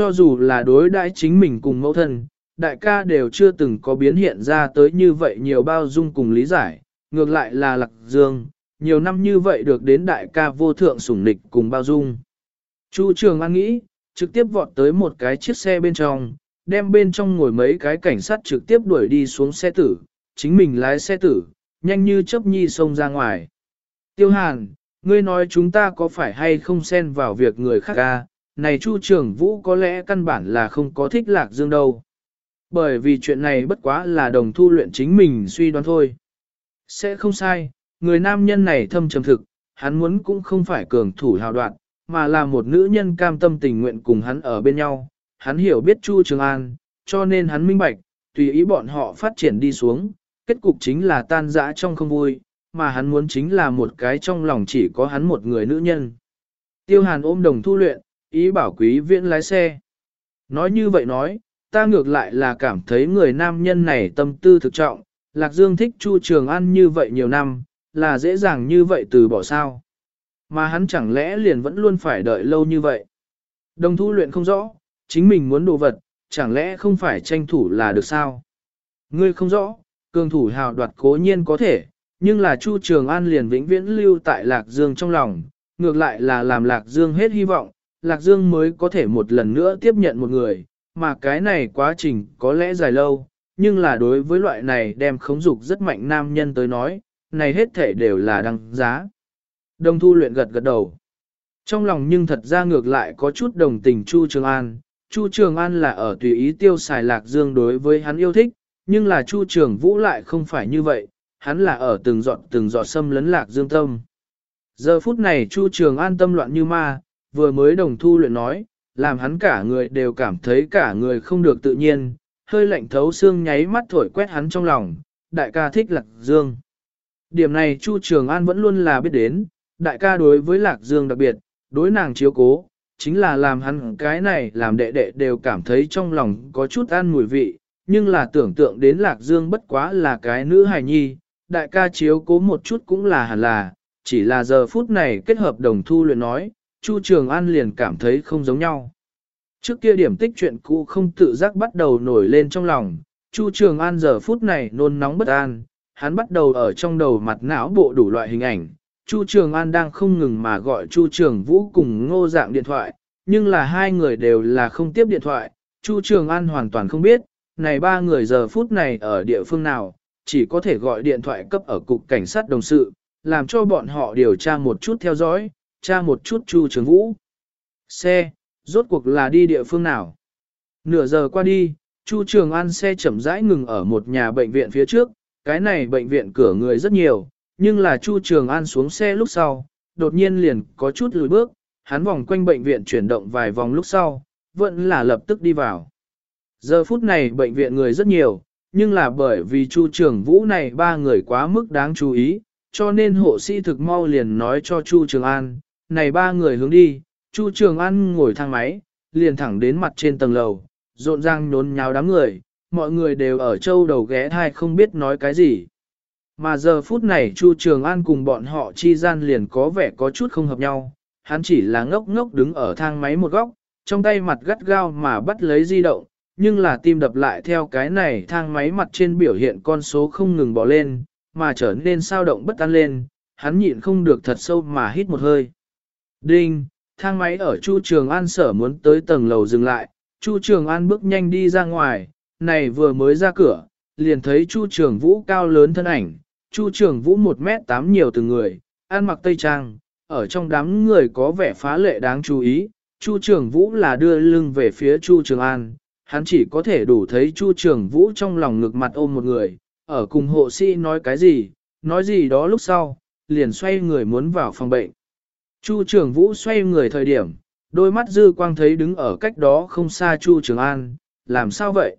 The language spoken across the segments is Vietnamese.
cho dù là đối đãi chính mình cùng mẫu thân, đại ca đều chưa từng có biến hiện ra tới như vậy nhiều bao dung cùng lý giải, ngược lại là lạc dương, nhiều năm như vậy được đến đại ca vô thượng sủng nịch cùng bao dung. Chu Trường An nghĩ, trực tiếp vọt tới một cái chiếc xe bên trong, đem bên trong ngồi mấy cái cảnh sát trực tiếp đuổi đi xuống xe tử, chính mình lái xe tử, nhanh như chớp nhi xông ra ngoài. Tiêu Hàn, ngươi nói chúng ta có phải hay không xen vào việc người khác ca, à? Này Chu Trường Vũ có lẽ căn bản là không có thích Lạc Dương đâu. Bởi vì chuyện này bất quá là đồng thu luyện chính mình suy đoán thôi. Sẽ không sai, người nam nhân này thâm trầm thực, hắn muốn cũng không phải cường thủ hào đoạn, mà là một nữ nhân cam tâm tình nguyện cùng hắn ở bên nhau. Hắn hiểu biết Chu Trường An, cho nên hắn minh bạch, tùy ý bọn họ phát triển đi xuống, kết cục chính là tan rã trong không vui, mà hắn muốn chính là một cái trong lòng chỉ có hắn một người nữ nhân. Tiêu Hàn ôm đồng thu luyện, ý bảo quý viễn lái xe. Nói như vậy nói, ta ngược lại là cảm thấy người nam nhân này tâm tư thực trọng, Lạc Dương thích Chu Trường An như vậy nhiều năm, là dễ dàng như vậy từ bỏ sao. Mà hắn chẳng lẽ liền vẫn luôn phải đợi lâu như vậy. Đồng thu luyện không rõ, chính mình muốn đồ vật, chẳng lẽ không phải tranh thủ là được sao? Ngươi không rõ, cường thủ hào đoạt cố nhiên có thể, nhưng là Chu Trường An liền vĩnh viễn lưu tại Lạc Dương trong lòng, ngược lại là làm Lạc Dương hết hy vọng, Lạc Dương mới có thể một lần nữa tiếp nhận một người, mà cái này quá trình có lẽ dài lâu, nhưng là đối với loại này đem khống dục rất mạnh nam nhân tới nói, này hết thể đều là đăng giá. Đồng thu luyện gật gật đầu. Trong lòng nhưng thật ra ngược lại có chút đồng tình Chu Trường An. Chu Trường An là ở tùy ý tiêu xài Lạc Dương đối với hắn yêu thích, nhưng là Chu Trường Vũ lại không phải như vậy, hắn là ở từng dọn từng dọn xâm lấn Lạc Dương tâm. Giờ phút này Chu Trường An tâm loạn như ma, vừa mới đồng thu luyện nói, làm hắn cả người đều cảm thấy cả người không được tự nhiên, hơi lạnh thấu xương nháy mắt thổi quét hắn trong lòng, đại ca thích Lạc Dương. Điểm này Chu Trường An vẫn luôn là biết đến, đại ca đối với Lạc Dương đặc biệt, đối nàng chiếu cố, chính là làm hắn cái này làm đệ đệ đều cảm thấy trong lòng có chút ăn mùi vị, nhưng là tưởng tượng đến Lạc Dương bất quá là cái nữ hài nhi, đại ca chiếu cố một chút cũng là hẳn là, chỉ là giờ phút này kết hợp đồng thu luyện nói, Chu Trường An liền cảm thấy không giống nhau. Trước kia điểm tích chuyện cũ không tự giác bắt đầu nổi lên trong lòng, Chu Trường An giờ phút này nôn nóng bất an, hắn bắt đầu ở trong đầu mặt não bộ đủ loại hình ảnh. Chu Trường An đang không ngừng mà gọi Chu Trường Vũ cùng ngô dạng điện thoại, nhưng là hai người đều là không tiếp điện thoại. Chu Trường An hoàn toàn không biết, này ba người giờ phút này ở địa phương nào, chỉ có thể gọi điện thoại cấp ở cục cảnh sát đồng sự, làm cho bọn họ điều tra một chút theo dõi, tra một chút Chu Trường Vũ. Xe, rốt cuộc là đi địa phương nào? Nửa giờ qua đi, Chu Trường An xe chậm rãi ngừng ở một nhà bệnh viện phía trước, cái này bệnh viện cửa người rất nhiều, nhưng là Chu Trường An xuống xe lúc sau, đột nhiên liền có chút lùi bước, hắn vòng quanh bệnh viện chuyển động vài vòng lúc sau, vẫn là lập tức đi vào. Giờ phút này bệnh viện người rất nhiều, nhưng là bởi vì Chu Trường Vũ này ba người quá mức đáng chú ý, cho nên hộ sĩ thực mau liền nói cho Chu Trường An, này ba người hướng đi, Chu Trường An ngồi thang máy, liền thẳng đến mặt trên tầng lầu, rộn ràng nhốn nháo đám người, mọi người đều ở châu đầu ghé thai không biết nói cái gì. Mà giờ phút này Chu Trường An cùng bọn họ chi gian liền có vẻ có chút không hợp nhau, hắn chỉ là ngốc ngốc đứng ở thang máy một góc, trong tay mặt gắt gao mà bắt lấy di động, nhưng là tim đập lại theo cái này thang máy mặt trên biểu hiện con số không ngừng bỏ lên, mà trở nên sao động bất an lên, hắn nhịn không được thật sâu mà hít một hơi. Đinh, thang máy ở Chu Trường An sở muốn tới tầng lầu dừng lại, Chu Trường An bước nhanh đi ra ngoài, này vừa mới ra cửa, liền thấy Chu Trường Vũ cao lớn thân ảnh, Chu Trường Vũ 1 mét 8 nhiều từng người, ăn mặc tây trang, ở trong đám người có vẻ phá lệ đáng chú ý, Chu Trường Vũ là đưa lưng về phía Chu Trường An, hắn chỉ có thể đủ thấy Chu Trường Vũ trong lòng ngực mặt ôm một người, ở cùng hộ sĩ nói cái gì, nói gì đó lúc sau, liền xoay người muốn vào phòng bệnh. Chu Trường Vũ xoay người thời điểm, đôi mắt dư quang thấy đứng ở cách đó không xa Chu Trường An, làm sao vậy?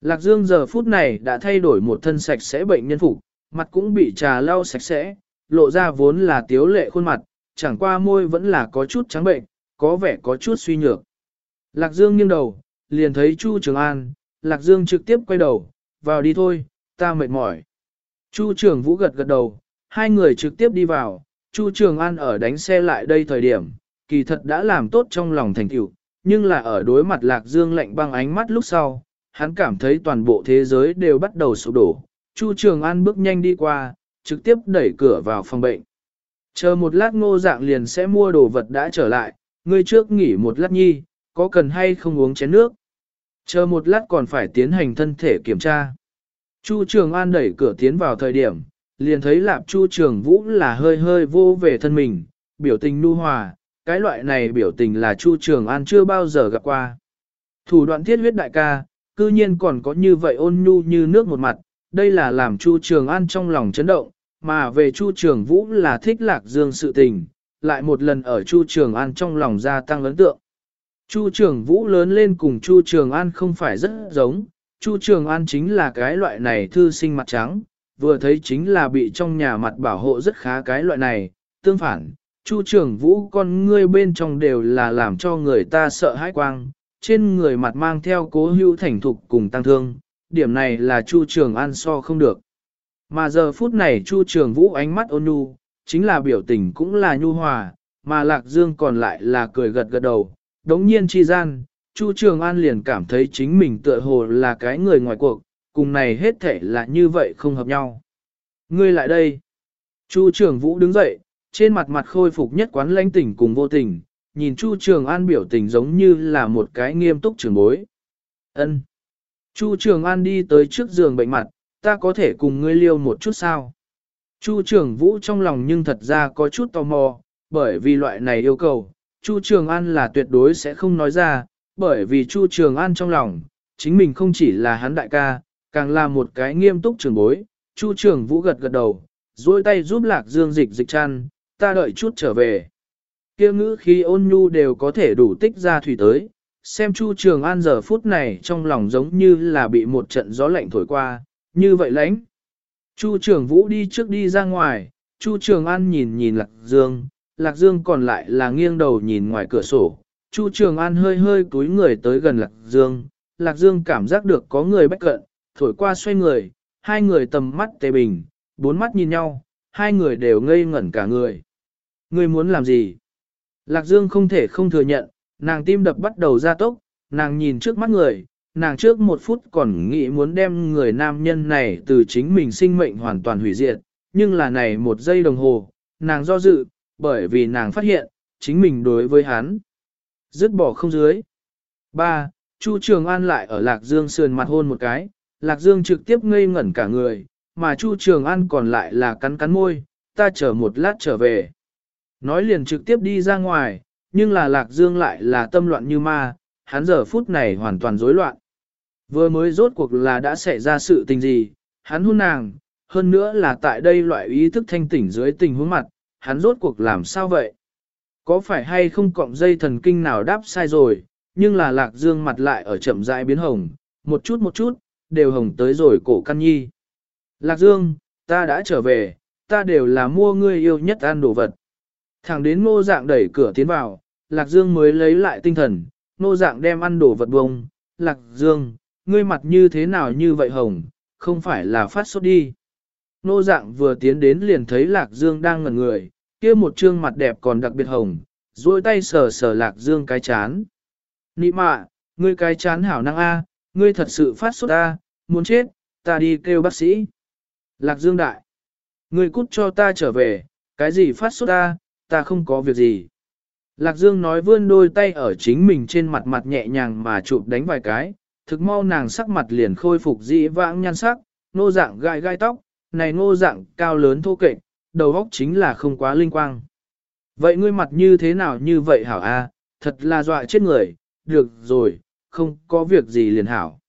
Lạc Dương giờ phút này đã thay đổi một thân sạch sẽ bệnh nhân phục, mặt cũng bị trà lau sạch sẽ, lộ ra vốn là tiếu lệ khuôn mặt, chẳng qua môi vẫn là có chút trắng bệnh, có vẻ có chút suy nhược. Lạc Dương nghiêng đầu, liền thấy Chu Trường An, Lạc Dương trực tiếp quay đầu, vào đi thôi, ta mệt mỏi. Chu Trường Vũ gật gật đầu, hai người trực tiếp đi vào, Chu Trường An ở đánh xe lại đây thời điểm, kỳ thật đã làm tốt trong lòng thành tựu, nhưng là ở đối mặt Lạc Dương lạnh băng ánh mắt lúc sau, hắn cảm thấy toàn bộ thế giới đều bắt đầu sụp đổ. Chu Trường An bước nhanh đi qua, trực tiếp đẩy cửa vào phòng bệnh. Chờ một lát ngô dạng liền sẽ mua đồ vật đã trở lại, ngươi trước nghỉ một lát nhi, có cần hay không uống chén nước. Chờ một lát còn phải tiến hành thân thể kiểm tra. Chu Trường An đẩy cửa tiến vào thời điểm, liền thấy lạp Chu Trường Vũ là hơi hơi vô về thân mình, biểu tình nu hòa, cái loại này biểu tình là Chu Trường An chưa bao giờ gặp qua. Thủ đoạn thiết huyết đại ca, cư nhiên còn có như vậy ôn nhu như nước một mặt, đây là làm Chu Trường An trong lòng chấn động, mà về Chu Trường Vũ là thích lạc dương sự tình, lại một lần ở Chu Trường An trong lòng gia tăng ấn tượng. Chu Trường Vũ lớn lên cùng Chu Trường An không phải rất giống, Chu Trường An chính là cái loại này thư sinh mặt trắng, vừa thấy chính là bị trong nhà mặt bảo hộ rất khá cái loại này, tương phản, Chu Trường Vũ con ngươi bên trong đều là làm cho người ta sợ hãi quang, trên người mặt mang theo cố hữu thành thục cùng tăng thương, điểm này là Chu Trường An so không được. Mà giờ phút này Chu Trường Vũ ánh mắt ôn nhu, chính là biểu tình cũng là nhu hòa, mà Lạc Dương còn lại là cười gật gật đầu. Đống nhiên chi gian, Chu Trường An liền cảm thấy chính mình tựa hồ là cái người ngoài cuộc, cùng này hết thể là như vậy không hợp nhau. Ngươi lại đây. Chu Trường Vũ đứng dậy, trên mặt mặt khôi phục nhất quán lãnh tỉnh cùng vô tình, nhìn Chu Trường An biểu tình giống như là một cái nghiêm túc trường bối. Ân. Chu Trường An đi tới trước giường bệnh mặt, ta có thể cùng ngươi liêu một chút sao? Chu Trường Vũ trong lòng nhưng thật ra có chút tò mò, bởi vì loại này yêu cầu, Chu Trường An là tuyệt đối sẽ không nói ra, bởi vì Chu Trường An trong lòng, chính mình không chỉ là hắn đại ca, càng là một cái nghiêm túc trường bối. Chu Trường Vũ gật gật đầu, duỗi tay giúp Lạc Dương dịch dịch chăn, ta đợi chút trở về. Kia ngữ khi ôn nhu đều có thể đủ tích ra thủy tới, xem Chu Trường An giờ phút này trong lòng giống như là bị một trận gió lạnh thổi qua, như vậy lãnh. Chu Trường Vũ đi trước đi ra ngoài, Chu Trường An nhìn nhìn Lạc Dương, Lạc Dương còn lại là nghiêng đầu nhìn ngoài cửa sổ. Chu Trường An hơi hơi túi người tới gần Lạc Dương, Lạc Dương cảm giác được có người bách cận, thổi qua xoay người, hai người tầm mắt tề bình, bốn mắt nhìn nhau, hai người đều ngây ngẩn cả người. Ngươi muốn làm gì? Lạc Dương không thể không thừa nhận, nàng tim đập bắt đầu ra tốc, nàng nhìn trước mắt người, nàng trước một phút còn nghĩ muốn đem người nam nhân này từ chính mình sinh mệnh hoàn toàn hủy diệt, nhưng là này một giây đồng hồ, nàng do dự, bởi vì nàng phát hiện, chính mình đối với hắn. Dứt bỏ không dưới. 3. Chu Trường An lại ở Lạc Dương sườn mặt hôn một cái, Lạc Dương trực tiếp ngây ngẩn cả người, mà Chu Trường An còn lại là cắn cắn môi, ta chờ một lát trở về. Nói liền trực tiếp đi ra ngoài, nhưng là Lạc Dương lại là tâm loạn như ma, hắn giờ phút này hoàn toàn rối loạn. Vừa mới rốt cuộc là đã xảy ra sự tình gì, hắn hôn nàng, hơn nữa là tại đây loại ý thức thanh tỉnh dưới tình huống mặt, hắn rốt cuộc làm sao vậy? Có phải hay không cọng dây thần kinh nào đáp sai rồi, nhưng là lạc dương mặt lại ở chậm rãi biến hồng, một chút một chút, đều hồng tới rồi cổ căn nhi. Lạc dương, ta đã trở về, ta đều là mua ngươi yêu nhất ăn đồ vật. Thẳng đến ngô dạng đẩy cửa tiến vào, lạc dương mới lấy lại tinh thần, ngô dạng đem ăn đồ vật bông, lạc dương, ngươi mặt như thế nào như vậy hồng, không phải là phát sốt đi. Nô dạng vừa tiến đến liền thấy Lạc Dương đang ngẩn người, kia một trương mặt đẹp còn đặc biệt hồng, duỗi tay sờ sờ Lạc Dương cái chán. Nị mạ, ngươi cái chán hảo năng A, ngươi thật sự phát sốt A, muốn chết, ta đi kêu bác sĩ. Lạc Dương đại, người cút cho ta trở về, cái gì phát sốt A, ta không có việc gì. Lạc Dương nói vươn đôi tay ở chính mình trên mặt mặt nhẹ nhàng mà chụp đánh vài cái, thực mau nàng sắc mặt liền khôi phục dĩ vãng nhan sắc, nô dạng gai gai tóc, này nô dạng cao lớn thô kệch, đầu óc chính là không quá linh quang. Vậy ngươi mặt như thế nào như vậy hảo a? thật là dọa chết người, được rồi, không có việc gì liền hảo.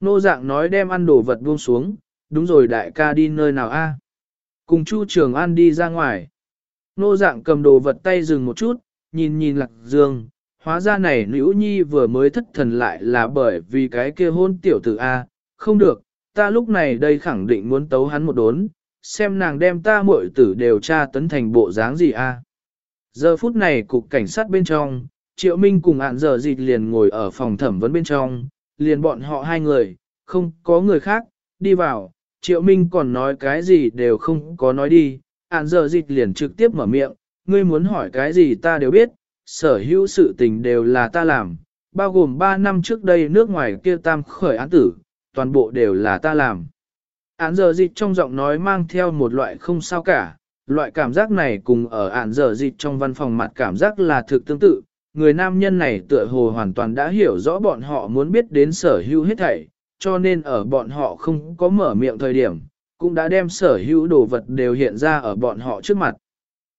Nô dạng nói đem ăn đồ vật buông xuống, đúng rồi đại ca đi nơi nào a? Cùng Chu Trường An đi ra ngoài. Nô dạng cầm đồ vật tay dừng một chút, nhìn nhìn lạc dương, hóa ra này nữ nhi vừa mới thất thần lại là bởi vì cái kia hôn tiểu tử A, không được, ta lúc này đây khẳng định muốn tấu hắn một đốn, xem nàng đem ta muội tử đều tra tấn thành bộ dáng gì A. Giờ phút này cục cảnh sát bên trong, Triệu Minh cùng ạn giờ dịt liền ngồi ở phòng thẩm vấn bên trong, liền bọn họ hai người, không có người khác, đi vào, Triệu Minh còn nói cái gì đều không có nói đi, ạn giờ dịt liền trực tiếp mở miệng, ngươi muốn hỏi cái gì ta đều biết, sở hữu sự tình đều là ta làm, bao gồm 3 năm trước đây nước ngoài kia tam khởi án tử, toàn bộ đều là ta làm. Án giờ dịch trong giọng nói mang theo một loại không sao cả, loại cảm giác này cùng ở án giờ dịch trong văn phòng mặt cảm giác là thực tương tự, người nam nhân này tựa hồ hoàn toàn đã hiểu rõ bọn họ muốn biết đến sở hữu hết thảy, cho nên ở bọn họ không có mở miệng thời điểm, cũng đã đem sở hữu đồ vật đều hiện ra ở bọn họ trước mặt.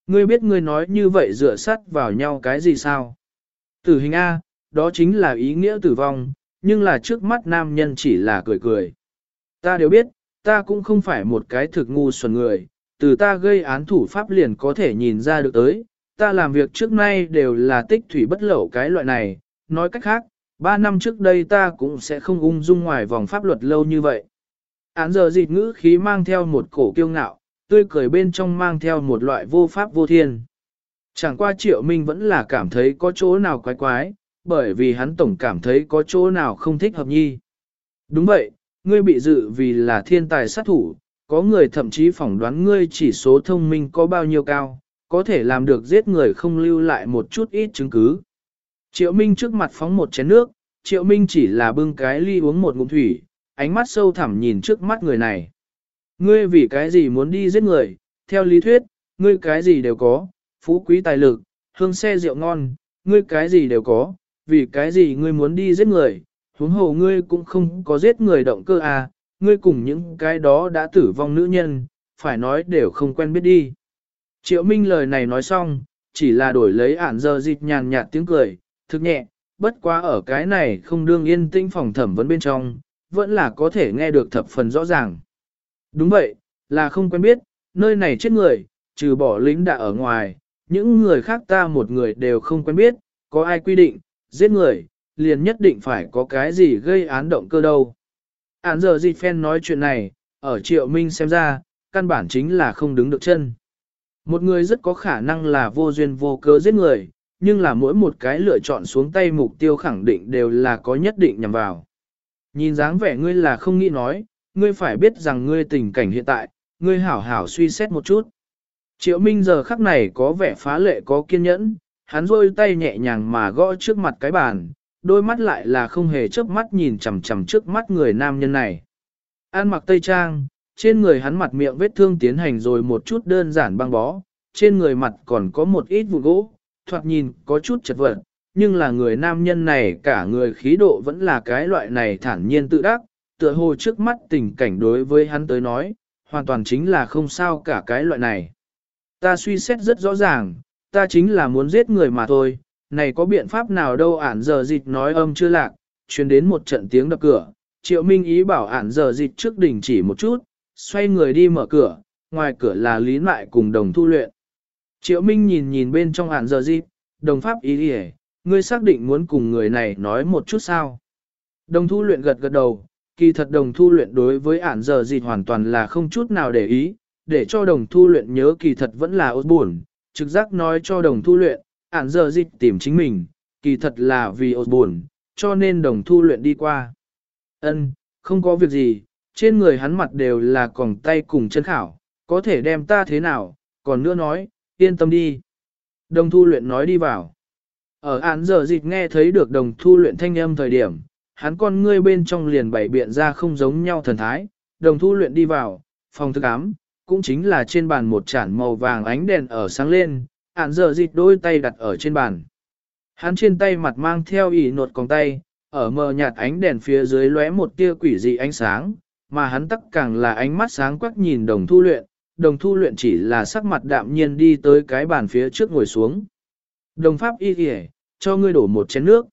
Ngươi biết ngươi nói như vậy dựa sát vào nhau cái gì sao? Tử hình A, đó chính là ý nghĩa tử vong, nhưng là trước mắt nam nhân chỉ là cười cười. Ta đều biết, ta cũng không phải một cái thực ngu xuẩn người, từ ta gây án thủ pháp liền có thể nhìn ra được tới, ta làm việc trước nay đều là tích thủy bất lậu cái loại này, nói cách khác, ba năm trước đây ta cũng sẽ không ung dung ngoài vòng pháp luật lâu như vậy. Án giờ dịt ngữ khí mang theo một cổ kiêu ngạo, tươi cười bên trong mang theo một loại vô pháp vô thiên. Chẳng qua triệu minh vẫn là cảm thấy có chỗ nào quái quái, bởi vì hắn tổng cảm thấy có chỗ nào không thích hợp nhi. Đúng vậy, ngươi bị dự vì là thiên tài sát thủ, có người thậm chí phỏng đoán ngươi chỉ số thông minh có bao nhiêu cao, có thể làm được giết người không lưu lại một chút ít chứng cứ. Triệu Minh trước mặt phóng một chén nước, Triệu Minh chỉ là bưng cái ly uống một ngụm thủy, ánh mắt sâu thẳm nhìn trước mắt người này. Ngươi vì cái gì muốn đi giết người, theo lý thuyết, ngươi cái gì đều có, phú quý tài lực, hương xe rượu ngon, ngươi cái gì đều có, vì cái gì ngươi muốn đi giết người, huống hồ ngươi cũng không có giết người động cơ à, ngươi cùng những cái đó đã tử vong nữ nhân, phải nói đều không quen biết đi. Triệu Minh lời này nói xong, chỉ là đổi lấy ản giờ dịch nhàn nhạt tiếng cười, thực nhẹ, bất quá ở cái này không đương yên tĩnh phòng thẩm vấn bên trong, vẫn là có thể nghe được thập phần rõ ràng. Đúng vậy, là không quen biết, nơi này chết người, trừ bỏ lính đã ở ngoài, những người khác ta một người đều không quen biết, có ai quy định, giết người, liền nhất định phải có cái gì gây án động cơ đâu. Án giờ dịch phen nói chuyện này, ở triệu minh xem ra, căn bản chính là không đứng được chân. Một người rất có khả năng là vô duyên vô cớ giết người, nhưng là mỗi một cái lựa chọn xuống tay mục tiêu khẳng định đều là có nhất định nhằm vào. Nhìn dáng vẻ ngươi là không nghĩ nói, ngươi phải biết rằng ngươi tình cảnh hiện tại, ngươi hảo hảo suy xét một chút. Triệu Minh giờ khắc này có vẻ phá lệ có kiên nhẫn, hắn rôi tay nhẹ nhàng mà gõ trước mặt cái bàn, đôi mắt lại là không hề chớp mắt nhìn chằm chằm trước mắt người nam nhân này. An mặc tây trang, trên người hắn mặt miệng vết thương tiến hành rồi một chút đơn giản băng bó, trên người mặt còn có một ít vụ gỗ, thoạt nhìn có chút chật vật, nhưng là người nam nhân này cả người khí độ vẫn là cái loại này thản nhiên tự đắc, tựa hồ trước mắt tình cảnh đối với hắn tới nói, hoàn toàn chính là không sao cả cái loại này. Ta suy xét rất rõ ràng, ta chính là muốn giết người mà thôi, này có biện pháp nào đâu ản giờ dịch nói âm chưa lạc, truyền đến một trận tiếng đập cửa, triệu minh ý bảo ản giờ dịch trước đỉnh chỉ một chút, xoay người đi mở cửa, ngoài cửa là lý mại cùng đồng thu luyện. Triệu minh nhìn nhìn bên trong hạn giờ Dịp, đồng pháp ý đi ngươi xác định muốn cùng người này nói một chút sao. Đồng thu luyện gật gật đầu, kỳ thật đồng thu luyện đối với ản giờ Dịp hoàn toàn là không chút nào để ý, để cho đồng thu luyện nhớ kỳ thật vẫn là ốt buồn, trực giác nói cho đồng thu luyện, ản giờ Dịp tìm chính mình, kỳ thật là vì ốt buồn, cho nên đồng thu luyện đi qua. Ân, không có việc gì, trên người hắn mặt đều là còng tay cùng chân khảo, có thể đem ta thế nào, còn nữa nói, yên tâm đi. Đồng thu luyện nói đi vào. Ở án giờ dịch nghe thấy được đồng thu luyện thanh âm thời điểm, hắn con ngươi bên trong liền bảy biện ra không giống nhau thần thái, đồng thu luyện đi vào, phòng thức ám, cũng chính là trên bàn một chản màu vàng ánh đèn ở sáng lên, án giờ dịch đôi tay đặt ở trên bàn. Hắn trên tay mặt mang theo ỉ nột còng tay, ở mờ nhạt ánh đèn phía dưới lóe một tia quỷ dị ánh sáng, mà hắn tắc càng là ánh mắt sáng quắc nhìn đồng thu luyện, đồng thu luyện chỉ là sắc mặt đạm nhiên đi tới cái bàn phía trước ngồi xuống. Đồng pháp y kìa, cho ngươi đổ một chén nước.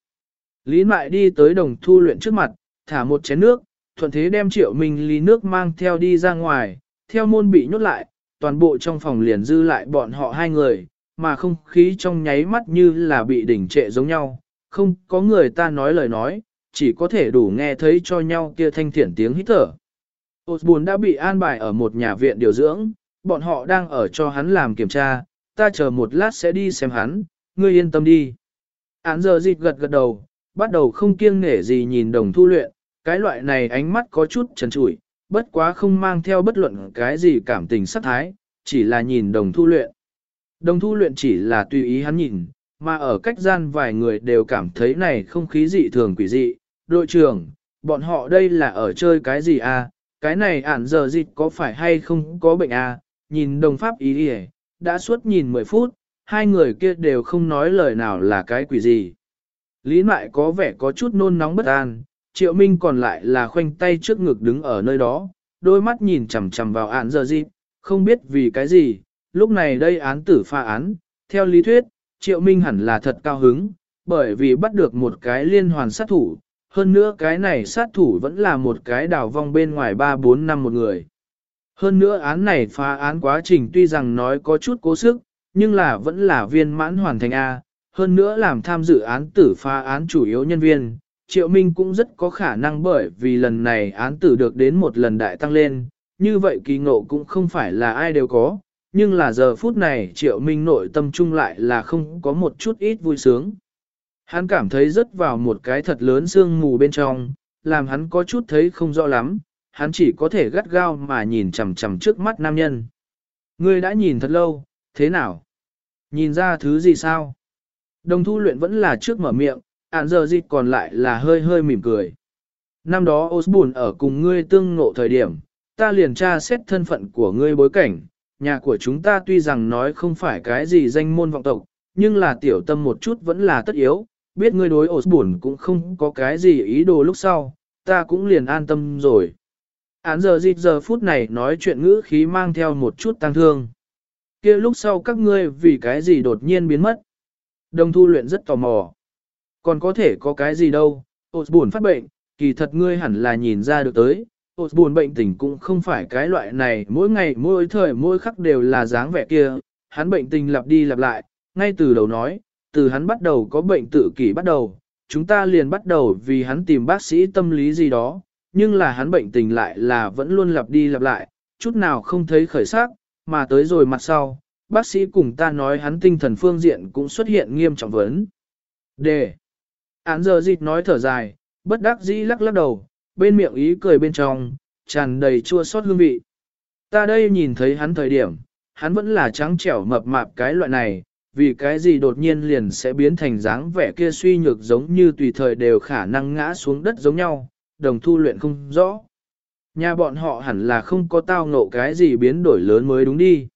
Lý mại đi tới đồng thu luyện trước mặt, thả một chén nước, thuận thế đem triệu minh ly nước mang theo đi ra ngoài, theo môn bị nhốt lại, toàn bộ trong phòng liền dư lại bọn họ hai người, mà không khí trong nháy mắt như là bị đỉnh trệ giống nhau, không có người ta nói lời nói, chỉ có thể đủ nghe thấy cho nhau kia thanh thiển tiếng hít thở. Osborne đã bị an bài ở một nhà viện điều dưỡng, bọn họ đang ở cho hắn làm kiểm tra, ta chờ một lát sẽ đi xem hắn, ngươi yên tâm đi. Án giờ dịch gật gật đầu, bắt đầu không kiêng nể gì nhìn đồng thu luyện, cái loại này ánh mắt có chút trần trụi, bất quá không mang theo bất luận cái gì cảm tình sắc thái, chỉ là nhìn đồng thu luyện. Đồng thu luyện chỉ là tùy ý hắn nhìn, mà ở cách gian vài người đều cảm thấy này không khí dị thường quỷ dị. Đội trưởng, bọn họ đây là ở chơi cái gì à, cái này ản giờ dịch có phải hay không có bệnh à, nhìn đồng pháp ý đi đã suốt nhìn 10 phút, hai người kia đều không nói lời nào là cái quỷ gì. Lý Mại có vẻ có chút nôn nóng bất an, Triệu Minh còn lại là khoanh tay trước ngực đứng ở nơi đó, đôi mắt nhìn chằm chằm vào ản giờ dịch, không biết vì cái gì, lúc này đây án tử pha án, theo lý thuyết, Triệu Minh hẳn là thật cao hứng, bởi vì bắt được một cái liên hoàn sát thủ, hơn nữa cái này sát thủ vẫn là một cái đào vong bên ngoài 3-4 năm một người. Hơn nữa án này phá án quá trình tuy rằng nói có chút cố sức, nhưng là vẫn là viên mãn hoàn thành A, hơn nữa làm tham dự án tử phá án chủ yếu nhân viên, Triệu Minh cũng rất có khả năng bởi vì lần này án tử được đến một lần đại tăng lên, như vậy kỳ ngộ cũng không phải là ai đều có, nhưng là giờ phút này Triệu Minh nội tâm trung lại là không có một chút ít vui sướng. Hắn cảm thấy rớt vào một cái thật lớn sương mù bên trong, làm hắn có chút thấy không rõ lắm, hắn chỉ có thể gắt gao mà nhìn chằm chằm trước mắt nam nhân. Ngươi đã nhìn thật lâu, thế nào? Nhìn ra thứ gì sao? Đồng thu luyện vẫn là trước mở miệng, ản giờ dịch còn lại là hơi hơi mỉm cười. Năm đó Osborne ở cùng ngươi tương ngộ thời điểm, ta liền tra xét thân phận của ngươi bối cảnh, nhà của chúng ta tuy rằng nói không phải cái gì danh môn vọng tộc, nhưng là tiểu tâm một chút vẫn là tất yếu, biết ngươi đối Osborne cũng không có cái gì ý đồ lúc sau, ta cũng liền an tâm rồi. Án giờ dịp giờ phút này nói chuyện ngữ khí mang theo một chút tăng thương. kia lúc sau các ngươi vì cái gì đột nhiên biến mất. Đồng thu luyện rất tò mò. Còn có thể có cái gì đâu, Osborne phát bệnh, kỳ thật ngươi hẳn là nhìn ra được tới. Osborne bệnh tình cũng không phải cái loại này, mỗi ngày mỗi thời mỗi khắc đều là dáng vẻ kia, hắn bệnh tình lặp đi lặp lại, ngay từ đầu nói, từ hắn bắt đầu có bệnh tự kỷ bắt đầu, chúng ta liền bắt đầu vì hắn tìm bác sĩ tâm lý gì đó, nhưng là hắn bệnh tình lại là vẫn luôn lặp đi lặp lại, chút nào không thấy khởi sắc, mà tới rồi mặt sau, bác sĩ cùng ta nói hắn tinh thần phương diện cũng xuất hiện nghiêm trọng vấn. D. Án giờ dịch nói thở dài, bất đắc dĩ lắc lắc đầu, bên miệng ý cười bên trong, tràn đầy chua xót hương vị. Ta đây nhìn thấy hắn thời điểm, hắn vẫn là trắng trẻo mập mạp cái loại này, vì cái gì đột nhiên liền sẽ biến thành dáng vẻ kia suy nhược giống như tùy thời đều khả năng ngã xuống đất giống nhau, đồng thu luyện không rõ. Nhà bọn họ hẳn là không có tao ngộ cái gì biến đổi lớn mới đúng đi.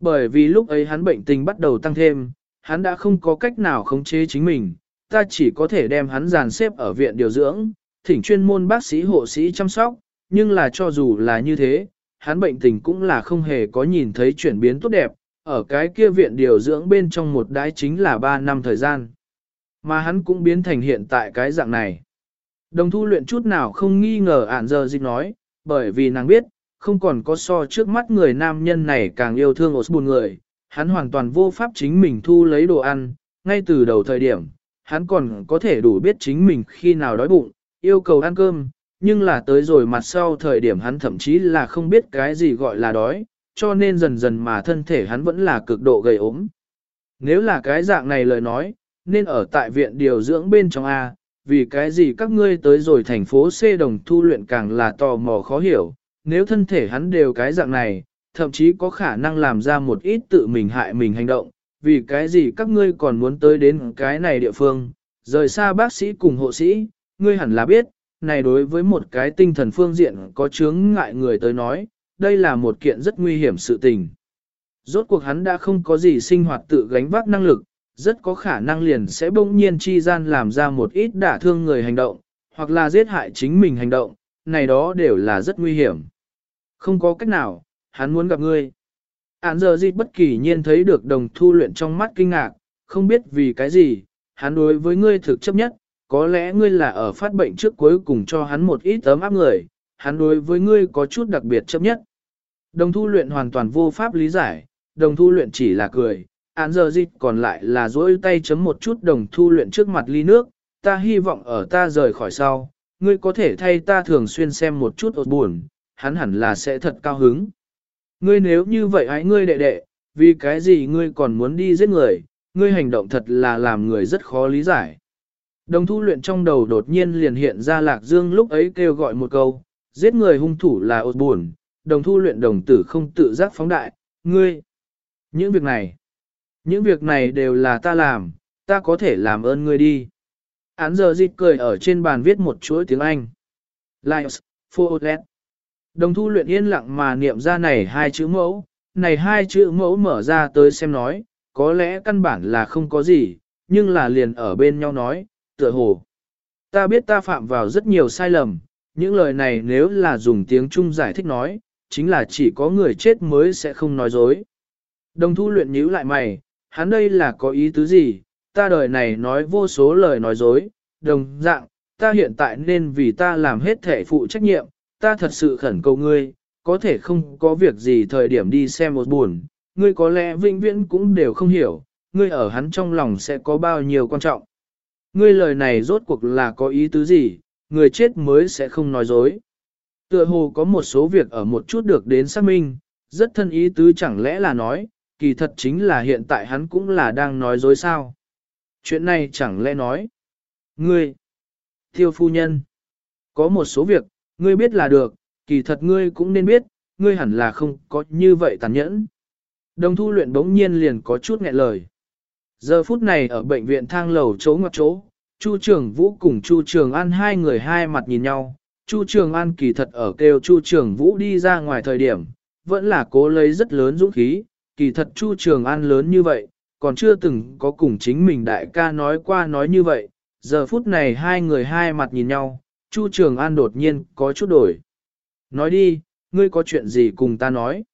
Bởi vì lúc ấy hắn bệnh tình bắt đầu tăng thêm, hắn đã không có cách nào khống chế chính mình, ta chỉ có thể đem hắn dàn xếp ở viện điều dưỡng, thỉnh chuyên môn bác sĩ hộ sĩ chăm sóc, nhưng là cho dù là như thế, hắn bệnh tình cũng là không hề có nhìn thấy chuyển biến tốt đẹp, ở cái kia viện điều dưỡng bên trong một đái chính là 3 năm thời gian. Mà hắn cũng biến thành hiện tại cái dạng này. Đồng thu luyện chút nào không nghi ngờ ản giờ dịch nói, bởi vì nàng biết, không còn có so trước mắt người nam nhân này càng yêu thương Osborne người, hắn hoàn toàn vô pháp chính mình thu lấy đồ ăn, ngay từ đầu thời điểm, hắn còn có thể đủ biết chính mình khi nào đói bụng, yêu cầu ăn cơm, nhưng là tới rồi mặt sau thời điểm hắn thậm chí là không biết cái gì gọi là đói, cho nên dần dần mà thân thể hắn vẫn là cực độ gầy ốm. Nếu là cái dạng này lời nói, nên ở tại viện điều dưỡng bên trong A, vì cái gì các ngươi tới rồi thành phố C đồng thu luyện càng là tò mò khó hiểu, nếu thân thể hắn đều cái dạng này, thậm chí có khả năng làm ra một ít tự mình hại mình hành động, vì cái gì các ngươi còn muốn tới đến cái này địa phương, rời xa bác sĩ cùng hộ sĩ, ngươi hẳn là biết, này đối với một cái tinh thần phương diện có chướng ngại người tới nói, đây là một kiện rất nguy hiểm sự tình. Rốt cuộc hắn đã không có gì sinh hoạt tự gánh vác năng lực, rất có khả năng liền sẽ bỗng nhiên chi gian làm ra một ít đả thương người hành động, hoặc là giết hại chính mình hành động, này đó đều là rất nguy hiểm. Không có cách nào, hắn muốn gặp ngươi. Án giờ dịch bất kỳ nhiên thấy được đồng thu luyện trong mắt kinh ngạc, không biết vì cái gì, hắn đối với ngươi thực chấp nhất, có lẽ ngươi là ở phát bệnh trước cuối cùng cho hắn một ít tấm áp người, hắn đối với ngươi có chút đặc biệt chấp nhất. Đồng thu luyện hoàn toàn vô pháp lý giải, đồng thu luyện chỉ là cười, án giờ dịch còn lại là dỗi tay chấm một chút đồng thu luyện trước mặt ly nước, ta hy vọng ở ta rời khỏi sau, ngươi có thể thay ta thường xuyên xem một chút ột buồn, hắn hẳn là sẽ thật cao hứng. Ngươi nếu như vậy hãy ngươi đệ đệ, vì cái gì ngươi còn muốn đi giết người, ngươi hành động thật là làm người rất khó lý giải. Đồng thu luyện trong đầu đột nhiên liền hiện ra lạc dương lúc ấy kêu gọi một câu, giết người hung thủ là ột buồn, đồng thu luyện đồng tử không tự giác phóng đại, ngươi. Những việc này, những việc này đều là ta làm, ta có thể làm ơn ngươi đi. Án giờ dịch cười ở trên bàn viết một chuỗi tiếng Anh. Lions, Folet. Đồng thu luyện yên lặng mà niệm ra này hai chữ mẫu, này hai chữ mẫu mở ra tới xem nói, có lẽ căn bản là không có gì, nhưng là liền ở bên nhau nói, tựa hồ. Ta biết ta phạm vào rất nhiều sai lầm, những lời này nếu là dùng tiếng Trung giải thích nói, chính là chỉ có người chết mới sẽ không nói dối. Đồng thu luyện nhíu lại mày, hắn đây là có ý tứ gì, ta đời này nói vô số lời nói dối, đồng dạng, ta hiện tại nên vì ta làm hết thể phụ trách nhiệm, ta thật sự khẩn cầu ngươi, có thể không có việc gì thời điểm đi xem một buồn, ngươi có lẽ vĩnh viễn cũng đều không hiểu, ngươi ở hắn trong lòng sẽ có bao nhiêu quan trọng. Ngươi lời này rốt cuộc là có ý tứ gì, người chết mới sẽ không nói dối. Tựa hồ có một số việc ở một chút được đến xác minh, rất thân ý tứ chẳng lẽ là nói, kỳ thật chính là hiện tại hắn cũng là đang nói dối sao. Chuyện này chẳng lẽ nói, ngươi, tiêu phu nhân, có một số việc, ngươi biết là được, kỳ thật ngươi cũng nên biết, ngươi hẳn là không có như vậy tàn nhẫn. Đồng thu luyện bỗng nhiên liền có chút nghẹn lời. Giờ phút này ở bệnh viện thang lầu chỗ ngoặc chỗ, Chu Trường Vũ cùng Chu Trường An hai người hai mặt nhìn nhau. Chu Trường An kỳ thật ở kêu Chu Trường Vũ đi ra ngoài thời điểm, vẫn là cố lấy rất lớn dũng khí, kỳ thật Chu Trường An lớn như vậy, còn chưa từng có cùng chính mình đại ca nói qua nói như vậy. Giờ phút này hai người hai mặt nhìn nhau, Chu Trường An đột nhiên có chút đổi. Nói đi, ngươi có chuyện gì cùng ta nói?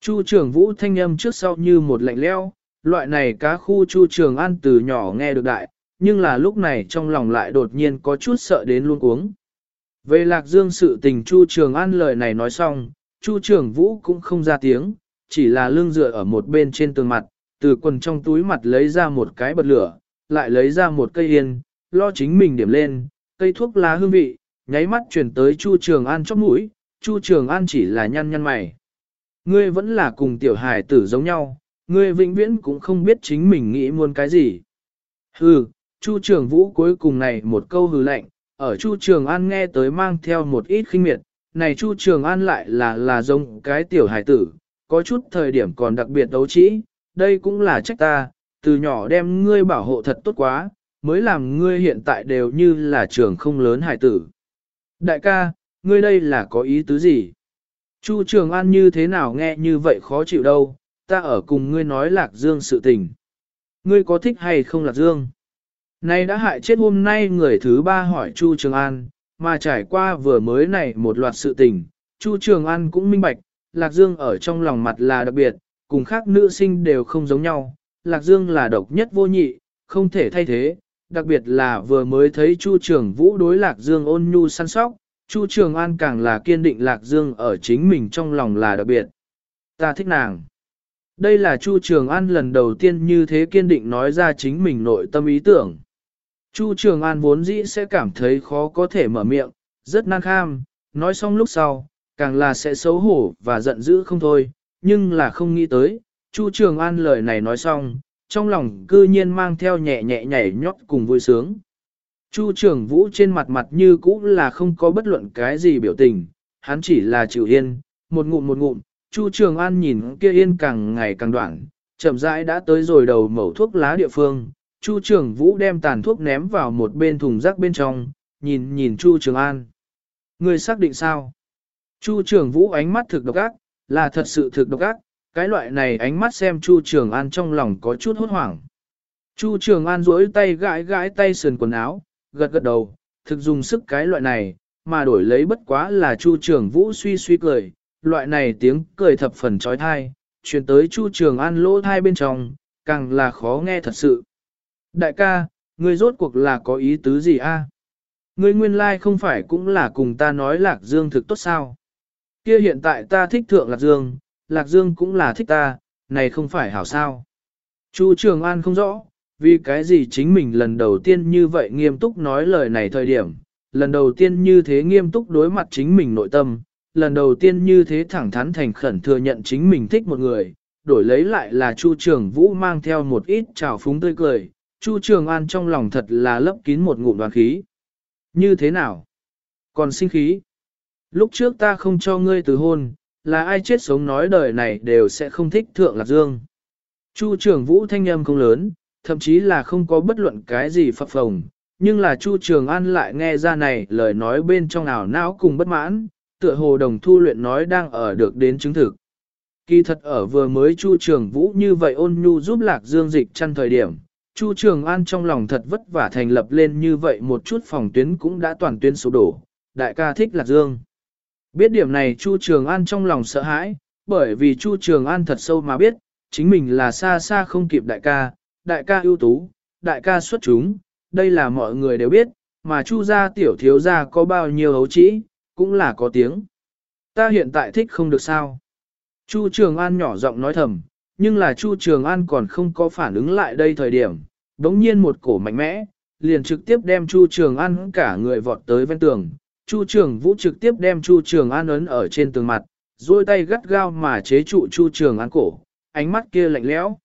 Chu Trường Vũ thanh âm trước sau như một lạnh leo, loại này cá khu Chu Trường An từ nhỏ nghe được đại, nhưng là lúc này trong lòng lại đột nhiên có chút sợ đến luôn cuống. Về Lạc Dương sự tình Chu Trường An lời này nói xong, Chu Trường Vũ cũng không ra tiếng, chỉ là lưng dựa ở một bên trên tường mặt, từ quần trong túi mặt lấy ra một cái bật lửa, lại lấy ra một cây yên, lo chính mình điểm lên, cây thuốc lá hương vị, nháy mắt chuyển tới Chu Trường An chóp mũi, Chu Trường An chỉ là nhăn nhăn mày. Ngươi vẫn là cùng tiểu hải tử giống nhau, ngươi vĩnh viễn cũng không biết chính mình nghĩ muốn cái gì. Hừ, Chu Trường Vũ cuối cùng này một câu hừ lạnh, ở Chu Trường An nghe tới mang theo một ít khinh miệt, này Chu Trường An lại là là giống cái tiểu hải tử, có chút thời điểm còn đặc biệt đấu trĩ, đây cũng là trách ta, từ nhỏ đem ngươi bảo hộ thật tốt quá, mới làm ngươi hiện tại đều như là trường không lớn hải tử. Đại ca, ngươi đây là có ý tứ gì? Chu Trường An như thế nào nghe như vậy khó chịu đâu, ta ở cùng ngươi nói Lạc Dương sự tình. Ngươi có thích hay không Lạc Dương? Nay đã hại chết hôm nay người thứ ba hỏi Chu Trường An, mà trải qua vừa mới này một loạt sự tình, Chu Trường An cũng minh bạch, Lạc Dương ở trong lòng mặt là đặc biệt, cùng khác nữ sinh đều không giống nhau, Lạc Dương là độc nhất vô nhị, không thể thay thế, đặc biệt là vừa mới thấy Chu Trường Vũ đối Lạc Dương ôn nhu săn sóc, Chu Trường An càng là kiên định Lạc Dương ở chính mình trong lòng là đặc biệt. Ta thích nàng. Đây là Chu Trường An lần đầu tiên như thế kiên định nói ra chính mình nội tâm ý tưởng. Chu Trường An vốn dĩ sẽ cảm thấy khó có thể mở miệng, rất nan kham, nói xong lúc sau, càng là sẽ xấu hổ và giận dữ không thôi, nhưng là không nghĩ tới, Chu Trường An lời này nói xong, trong lòng cư nhiên mang theo nhẹ nhẹ nhảy nhót cùng vui sướng. Chu Trường Vũ trên mặt mặt như cũ là không có bất luận cái gì biểu tình, hắn chỉ là chịu yên, một ngụm một ngụm, Chu Trường An nhìn kia yên càng ngày càng đoạn, chậm rãi đã tới rồi đầu mẩu thuốc lá địa phương, Chu Trường Vũ đem tàn thuốc ném vào một bên thùng rác bên trong, nhìn nhìn Chu Trường An. Người xác định sao? Chu Trường Vũ ánh mắt thực độc ác, là thật sự thực độc ác, cái loại này ánh mắt xem Chu Trường An trong lòng có chút hốt hoảng. Chu Trường An duỗi tay gãi gãi tay sườn quần áo, gật gật đầu, thực dùng sức cái loại này, mà đổi lấy bất quá là Chu Trường Vũ suy suy cười, loại này tiếng cười thập phần trói thai, truyền tới Chu Trường An lỗ thai bên trong, càng là khó nghe thật sự. Đại ca, ngươi rốt cuộc là có ý tứ gì a? Ngươi nguyên lai like không phải cũng là cùng ta nói Lạc Dương thực tốt sao? Kia hiện tại ta thích thượng Lạc Dương, Lạc Dương cũng là thích ta, này không phải hảo sao? Chu Trường An không rõ, vì cái gì chính mình lần đầu tiên như vậy nghiêm túc nói lời này thời điểm, lần đầu tiên như thế nghiêm túc đối mặt chính mình nội tâm, lần đầu tiên như thế thẳng thắn thành khẩn thừa nhận chính mình thích một người, đổi lấy lại là Chu Trường Vũ mang theo một ít trào phúng tươi cười, Chu Trường An trong lòng thật là lấp kín một ngụm đoàn khí. Như thế nào? Còn sinh khí? Lúc trước ta không cho ngươi từ hôn, là ai chết sống nói đời này đều sẽ không thích thượng lạc dương. Chu Trường Vũ thanh âm không lớn, thậm chí là không có bất luận cái gì phập phồng, nhưng là Chu Trường An lại nghe ra này lời nói bên trong ảo não cùng bất mãn, tựa hồ đồng thu luyện nói đang ở được đến chứng thực. Kỳ thật ở vừa mới Chu Trường Vũ như vậy ôn nhu giúp Lạc Dương dịch chăn thời điểm, Chu Trường An trong lòng thật vất vả thành lập lên như vậy một chút phòng tuyến cũng đã toàn tuyến sụp đổ, đại ca thích Lạc Dương. Biết điểm này Chu Trường An trong lòng sợ hãi, bởi vì Chu Trường An thật sâu mà biết, chính mình là xa xa không kịp đại ca, đại ca ưu tú, đại ca xuất chúng, đây là mọi người đều biết, mà Chu gia tiểu thiếu gia có bao nhiêu hấu trĩ, cũng là có tiếng. Ta hiện tại thích không được sao. Chu Trường An nhỏ giọng nói thầm, nhưng là Chu Trường An còn không có phản ứng lại đây thời điểm, đống nhiên một cổ mạnh mẽ, liền trực tiếp đem Chu Trường An cả người vọt tới ven tường. Chu Trường Vũ trực tiếp đem Chu Trường An ấn ở trên tường mặt, duỗi tay gắt gao mà chế trụ Chu Trường An cổ, ánh mắt kia lạnh lẽo.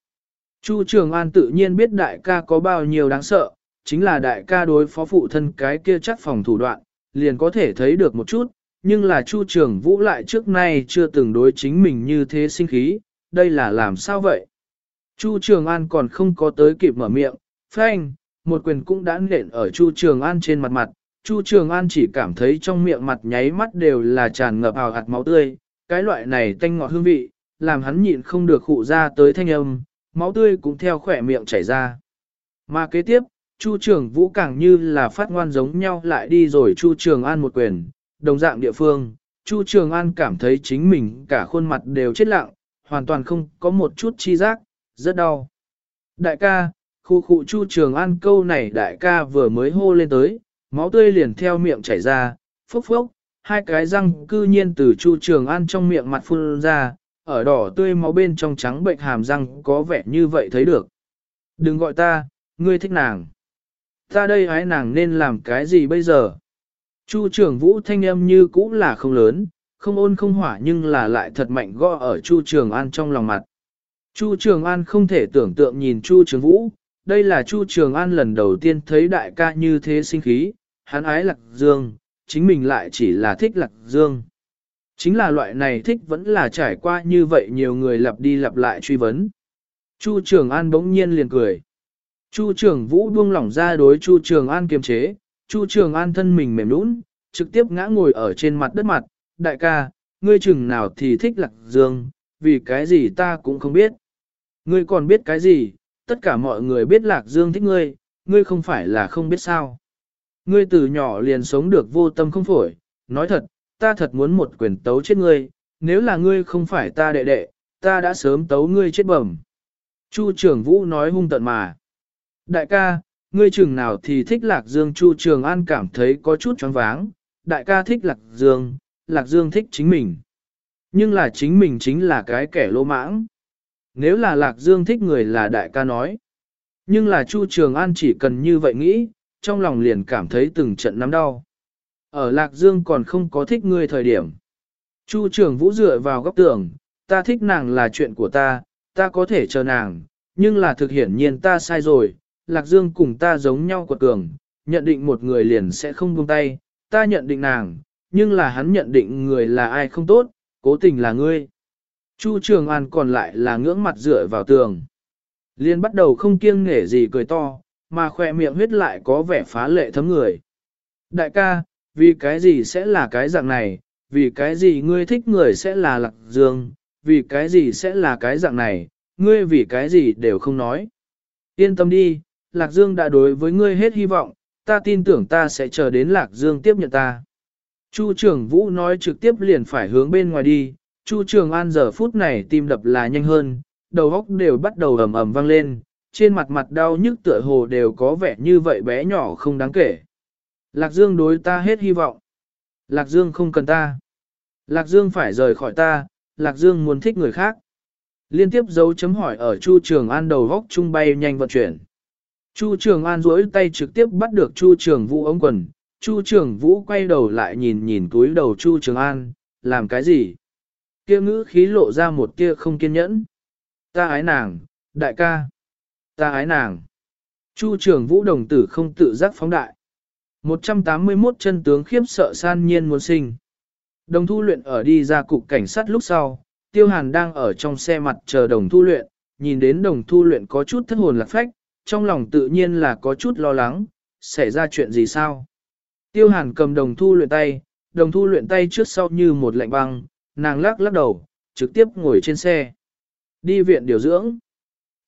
Chu Trường An tự nhiên biết đại ca có bao nhiêu đáng sợ, chính là đại ca đối phó phụ thân cái kia chắc phòng thủ đoạn, liền có thể thấy được một chút, nhưng là Chu Trường Vũ lại trước nay chưa từng đối chính mình như thế sinh khí, đây là làm sao vậy? Chu Trường An còn không có tới kịp mở miệng, phanh, một quyền cũng đã nện ở Chu Trường An trên mặt mặt, Chu Trường An chỉ cảm thấy trong miệng mặt nháy mắt đều là tràn ngập ảo hạt máu tươi, cái loại này tanh ngọt hương vị, làm hắn nhịn không được khụ ra tới thanh âm, máu tươi cũng theo khỏe miệng chảy ra. Mà kế tiếp, Chu Trường Vũ càng như là phát ngoan giống nhau lại đi rồi Chu Trường An một quyền, đồng dạng địa phương, Chu Trường An cảm thấy chính mình cả khuôn mặt đều chết lặng, hoàn toàn không có một chút chi giác, rất đau. Đại ca, khu khu Chu Trường An câu này đại ca vừa mới hô lên tới, máu tươi liền theo miệng chảy ra, phốc phốc, hai cái răng cư nhiên từ Chu Trường An trong miệng mặt phun ra, ở đỏ tươi máu bên trong trắng bệnh hàm răng có vẻ như vậy thấy được. Đừng gọi ta, ngươi thích nàng. Ta đây hái nàng nên làm cái gì bây giờ? Chu trường vũ thanh âm như cũ là không lớn, không ôn không hỏa nhưng là lại thật mạnh gõ ở Chu Trường An trong lòng mặt. Chu Trường An không thể tưởng tượng nhìn Chu Trường Vũ, đây là Chu Trường An lần đầu tiên thấy đại ca như thế sinh khí, hắn ái lạc dương, chính mình lại chỉ là thích lạc dương. Chính là loại này thích vẫn là trải qua như vậy nhiều người lặp đi lặp lại truy vấn. Chu Trường An bỗng nhiên liền cười. Chu Trường Vũ buông lỏng ra đối Chu Trường An kiềm chế, Chu Trường An thân mình mềm nũng, trực tiếp ngã ngồi ở trên mặt đất mặt, đại ca, ngươi chừng nào thì thích lạc dương, vì cái gì ta cũng không biết. Ngươi còn biết cái gì, tất cả mọi người biết lạc dương thích ngươi, ngươi không phải là không biết sao. Ngươi từ nhỏ liền sống được vô tâm không phổi, nói thật, ta thật muốn một quyền tấu chết ngươi, nếu là ngươi không phải ta đệ đệ, ta đã sớm tấu ngươi chết bẩm. Chu trưởng vũ nói hung tận mà. Đại ca, ngươi chừng nào thì thích lạc dương Chu Trường An cảm thấy có chút choáng váng, đại ca thích lạc dương, lạc dương thích chính mình. Nhưng là chính mình chính là cái kẻ lỗ mãng. Nếu là lạc dương thích người là đại ca nói. Nhưng là Chu Trường An chỉ cần như vậy nghĩ, trong lòng liền cảm thấy từng trận nắm đau. Ở lạc dương còn không có thích ngươi thời điểm. Chu Trường Vũ dựa vào góc tường, ta thích nàng là chuyện của ta, ta có thể chờ nàng, nhưng là thực hiển nhiên ta sai rồi, Lạc Dương cùng ta giống nhau quật cường, nhận định một người liền sẽ không buông tay, ta nhận định nàng, nhưng là hắn nhận định người là ai không tốt, cố tình là ngươi. Chu Trường An còn lại là ngưỡng mặt dựa vào tường. Liên bắt đầu không kiêng nghể gì cười to, mà khỏe miệng huyết lại có vẻ phá lệ thấm người. Đại ca, vì cái gì sẽ là cái dạng này, vì cái gì ngươi thích người sẽ là lạc dương, vì cái gì sẽ là cái dạng này, ngươi vì cái gì đều không nói. Yên tâm đi, Lạc Dương đã đối với ngươi hết hy vọng, ta tin tưởng ta sẽ chờ đến Lạc Dương tiếp nhận ta. Chu trưởng Vũ nói trực tiếp liền phải hướng bên ngoài đi, Chu Trường An giờ phút này tim đập là nhanh hơn, đầu óc đều bắt đầu ầm ầm vang lên, trên mặt mặt đau nhức tựa hồ đều có vẻ như vậy bé nhỏ không đáng kể. Lạc Dương đối ta hết hy vọng. Lạc Dương không cần ta. Lạc Dương phải rời khỏi ta, Lạc Dương muốn thích người khác. Liên tiếp dấu chấm hỏi ở Chu Trường An đầu góc trung bay nhanh vận chuyển. Chu Trường An duỗi tay trực tiếp bắt được Chu Trường Vũ ống quần, Chu Trường Vũ quay đầu lại nhìn nhìn túi đầu Chu Trường An, làm cái gì? Kia ngữ khí lộ ra một tia không kiên nhẫn. Ta ái nàng, đại ca. Ta ái nàng. Chu Trường Vũ đồng tử không tự giác phóng đại. 181 chân tướng khiếp sợ san nhiên muốn sinh. Đồng thu luyện ở đi ra cục cảnh sát lúc sau, Tiêu Hàn đang ở trong xe mặt chờ đồng thu luyện, nhìn đến đồng thu luyện có chút thất hồn lạc phách, trong lòng tự nhiên là có chút lo lắng, xảy ra chuyện gì sao? Tiêu hàn cầm đồng thu luyện tay, đồng thu luyện tay trước sau như một lạnh băng, nàng lắc lắc đầu, trực tiếp ngồi trên xe. Đi viện điều dưỡng.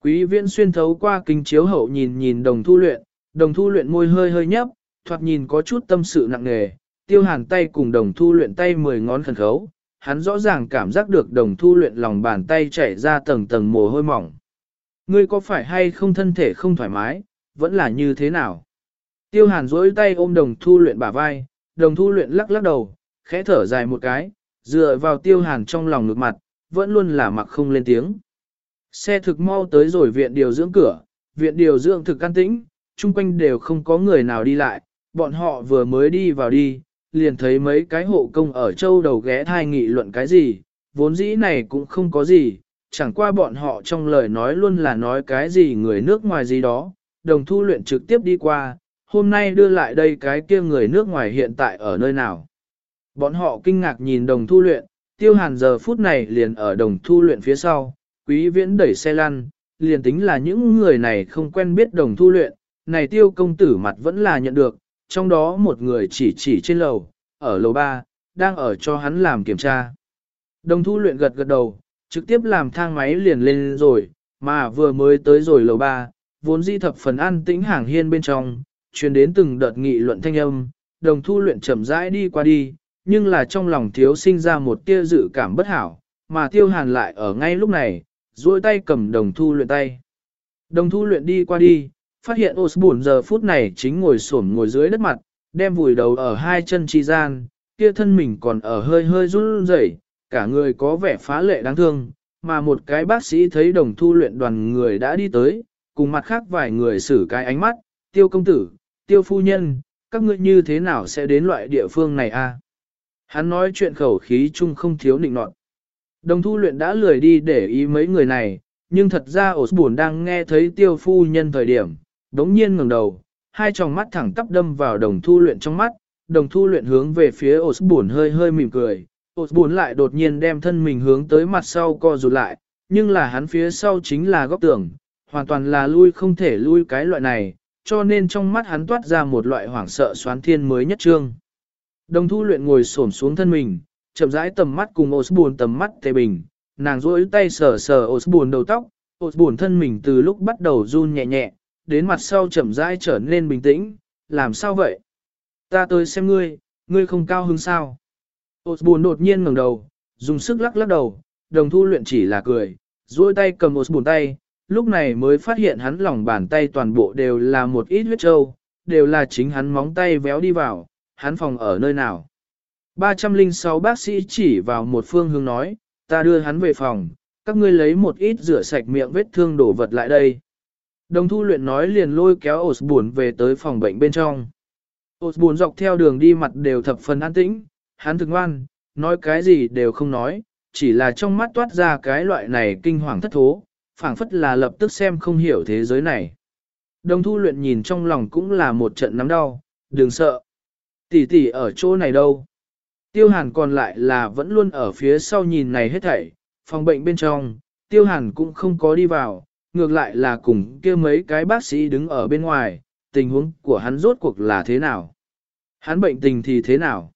Quý Viên xuyên thấu qua kính chiếu hậu nhìn nhìn đồng thu luyện, đồng thu luyện môi hơi hơi nhấp, thoạt nhìn có chút tâm sự nặng nề, tiêu hàn tay cùng đồng thu luyện tay mười ngón khẩn khấu, hắn rõ ràng cảm giác được đồng thu luyện lòng bàn tay chảy ra tầng tầng mồ hôi mỏng. Ngươi có phải hay không thân thể không thoải mái, vẫn là như thế nào? Tiêu hàn duỗi tay ôm đồng thu luyện bả vai, đồng thu luyện lắc lắc đầu, khẽ thở dài một cái, dựa vào tiêu hàn trong lòng ngược mặt, vẫn luôn là mặc không lên tiếng. Xe thực mau tới rồi viện điều dưỡng cửa, viện điều dưỡng thực can tĩnh, chung quanh đều không có người nào đi lại, bọn họ vừa mới đi vào đi, liền thấy mấy cái hộ công ở châu đầu ghé thai nghị luận cái gì, vốn dĩ này cũng không có gì, chẳng qua bọn họ trong lời nói luôn là nói cái gì người nước ngoài gì đó, đồng thu luyện trực tiếp đi qua, hôm nay đưa lại đây cái kia người nước ngoài hiện tại ở nơi nào. Bọn họ kinh ngạc nhìn đồng thu luyện, tiêu hàn giờ phút này liền ở đồng thu luyện phía sau, quý viễn đẩy xe lăn, liền tính là những người này không quen biết đồng thu luyện, này tiêu công tử mặt vẫn là nhận được, trong đó một người chỉ chỉ trên lầu, ở lầu 3, đang ở cho hắn làm kiểm tra. Đồng thu luyện gật gật đầu, trực tiếp làm thang máy liền lên rồi, mà vừa mới tới rồi lầu 3, vốn di thập phần an tĩnh hàng hiên bên trong, truyền đến từng đợt nghị luận thanh âm, đồng thu luyện chậm rãi đi qua đi, nhưng là trong lòng thiếu sinh ra một tia dự cảm bất hảo, mà tiêu hàn lại ở ngay lúc này, duỗi tay cầm đồng thu luyện tay. Đồng thu luyện đi qua đi, phát hiện Osborne giờ phút này chính ngồi xổm ngồi dưới đất mặt, đem vùi đầu ở hai chân chi gian, kia thân mình còn ở hơi hơi run rẩy, cả người có vẻ phá lệ đáng thương, mà một cái bác sĩ thấy đồng thu luyện đoàn người đã đi tới, cùng mặt khác vài người xử cái ánh mắt, tiêu công tử, tiêu phu nhân, các ngươi như thế nào sẽ đến loại địa phương này a? Hắn nói chuyện khẩu khí chung không thiếu nịnh nọt. Đồng thu luyện đã lười đi để ý mấy người này, nhưng thật ra ổ buồn đang nghe thấy tiêu phu nhân thời điểm, đống nhiên ngẩng đầu, hai tròng mắt thẳng tắp đâm vào đồng thu luyện trong mắt, đồng thu luyện hướng về phía ổ buồn hơi hơi mỉm cười, ổ buồn lại đột nhiên đem thân mình hướng tới mặt sau co rụt lại, nhưng là hắn phía sau chính là góc tường, hoàn toàn là lui không thể lui cái loại này, cho nên trong mắt hắn toát ra một loại hoảng sợ xoán thiên mới nhất trương. Đồng thu luyện ngồi xổm xuống thân mình, chậm rãi tầm mắt cùng Osborne tầm mắt tề bình, nàng duỗi tay sờ sờ Osborne đầu tóc, Osborne thân mình từ lúc bắt đầu run nhẹ nhẹ, đến mặt sau chậm rãi trở nên bình tĩnh, làm sao vậy? Ta tới xem ngươi, ngươi không cao hứng sao? Osborne đột nhiên ngẩng đầu, dùng sức lắc lắc đầu, đồng thu luyện chỉ là cười, duỗi tay cầm Osborne tay, lúc này mới phát hiện hắn lòng bàn tay toàn bộ đều là một ít huyết trâu, đều là chính hắn móng tay véo đi vào, hắn phòng ở nơi nào. 306 bác sĩ chỉ vào một phương hướng nói, ta đưa hắn về phòng, các ngươi lấy một ít rửa sạch miệng vết thương đổ vật lại đây. Đồng thu luyện nói liền lôi kéo Osborne về tới phòng bệnh bên trong. Osborne dọc theo đường đi mặt đều thập phần an tĩnh, hắn thực ngoan, nói cái gì đều không nói, chỉ là trong mắt toát ra cái loại này kinh hoàng thất thố, phảng phất là lập tức xem không hiểu thế giới này. Đồng thu luyện nhìn trong lòng cũng là một trận nắm đau, đừng sợ. Tỷ tỷ ở chỗ này đâu? Tiêu hàn còn lại là vẫn luôn ở phía sau nhìn này hết thảy, phòng bệnh bên trong, tiêu hàn cũng không có đi vào, ngược lại là cùng kia mấy cái bác sĩ đứng ở bên ngoài, tình huống của hắn rốt cuộc là thế nào? Hắn bệnh tình thì thế nào?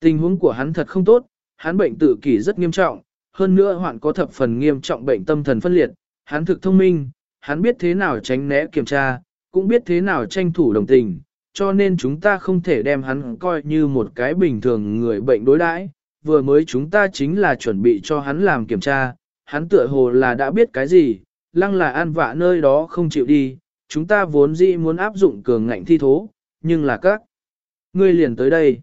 Tình huống của hắn thật không tốt, hắn bệnh tự kỷ rất nghiêm trọng, hơn nữa hoạn có thập phần nghiêm trọng bệnh tâm thần phân liệt, hắn thực thông minh, hắn biết thế nào tránh né kiểm tra, cũng biết thế nào tranh thủ đồng tình, cho nên chúng ta không thể đem hắn coi như một cái bình thường người bệnh đối đãi. Vừa mới chúng ta chính là chuẩn bị cho hắn làm kiểm tra, hắn tựa hồ là đã biết cái gì, lăng là an vạ nơi đó không chịu đi, chúng ta vốn dĩ muốn áp dụng cường ngạnh thi thố, nhưng là các ngươi liền tới đây.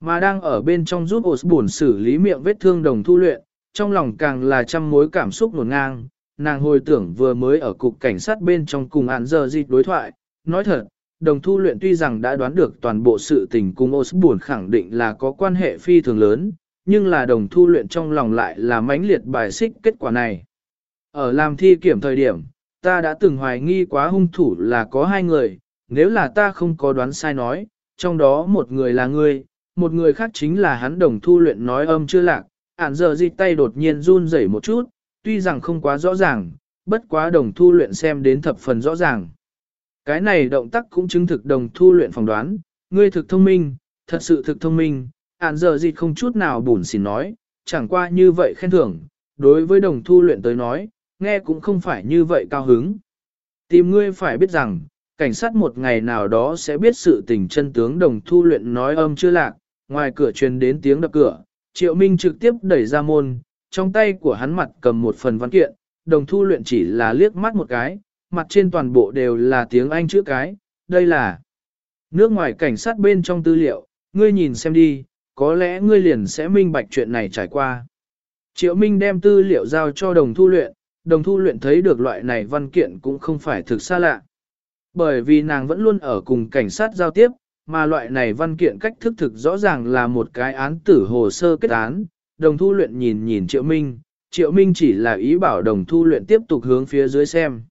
Mà đang ở bên trong giúp Osborne xử lý miệng vết thương đồng thu luyện, trong lòng càng là trăm mối cảm xúc nổn ngang, nàng hồi tưởng vừa mới ở cục cảnh sát bên trong cùng án giờ dịch đối thoại, nói thật, đồng thu luyện tuy rằng đã đoán được toàn bộ sự tình cùng Osborne khẳng định là có quan hệ phi thường lớn, nhưng là đồng thu luyện trong lòng lại là mãnh liệt bài xích kết quả này. Ở làm thi kiểm thời điểm, ta đã từng hoài nghi quá hung thủ là có hai người, nếu là ta không có đoán sai nói, trong đó một người là ngươi, một người khác chính là hắn đồng thu luyện nói âm chưa lạc, ản giờ di tay đột nhiên run rẩy một chút, tuy rằng không quá rõ ràng, bất quá đồng thu luyện xem đến thập phần rõ ràng. Cái này động tác cũng chứng thực đồng thu luyện phỏng đoán, ngươi thực thông minh, thật sự thực thông minh, ản giờ gì không chút nào bùn xỉn nói, chẳng qua như vậy khen thưởng, đối với đồng thu luyện tới nói, nghe cũng không phải như vậy cao hứng. Tìm ngươi phải biết rằng, cảnh sát một ngày nào đó sẽ biết sự tình chân tướng đồng thu luyện nói âm chưa lạc, ngoài cửa truyền đến tiếng đập cửa, triệu minh trực tiếp đẩy ra môn, trong tay của hắn mặt cầm một phần văn kiện, đồng thu luyện chỉ là liếc mắt một cái, mặt trên toàn bộ đều là tiếng Anh chữ cái, đây là nước ngoài cảnh sát bên trong tư liệu, ngươi nhìn xem đi, có lẽ ngươi liền sẽ minh bạch chuyện này trải qua. Triệu Minh đem tư liệu giao cho đồng thu luyện, đồng thu luyện thấy được loại này văn kiện cũng không phải thực xa lạ. Bởi vì nàng vẫn luôn ở cùng cảnh sát giao tiếp, mà loại này văn kiện cách thức thực rõ ràng là một cái án tử hồ sơ kết án, đồng thu luyện nhìn nhìn Triệu Minh, Triệu Minh chỉ là ý bảo đồng thu luyện tiếp tục hướng phía dưới xem.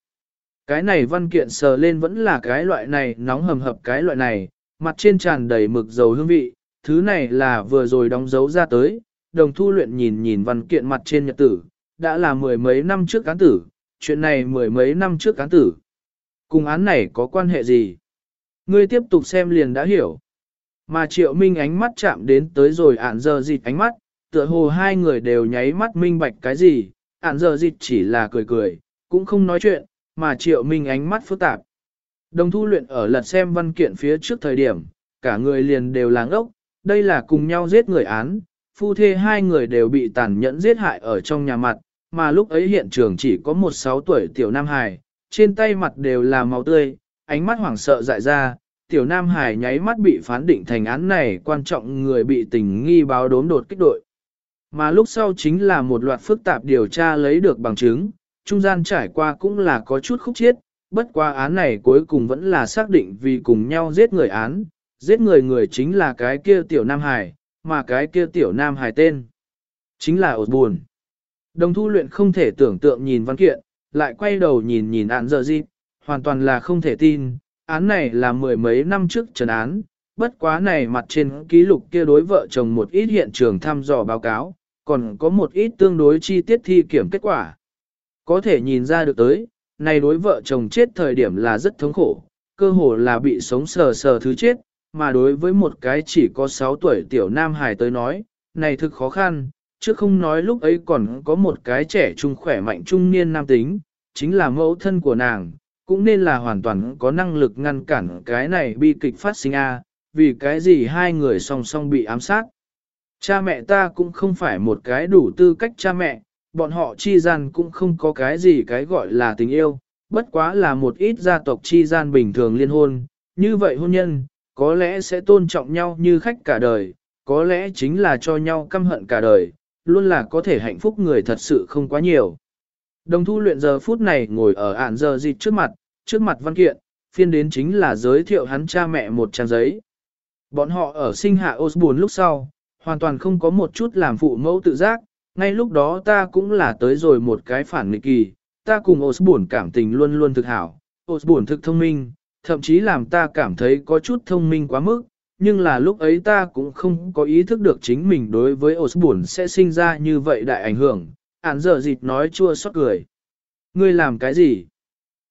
Cái này văn kiện sờ lên vẫn là cái loại này nóng hầm hập cái loại này, mặt trên tràn đầy mực dầu hương vị, thứ này là vừa rồi đóng dấu ra tới, đồng thu luyện nhìn nhìn văn kiện mặt trên nhật tử, đã là mười mấy năm trước cán tử, chuyện này mười mấy năm trước cán tử. Cùng án này có quan hệ gì? Ngươi tiếp tục xem liền đã hiểu. Mà triệu minh ánh mắt chạm đến tới rồi ản giờ dịt ánh mắt, tựa hồ hai người đều nháy mắt minh bạch cái gì, ản giờ dịt chỉ là cười cười, cũng không nói chuyện, mà triệu minh ánh mắt phức tạp. Đồng thu luyện ở lật xem văn kiện phía trước thời điểm, cả người liền đều láng ốc, đây là cùng nhau giết người án, phu thê hai người đều bị tàn nhẫn giết hại ở trong nhà mặt, mà lúc ấy hiện trường chỉ có một sáu tuổi tiểu Nam Hải, trên tay mặt đều là máu tươi, ánh mắt hoảng sợ dại ra, tiểu Nam Hải nháy mắt bị phán định thành án này quan trọng người bị tình nghi báo đốm đột kích đội. Mà lúc sau chính là một loạt phức tạp điều tra lấy được bằng chứng, trung gian trải qua cũng là có chút khúc chiết, bất qua án này cuối cùng vẫn là xác định vì cùng nhau giết người án, giết người người chính là cái kia tiểu Nam Hải, mà cái kia tiểu Nam Hải tên chính là ột buồn. Đồng thu luyện không thể tưởng tượng nhìn văn kiện, lại quay đầu nhìn nhìn án giờ gì, hoàn toàn là không thể tin, án này là mười mấy năm trước trần án, bất quá này mặt trên ký lục kia đối vợ chồng một ít hiện trường thăm dò báo cáo, còn có một ít tương đối chi tiết thi kiểm kết quả. Có thể nhìn ra được tới, này đối vợ chồng chết thời điểm là rất thống khổ, cơ hồ là bị sống sờ sờ thứ chết, mà đối với một cái chỉ có 6 tuổi tiểu nam hài tới nói, này thực khó khăn, chứ không nói lúc ấy còn có một cái trẻ trung khỏe mạnh trung niên nam tính, chính là mẫu thân của nàng, cũng nên là hoàn toàn có năng lực ngăn cản cái này bi kịch phát sinh a vì cái gì hai người song song bị ám sát. Cha mẹ ta cũng không phải một cái đủ tư cách cha mẹ, bọn họ chi gian cũng không có cái gì cái gọi là tình yêu, bất quá là một ít gia tộc chi gian bình thường liên hôn, như vậy hôn nhân, có lẽ sẽ tôn trọng nhau như khách cả đời, có lẽ chính là cho nhau căm hận cả đời, luôn là có thể hạnh phúc người thật sự không quá nhiều. Đồng thu luyện giờ phút này ngồi ở ản giờ dịch trước mặt, trước mặt văn kiện, phiên đến chính là giới thiệu hắn cha mẹ một trang giấy. Bọn họ ở sinh hạ Osborne lúc sau, hoàn toàn không có một chút làm phụ mẫu tự giác, ngay lúc đó ta cũng là tới rồi một cái phản nghịch kỳ, ta cùng Osborne cảm tình luôn luôn thực hảo, Osborne thực thông minh, thậm chí làm ta cảm thấy có chút thông minh quá mức, nhưng là lúc ấy ta cũng không có ý thức được chính mình đối với Osborne sẽ sinh ra như vậy đại ảnh hưởng, án giờ dịt nói chua xót cười. Ngươi làm cái gì?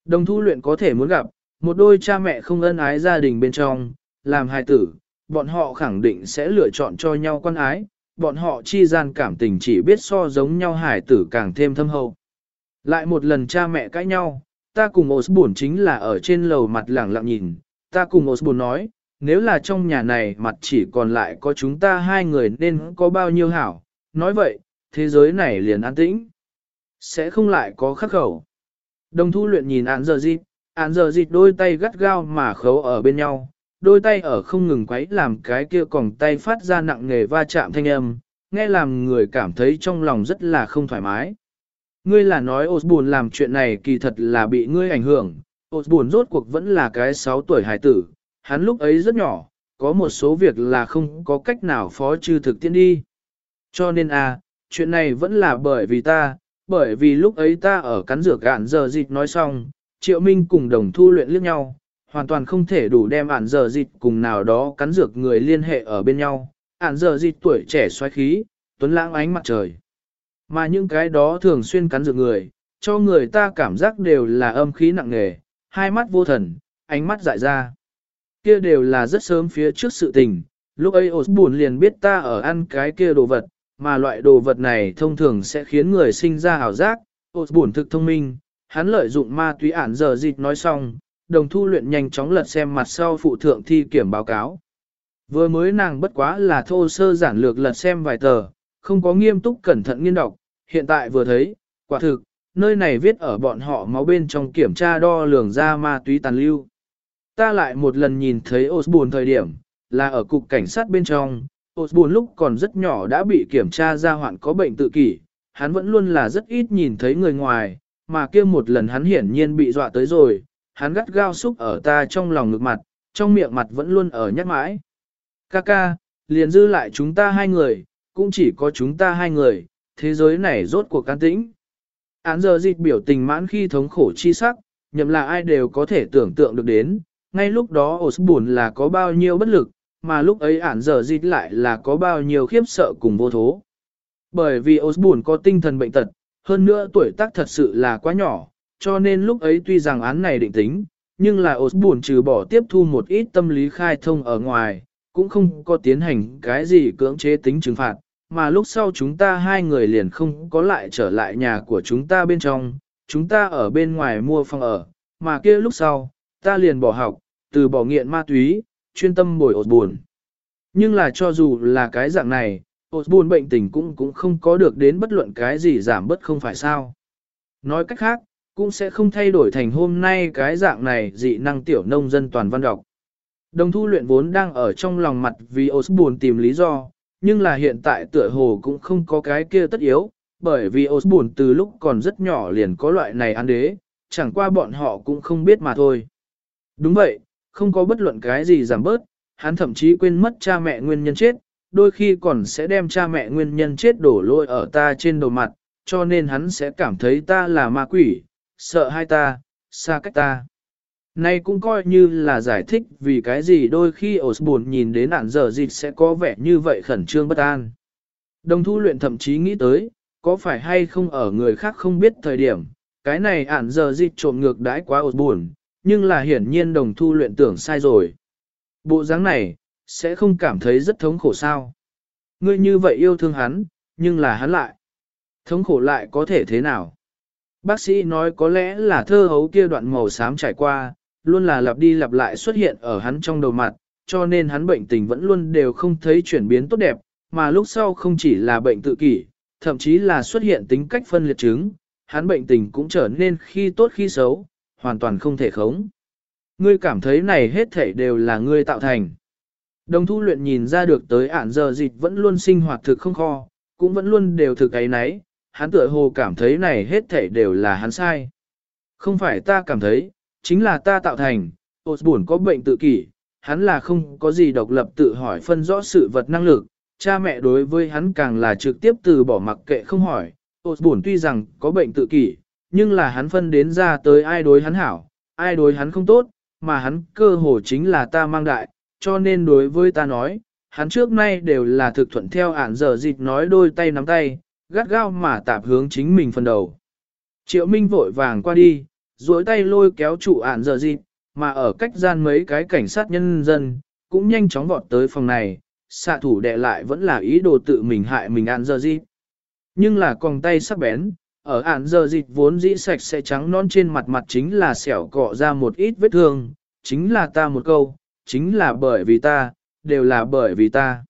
Đồng thu luyện có thể muốn gặp, một đôi cha mẹ không ân ái gia đình bên trong, làm hài tử, bọn họ khẳng định sẽ lựa chọn cho nhau quan ái, bọn họ chi gian cảm tình chỉ biết so giống nhau hài tử càng thêm thâm hậu. Lại một lần cha mẹ cãi nhau, ta cùng Osborne chính là ở trên lầu mặt lẳng lặng nhìn, ta cùng Osborne nói, nếu là trong nhà này mặt chỉ còn lại có chúng ta hai người nên có bao nhiêu hảo, nói vậy, thế giới này liền an tĩnh, sẽ không lại có khắc khẩu. Đồng thu luyện nhìn án giờ dịp, án giờ dịp đôi tay gắt gao mà khấu ở bên nhau, đôi tay ở không ngừng quấy làm cái kia còng tay phát ra nặng nề va chạm thanh âm, nghe làm người cảm thấy trong lòng rất là không thoải mái. Ngươi là nói Osborne làm chuyện này kỳ thật là bị ngươi ảnh hưởng, Osborne rốt cuộc vẫn là cái 6 tuổi hải tử, hắn lúc ấy rất nhỏ, có một số việc là không có cách nào phó trừ thực tiễn đi. Cho nên à, chuyện này vẫn là bởi vì ta, bởi vì lúc ấy ta ở cắn rửa gạn giờ dịch nói xong, Triệu Minh cùng đồng thu luyện liếc nhau, hoàn toàn không thể đủ đem ản giờ dịch cùng nào đó cắn dược người liên hệ ở bên nhau. Ản giờ dịch tuổi trẻ xoáy khí, tuấn lãng ánh mặt trời. Mà những cái đó thường xuyên cắn dược người, cho người ta cảm giác đều là âm khí nặng nề, hai mắt vô thần, ánh mắt dại ra. Kia đều là rất sớm phía trước sự tình, lúc ấy buồn liền biết ta ở ăn cái kia đồ vật, mà loại đồ vật này thông thường sẽ khiến người sinh ra ảo giác. buồn thực thông minh, hắn lợi dụng ma túy ản giờ dịch nói xong, đồng thu luyện nhanh chóng lật xem mặt sau phụ thượng thi kiểm báo cáo. Vừa mới nàng bất quá là thô sơ giản lược lật xem vài tờ, không có nghiêm túc cẩn thận nghiên đọc, hiện tại vừa thấy, quả thực, nơi này viết ở bọn họ máu bên trong kiểm tra đo lường ra ma túy tàn lưu. Ta lại một lần nhìn thấy Osborne thời điểm, là ở cục cảnh sát bên trong, Osborne lúc còn rất nhỏ đã bị kiểm tra ra hoạn có bệnh tự kỷ, hắn vẫn luôn là rất ít nhìn thấy người ngoài, mà kia một lần hắn hiển nhiên bị dọa tới rồi, hắn gắt gao xúc ở ta trong lòng ngực mặt, trong miệng mặt vẫn luôn ở nhắc mãi. Kaka, liền dư lại chúng ta hai người, cũng chỉ có chúng ta hai người, thế giới này rốt cuộc can tĩnh. Án giờ dịch biểu tình mãn khi thống khổ chi sắc, nhậm là ai đều có thể tưởng tượng được đến, ngay lúc đó Osborne là có bao nhiêu bất lực, mà lúc ấy án giờ dịch lại là có bao nhiêu khiếp sợ cùng vô thố. Bởi vì Osborne có tinh thần bệnh tật, hơn nữa tuổi tác thật sự là quá nhỏ, cho nên lúc ấy tuy rằng án này định tính, nhưng là Osborne trừ bỏ tiếp thu một ít tâm lý khai thông ở ngoài, cũng không có tiến hành cái gì cưỡng chế tính trừng phạt, mà lúc sau chúng ta hai người liền không có lại trở lại nhà của chúng ta bên trong, chúng ta ở bên ngoài mua phòng ở, mà kia lúc sau, ta liền bỏ học, từ bỏ nghiện ma túy, chuyên tâm bồi Osborne. Nhưng là cho dù là cái dạng này, Osborne bệnh tình cũng cũng không có được đến bất luận cái gì giảm bất không phải sao. Nói cách khác, cũng sẽ không thay đổi thành hôm nay cái dạng này dị năng tiểu nông dân toàn văn đọc. Đồng thu luyện vốn đang ở trong lòng mặt vì Osborne tìm lý do, nhưng là hiện tại tựa hồ cũng không có cái kia tất yếu, bởi vì Osborne từ lúc còn rất nhỏ liền có loại này ăn đế, chẳng qua bọn họ cũng không biết mà thôi. Đúng vậy, không có bất luận cái gì giảm bớt, hắn thậm chí quên mất cha mẹ nguyên nhân chết, đôi khi còn sẽ đem cha mẹ nguyên nhân chết đổ lỗi ở ta trên đầu mặt, cho nên hắn sẽ cảm thấy ta là ma quỷ, sợ hai ta, xa cách ta. Này cũng coi như là giải thích vì cái gì đôi khi Osborne nhìn đến nạn giờ dịch sẽ có vẻ như vậy khẩn trương bất an. Đồng thu luyện thậm chí nghĩ tới, có phải hay không ở người khác không biết thời điểm, cái này ản giờ dịch trộm ngược đãi quá Osborne, nhưng là hiển nhiên đồng thu luyện tưởng sai rồi. Bộ dáng này, sẽ không cảm thấy rất thống khổ sao. Ngươi như vậy yêu thương hắn, nhưng là hắn lại. Thống khổ lại có thể thế nào? Bác sĩ nói có lẽ là thơ hấu kia đoạn màu xám trải qua, luôn là lặp đi lặp lại xuất hiện ở hắn trong đầu mặt, cho nên hắn bệnh tình vẫn luôn đều không thấy chuyển biến tốt đẹp, mà lúc sau không chỉ là bệnh tự kỷ, thậm chí là xuất hiện tính cách phân liệt chứng, hắn bệnh tình cũng trở nên khi tốt khi xấu, hoàn toàn không thể khống. Ngươi cảm thấy này hết thảy đều là ngươi tạo thành. Đồng thu luyện nhìn ra được tới ản giờ dịch vẫn luôn sinh hoạt thực không kho, cũng vẫn luôn đều thực ấy nấy, hắn tựa hồ cảm thấy này hết thảy đều là hắn sai. Không phải ta cảm thấy, chính là ta tạo thành, Osborne có bệnh tự kỷ, hắn là không có gì độc lập tự hỏi phân rõ sự vật năng lực, cha mẹ đối với hắn càng là trực tiếp từ bỏ mặc kệ không hỏi. Osborne tuy rằng có bệnh tự kỷ, nhưng là hắn phân đến ra tới ai đối hắn hảo, ai đối hắn không tốt, mà hắn cơ hồ chính là ta mang đại, cho nên đối với ta nói, hắn trước nay đều là thực thuận theo ản giờ dịch nói đôi tay nắm tay, gắt gao mà tạp hướng chính mình phần đầu. Triệu Minh vội vàng qua đi, duỗi tay lôi kéo trụ ạn giờ dịp, mà ở cách gian mấy cái cảnh sát nhân dân, cũng nhanh chóng vọt tới phòng này, xạ thủ đệ lại vẫn là ý đồ tự mình hại mình ạn giờ dịp. Nhưng là con tay sắc bén, ở ạn giờ dịp vốn dĩ sạch sẽ trắng non trên mặt mặt chính là xẻo cọ ra một ít vết thương, chính là ta một câu, chính là bởi vì ta, đều là bởi vì ta.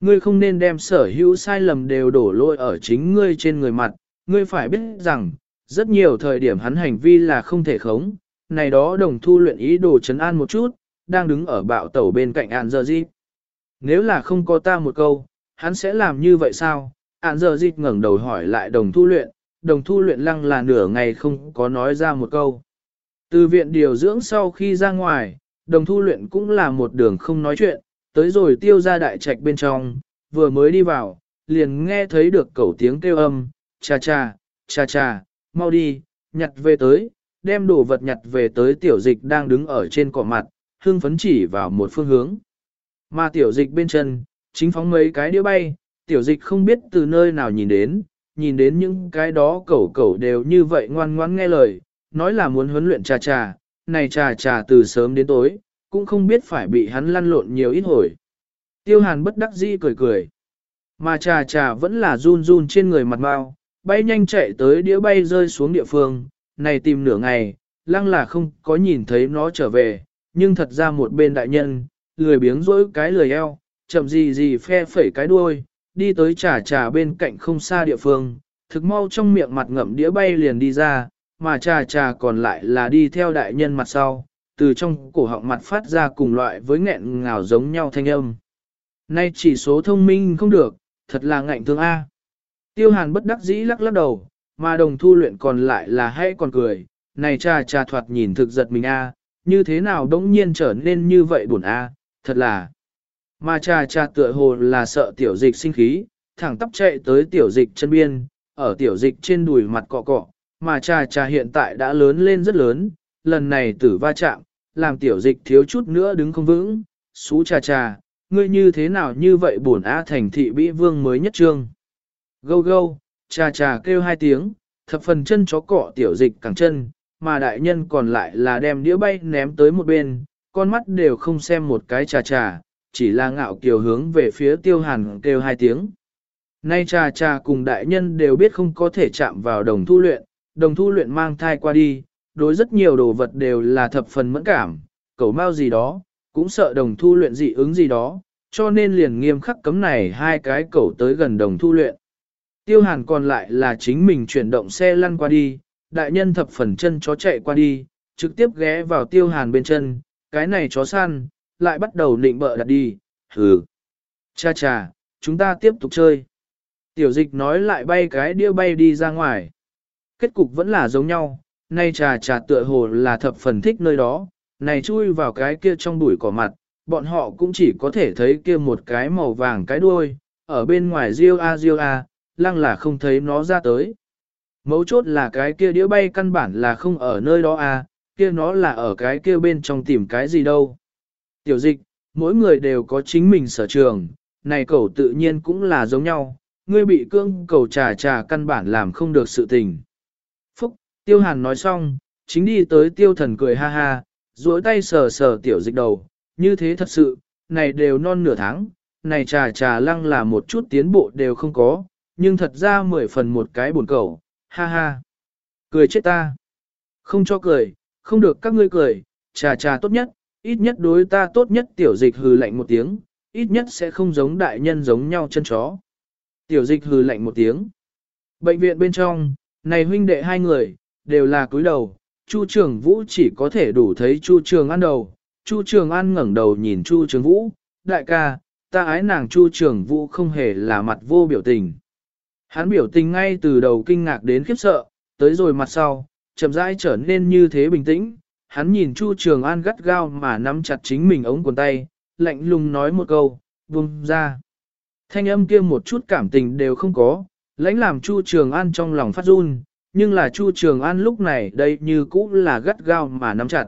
Ngươi không nên đem sở hữu sai lầm đều đổ lỗi ở chính ngươi trên người mặt, ngươi phải biết rằng, rất nhiều thời điểm hắn hành vi là không thể khống, này đó đồng thu luyện ý đồ chấn an một chút, đang đứng ở bạo tẩu bên cạnh ạn giờ dịp. Nếu là không có ta một câu, hắn sẽ làm như vậy sao? Ản giờ dịp ngẩng đầu hỏi lại đồng thu luyện, đồng thu luyện lăng là nửa ngày không có nói ra một câu. Từ viện điều dưỡng sau khi ra ngoài, đồng thu luyện cũng là một đường không nói chuyện, tới rồi tiêu ra đại trạch bên trong, vừa mới đi vào, liền nghe thấy được cẩu tiếng kêu âm, cha cha, cha cha, mau đi, nhặt về tới, đem đồ vật nhặt về tới tiểu dịch đang đứng ở trên cỏ mặt, hương phấn chỉ vào một phương hướng. Mà tiểu dịch bên chân, chính phóng mấy cái đĩa bay, tiểu dịch không biết từ nơi nào nhìn đến, nhìn đến những cái đó cẩu cẩu đều như vậy ngoan ngoãn nghe lời, nói là muốn huấn luyện trà trà, này trà trà từ sớm đến tối, cũng không biết phải bị hắn lăn lộn nhiều ít hồi. Tiêu hàn bất đắc dĩ cười cười. Mà trà trà vẫn là run run trên người mặt mau, bay nhanh chạy tới đĩa bay rơi xuống địa phương, này tìm nửa ngày, lăng là không có nhìn thấy nó trở về, nhưng thật ra một bên đại nhân, lười biếng rỗi cái lười eo, chậm gì gì phe phẩy cái đuôi, đi tới trà trà bên cạnh không xa địa phương, thực mau trong miệng mặt ngậm đĩa bay liền đi ra, mà trà trà còn lại là đi theo đại nhân mặt sau, từ trong cổ họng mặt phát ra cùng loại với nghẹn ngào giống nhau thanh âm. Nay chỉ số thông minh không được, thật là ngạnh thương A. Tiêu hàn bất đắc dĩ lắc lắc đầu, mà đồng thu luyện còn lại là hay còn cười, này cha cha thoạt nhìn thực giật mình A, như thế nào đống nhiên trở nên như vậy buồn A, thật là. Mà cha cha tựa hồ là sợ tiểu dịch sinh khí, thẳng tắp chạy tới tiểu dịch chân biên, ở tiểu dịch trên đùi mặt cọ cọ, mà cha cha hiện tại đã lớn lên rất lớn, lần này tử va chạm, làm tiểu dịch thiếu chút nữa đứng không vững, xú cha cha, ngươi như thế nào như vậy bổn á thành thị bĩ vương mới nhất trương. Gâu gâu, cha cha kêu hai tiếng, thập phần chân chó cọ tiểu dịch cẳng chân, mà đại nhân còn lại là đem đĩa bay ném tới một bên, con mắt đều không xem một cái trà trà, chỉ là ngạo kiều hướng về phía tiêu hàn kêu hai tiếng. Nay trà trà cùng đại nhân đều biết không có thể chạm vào đồng thu luyện, đồng thu luyện mang thai qua đi, đối rất nhiều đồ vật đều là thập phần mẫn cảm, cầu mau gì đó, cũng sợ đồng thu luyện dị ứng gì đó, cho nên liền nghiêm khắc cấm này hai cái cầu tới gần đồng thu luyện. Tiêu hàn còn lại là chính mình chuyển động xe lăn qua đi, đại nhân thập phần chân chó chạy qua đi, trực tiếp ghé vào tiêu hàn bên chân, cái này chó săn, lại bắt đầu nịnh bợ đặt đi, hừ. Cha cha, chúng ta tiếp tục chơi. Tiểu dịch nói lại bay cái đĩa bay đi ra ngoài. Kết cục vẫn là giống nhau, nay trà trà tựa hồ là thập phần thích nơi đó, này chui vào cái kia trong bụi cỏ mặt, bọn họ cũng chỉ có thể thấy kia một cái màu vàng cái đuôi, ở bên ngoài riêu a riêu a, lăng là không thấy nó ra tới. Mấu chốt là cái kia đĩa bay căn bản là không ở nơi đó a, kia nó là ở cái kia bên trong tìm cái gì đâu. Tiểu dịch, mỗi người đều có chính mình sở trường, này cầu tự nhiên cũng là giống nhau, ngươi bị cương cầu trà trà căn bản làm không được sự tình. Tiêu hàn nói xong, chính đi tới tiêu thần cười ha ha, duỗi tay sờ sờ tiểu dịch đầu, như thế thật sự, này đều non nửa tháng, này trà trà lăng là một chút tiến bộ đều không có, nhưng thật ra mười phần một cái buồn cầu, ha ha. Cười chết ta. Không cho cười, không được các ngươi cười, trà trà tốt nhất, ít nhất đối ta tốt nhất tiểu dịch hừ lạnh một tiếng, ít nhất sẽ không giống đại nhân giống nhau chân chó. Tiểu dịch hừ lạnh một tiếng. Bệnh viện bên trong, này huynh đệ hai người, đều là cúi đầu, Chu Trường Vũ chỉ có thể đủ thấy Chu Trường An đầu. Chu Trường An ngẩng đầu nhìn Chu Trường Vũ, đại ca, ta ái nàng Chu Trường Vũ không hề là mặt vô biểu tình. Hắn biểu tình ngay từ đầu kinh ngạc đến khiếp sợ, tới rồi mặt sau, chậm rãi trở nên như thế bình tĩnh. Hắn nhìn Chu Trường An gắt gao mà nắm chặt chính mình ống quần tay, lạnh lùng nói một câu, vùng ra. Thanh âm kia một chút cảm tình đều không có, lãnh làm Chu Trường An trong lòng phát run, nhưng là Chu Trường An lúc này đây như cũ là gắt gao mà nắm chặt.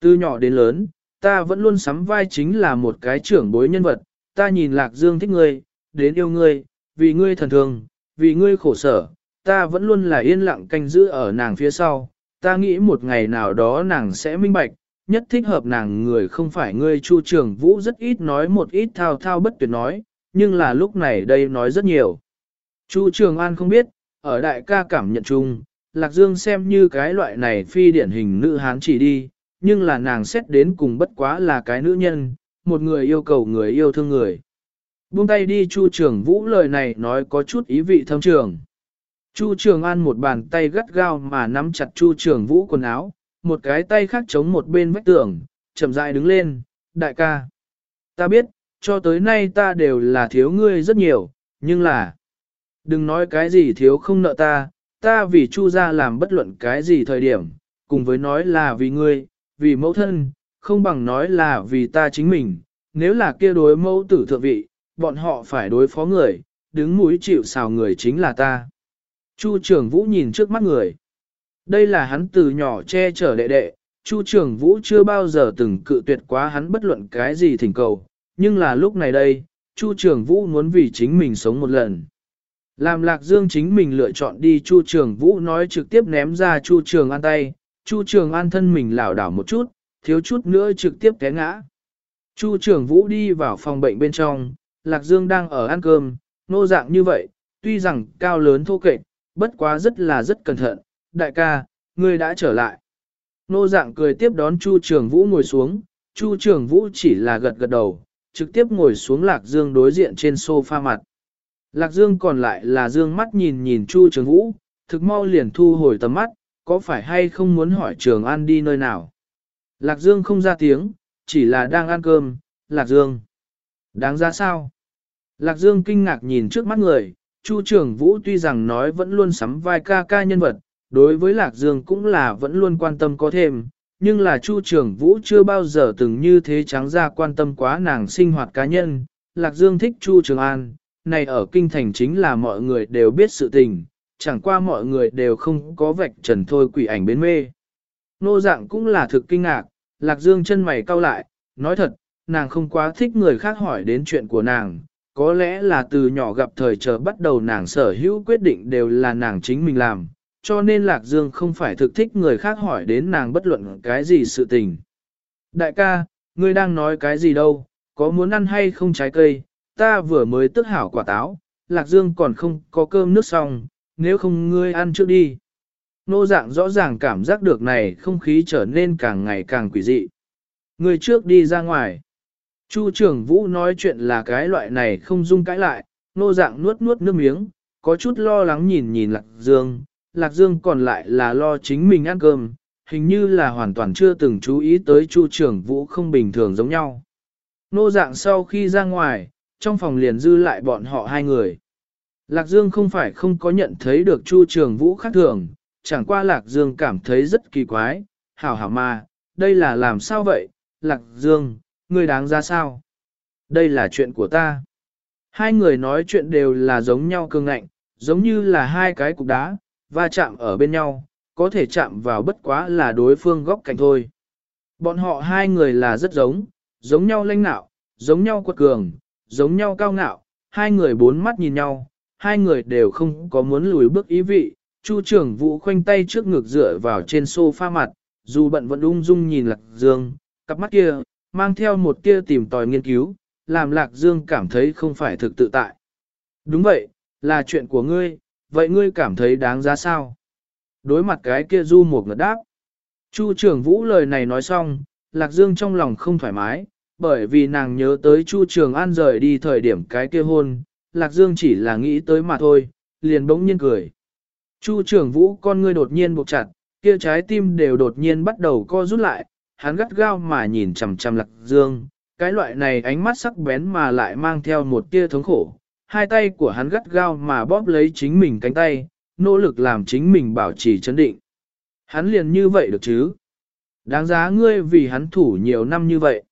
Từ nhỏ đến lớn, ta vẫn luôn sắm vai chính là một cái trưởng bối nhân vật, ta nhìn Lạc Dương thích ngươi, đến yêu ngươi, vì ngươi thần thường, vì ngươi khổ sở, ta vẫn luôn là yên lặng canh giữ ở nàng phía sau, ta nghĩ một ngày nào đó nàng sẽ minh bạch, nhất thích hợp nàng người không phải ngươi Chu Trường Vũ rất ít nói một ít thao thao bất tuyệt nói, nhưng là lúc này đây nói rất nhiều. Chu Trường An không biết, ở đại ca cảm nhận chung, Lạc Dương xem như cái loại này phi điển hình nữ hán chỉ đi, nhưng là nàng xét đến cùng bất quá là cái nữ nhân, một người yêu cầu người yêu thương người. Buông tay đi Chu Trường Vũ lời này nói có chút ý vị thâm trường. Chu Trường An một bàn tay gắt gao mà nắm chặt Chu Trường Vũ quần áo, một cái tay khác chống một bên vách tường, chậm rãi đứng lên, đại ca. Ta biết, cho tới nay ta đều là thiếu ngươi rất nhiều, nhưng là, đừng nói cái gì thiếu không nợ ta, ta vì chu ra làm bất luận cái gì thời điểm, cùng với nói là vì ngươi, vì mẫu thân, không bằng nói là vì ta chính mình, nếu là kia đối mẫu tử thượng vị, bọn họ phải đối phó người, đứng mũi chịu xào người chính là ta. Chu trưởng vũ nhìn trước mắt người. Đây là hắn từ nhỏ che chở đệ đệ, Chu trưởng vũ chưa bao giờ từng cự tuyệt quá hắn bất luận cái gì thỉnh cầu, nhưng là lúc này đây, Chu Trường Vũ muốn vì chính mình sống một lần. Làm Lạc Dương chính mình lựa chọn đi Chu Trường Vũ nói trực tiếp ném ra Chu Trường An tay, Chu Trường An thân mình lảo đảo một chút, thiếu chút nữa trực tiếp té ngã. Chu Trường Vũ đi vào phòng bệnh bên trong, Lạc Dương đang ở ăn cơm, nô dạng như vậy, tuy rằng cao lớn thô kệch, bất quá rất là rất cẩn thận, đại ca, ngươi đã trở lại. Nô dạng cười tiếp đón Chu Trường Vũ ngồi xuống, Chu Trường Vũ chỉ là gật gật đầu, trực tiếp ngồi xuống Lạc Dương đối diện trên sofa mặt. Lạc Dương còn lại là Dương mắt nhìn nhìn Chu Trường Vũ, thực mau liền thu hồi tầm mắt, có phải hay không muốn hỏi Trường An đi nơi nào. Lạc Dương không ra tiếng, chỉ là đang ăn cơm, Lạc Dương. Đáng ra sao? Lạc Dương kinh ngạc nhìn trước mắt người, Chu Trường Vũ tuy rằng nói vẫn luôn sắm vai ca ca nhân vật, đối với Lạc Dương cũng là vẫn luôn quan tâm có thêm, nhưng là Chu Trường Vũ chưa bao giờ từng như thế trắng ra quan tâm quá nàng sinh hoạt cá nhân. Lạc Dương thích Chu Trường An, này ở kinh thành chính là mọi người đều biết sự tình, chẳng qua mọi người đều không có vạch trần thôi quỷ ảnh bến mê. Nô dạng cũng là thực kinh ngạc, Lạc Dương chân mày cau lại, nói thật, nàng không quá thích người khác hỏi đến chuyện của nàng, có lẽ là từ nhỏ gặp thời chờ bắt đầu nàng sở hữu quyết định đều là nàng chính mình làm, cho nên Lạc Dương không phải thực thích người khác hỏi đến nàng bất luận cái gì sự tình. Đại ca, ngươi đang nói cái gì đâu, có muốn ăn hay không trái cây, ta vừa mới tức hảo quả táo, Lạc Dương còn không có cơm nước xong, nếu không ngươi ăn trước đi. Nô dạng rõ ràng cảm giác được này không khí trở nên càng ngày càng quỷ dị. người trước đi ra ngoài. Chu trưởng vũ nói chuyện là cái loại này không dung cãi lại, nô dạng nuốt nuốt nước miếng, có chút lo lắng nhìn nhìn Lạc Dương, Lạc Dương còn lại là lo chính mình ăn cơm, hình như là hoàn toàn chưa từng chú ý tới Chu trưởng vũ không bình thường giống nhau. Nô dạng sau khi ra ngoài, trong phòng liền dư lại bọn họ hai người. Lạc Dương không phải không có nhận thấy được Chu trường vũ khác thường, chẳng qua Lạc Dương cảm thấy rất kỳ quái, hảo hảo mà, đây là làm sao vậy, Lạc Dương, ngươi đáng ra sao? Đây là chuyện của ta. Hai người nói chuyện đều là giống nhau cương ngạnh, giống như là hai cái cục đá, va chạm ở bên nhau, có thể chạm vào bất quá là đối phương góc cạnh thôi. Bọn họ hai người là rất giống, giống nhau lãnh nạo, giống nhau quật cường, giống nhau cao ngạo, hai người bốn mắt nhìn nhau, hai người đều không có muốn lùi bước ý vị. Chu trưởng vũ khoanh tay trước ngực dựa vào trên sofa mặt, dù bận vẫn ung dung nhìn lạc dương, cặp mắt kia, mang theo một tia tìm tòi nghiên cứu, làm lạc dương cảm thấy không phải thực tự tại. Đúng vậy, là chuyện của ngươi, vậy ngươi cảm thấy đáng giá sao? Đối mặt cái kia du một ngật đáp. Chu trưởng vũ lời này nói xong, lạc dương trong lòng không thoải mái, bởi vì nàng nhớ tới Chu Trường An rời đi thời điểm cái kia hôn, Lạc Dương chỉ là nghĩ tới mà thôi, liền bỗng nhiên cười. Chu Trường Vũ con ngươi đột nhiên buộc chặt, kia trái tim đều đột nhiên bắt đầu co rút lại, hắn gắt gao mà nhìn chằm chằm Lạc Dương, cái loại này ánh mắt sắc bén mà lại mang theo một tia thống khổ. Hai tay của hắn gắt gao mà bóp lấy chính mình cánh tay, nỗ lực làm chính mình bảo trì chấn định. Hắn liền như vậy được chứ? Đáng giá ngươi vì hắn thủ nhiều năm như vậy.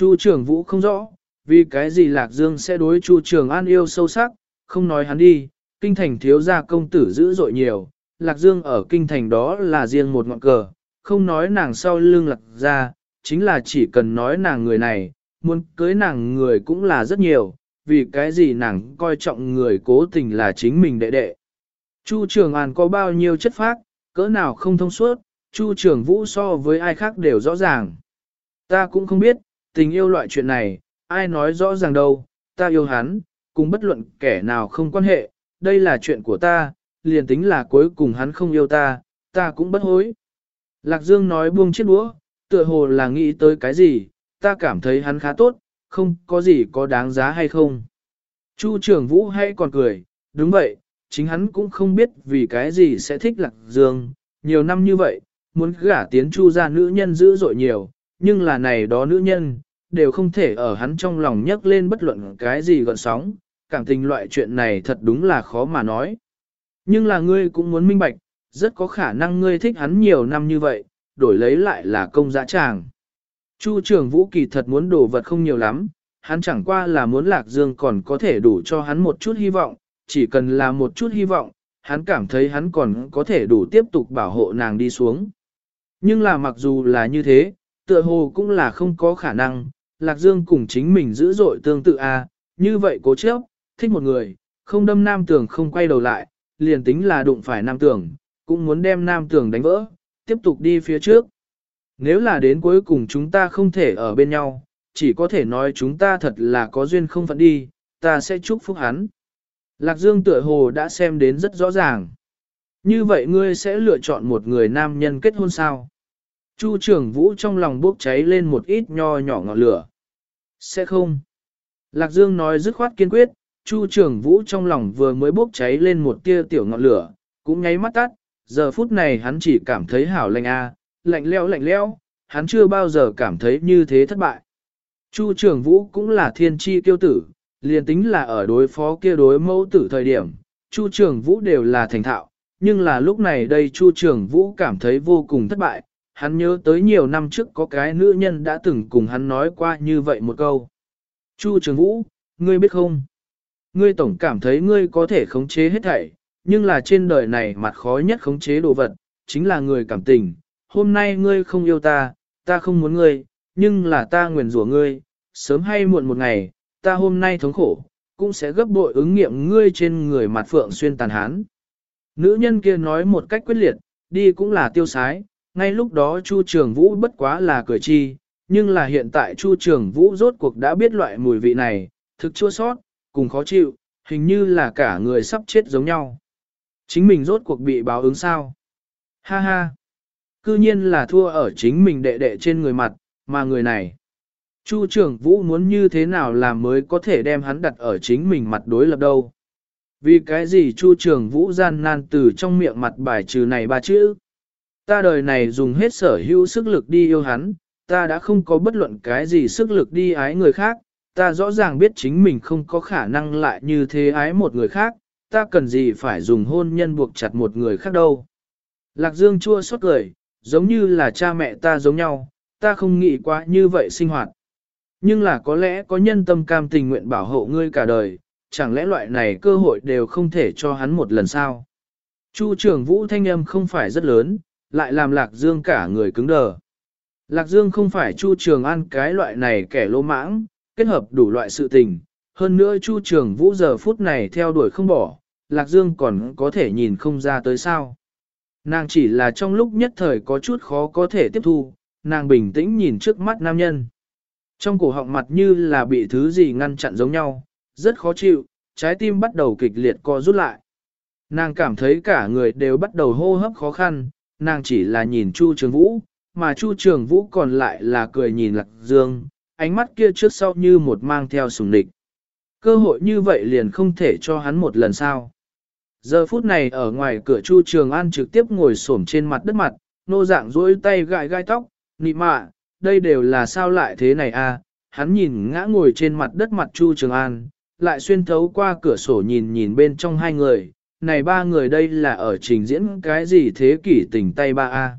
Chu trường vũ không rõ, vì cái gì Lạc Dương sẽ đối Chu trường an yêu sâu sắc, không nói hắn đi, kinh thành thiếu gia công tử dữ dội nhiều, Lạc Dương ở kinh thành đó là riêng một ngọn cờ, không nói nàng sau lưng Lạc ra, chính là chỉ cần nói nàng người này, muốn cưới nàng người cũng là rất nhiều, vì cái gì nàng coi trọng người cố tình là chính mình đệ đệ. Chu Trường An có bao nhiêu chất phác, cỡ nào không thông suốt, Chu Trường Vũ so với ai khác đều rõ ràng. Ta cũng không biết, tình yêu loại chuyện này, ai nói rõ ràng đâu, ta yêu hắn, cùng bất luận kẻ nào không quan hệ, đây là chuyện của ta, liền tính là cuối cùng hắn không yêu ta, ta cũng bất hối. Lạc Dương nói buông chiếc đũa, tựa hồ là nghĩ tới cái gì, ta cảm thấy hắn khá tốt, không có gì có đáng giá hay không. Chu trưởng vũ hay còn cười, đúng vậy, chính hắn cũng không biết vì cái gì sẽ thích Lạc Dương, nhiều năm như vậy, muốn gả tiến chu ra nữ nhân dữ dội nhiều, nhưng là này đó nữ nhân, đều không thể ở hắn trong lòng nhấc lên bất luận cái gì gọn sóng, cảm tình loại chuyện này thật đúng là khó mà nói. Nhưng là ngươi cũng muốn minh bạch, rất có khả năng ngươi thích hắn nhiều năm như vậy, đổi lấy lại là công dã tràng. Chu trường vũ kỳ thật muốn đổ vật không nhiều lắm, hắn chẳng qua là muốn lạc dương còn có thể đủ cho hắn một chút hy vọng, chỉ cần là một chút hy vọng, hắn cảm thấy hắn còn có thể đủ tiếp tục bảo hộ nàng đi xuống. Nhưng là mặc dù là như thế, tựa hồ cũng là không có khả năng, Lạc Dương cùng chính mình dữ dội tương tự a, à, như vậy cố chấp, thích một người, không đâm nam tường không quay đầu lại, liền tính là đụng phải nam tường, cũng muốn đem nam tường đánh vỡ, tiếp tục đi phía trước. Nếu là đến cuối cùng chúng ta không thể ở bên nhau, chỉ có thể nói chúng ta thật là có duyên không phận đi, ta sẽ chúc phúc hắn. Lạc Dương tựa hồ đã xem đến rất rõ ràng. Như vậy ngươi sẽ lựa chọn một người nam nhân kết hôn sao? Chu trưởng vũ trong lòng bốc cháy lên một ít nho nhỏ ngọn lửa. Sẽ không. Lạc Dương nói dứt khoát kiên quyết, Chu trưởng vũ trong lòng vừa mới bốc cháy lên một tia tiểu ngọn lửa, cũng nháy mắt tắt, giờ phút này hắn chỉ cảm thấy hảo lạnh a, lạnh leo lạnh leo, hắn chưa bao giờ cảm thấy như thế thất bại. Chu trưởng vũ cũng là thiên tri tiêu tử, liền tính là ở đối phó kia đối mẫu tử thời điểm, Chu trưởng vũ đều là thành thạo, nhưng là lúc này đây Chu trưởng vũ cảm thấy vô cùng thất bại, hắn nhớ tới nhiều năm trước có cái nữ nhân đã từng cùng hắn nói qua như vậy một câu. Chu Trường vũ, ngươi biết không? Ngươi tổng cảm thấy ngươi có thể khống chế hết thảy, nhưng là trên đời này mặt khó nhất khống chế đồ vật, chính là người cảm tình. Hôm nay ngươi không yêu ta, ta không muốn ngươi, nhưng là ta nguyền rủa ngươi, sớm hay muộn một ngày, ta hôm nay thống khổ, cũng sẽ gấp bội ứng nghiệm ngươi trên người mặt phượng xuyên tàn hán. Nữ nhân kia nói một cách quyết liệt, đi cũng là tiêu sái, ngay lúc đó Chu Trường Vũ bất quá là cười chi, nhưng là hiện tại Chu Trường Vũ rốt cuộc đã biết loại mùi vị này, thực chua sót, cùng khó chịu, hình như là cả người sắp chết giống nhau. Chính mình rốt cuộc bị báo ứng sao? Ha ha! Cư nhiên là thua ở chính mình đệ đệ trên người mặt, mà người này. Chu trưởng vũ muốn như thế nào làm mới có thể đem hắn đặt ở chính mình mặt đối lập đâu. Vì cái gì chu trưởng vũ gian nan từ trong miệng mặt bài trừ này ba chữ. Ta đời này dùng hết sở hữu sức lực đi yêu hắn, ta đã không có bất luận cái gì sức lực đi ái người khác, ta rõ ràng biết chính mình không có khả năng lại như thế ái một người khác, ta cần gì phải dùng hôn nhân buộc chặt một người khác đâu. Lạc Dương chua xót cười, giống như là cha mẹ ta giống nhau, ta không nghĩ quá như vậy sinh hoạt. Nhưng là có lẽ có nhân tâm cam tình nguyện bảo hộ ngươi cả đời, chẳng lẽ loại này cơ hội đều không thể cho hắn một lần sao? Chu trưởng vũ thanh âm không phải rất lớn, lại làm Lạc Dương cả người cứng đờ. Lạc Dương không phải Chu Trường An cái loại này kẻ lỗ mãng, kết hợp đủ loại sự tình. Hơn nữa Chu Trường Vũ giờ phút này theo đuổi không bỏ, Lạc Dương còn có thể nhìn không ra tới sao. Nàng chỉ là trong lúc nhất thời có chút khó có thể tiếp thu, nàng bình tĩnh nhìn trước mắt nam nhân. Trong cổ họng mặt như là bị thứ gì ngăn chặn giống nhau, rất khó chịu, trái tim bắt đầu kịch liệt co rút lại. Nàng cảm thấy cả người đều bắt đầu hô hấp khó khăn, nàng chỉ là nhìn Chu Trường Vũ, mà Chu Trường Vũ còn lại là cười nhìn Lạc Dương, ánh mắt kia trước sau như một mang theo sùng địch. Cơ hội như vậy liền không thể cho hắn một lần sao. Giờ phút này ở ngoài cửa Chu Trường An trực tiếp ngồi xổm trên mặt đất mặt, nô dạng duỗi tay gãi gai tóc, nị mạ, đây đều là sao lại thế này à, hắn nhìn ngã ngồi trên mặt đất mặt Chu Trường An, lại xuyên thấu qua cửa sổ nhìn nhìn bên trong hai người, này ba người đây là ở trình diễn cái gì thế kỷ tình tay ba a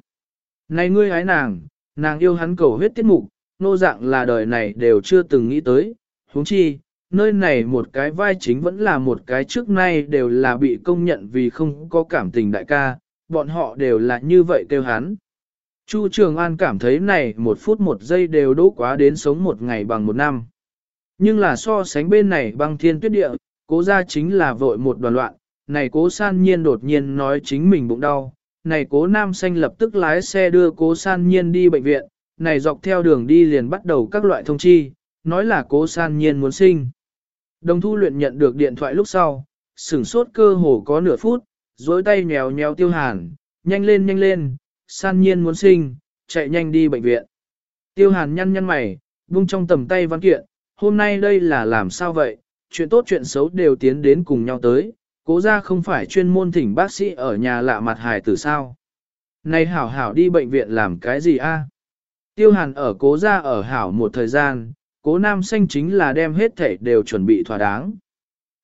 Này ngươi ái nàng, nàng yêu hắn cầu huyết tiết mục, nô dạng là đời này đều chưa từng nghĩ tới, huống chi, nơi này một cái vai chính vẫn là một cái trước nay đều là bị công nhận vì không có cảm tình đại ca, bọn họ đều là như vậy kêu hắn. Chu Trường An cảm thấy này một phút một giây đều đỗ quá đến sống một ngày bằng một năm. Nhưng là so sánh bên này băng thiên tuyết địa, cố ra chính là vội một đoàn loạn, này cố san nhiên đột nhiên nói chính mình bụng đau, này cố nam xanh lập tức lái xe đưa cố san nhiên đi bệnh viện, này dọc theo đường đi liền bắt đầu các loại thông chi, nói là cố san nhiên muốn sinh. Đồng thu luyện nhận được điện thoại lúc sau, sửng sốt cơ hồ có nửa phút, dối tay nhèo nhèo tiêu hàn, nhanh lên nhanh lên, san nhiên muốn sinh, chạy nhanh đi bệnh viện. Tiêu hàn nhăn nhăn mày, vung trong tầm tay văn kiện, hôm nay đây là làm sao vậy, chuyện tốt chuyện xấu đều tiến đến cùng nhau tới, cố ra không phải chuyên môn thỉnh bác sĩ ở nhà lạ mặt hài tử sao. Này hảo hảo đi bệnh viện làm cái gì a? Tiêu hàn ở cố ra ở hảo một thời gian, cố nam xanh chính là đem hết thể đều chuẩn bị thỏa đáng.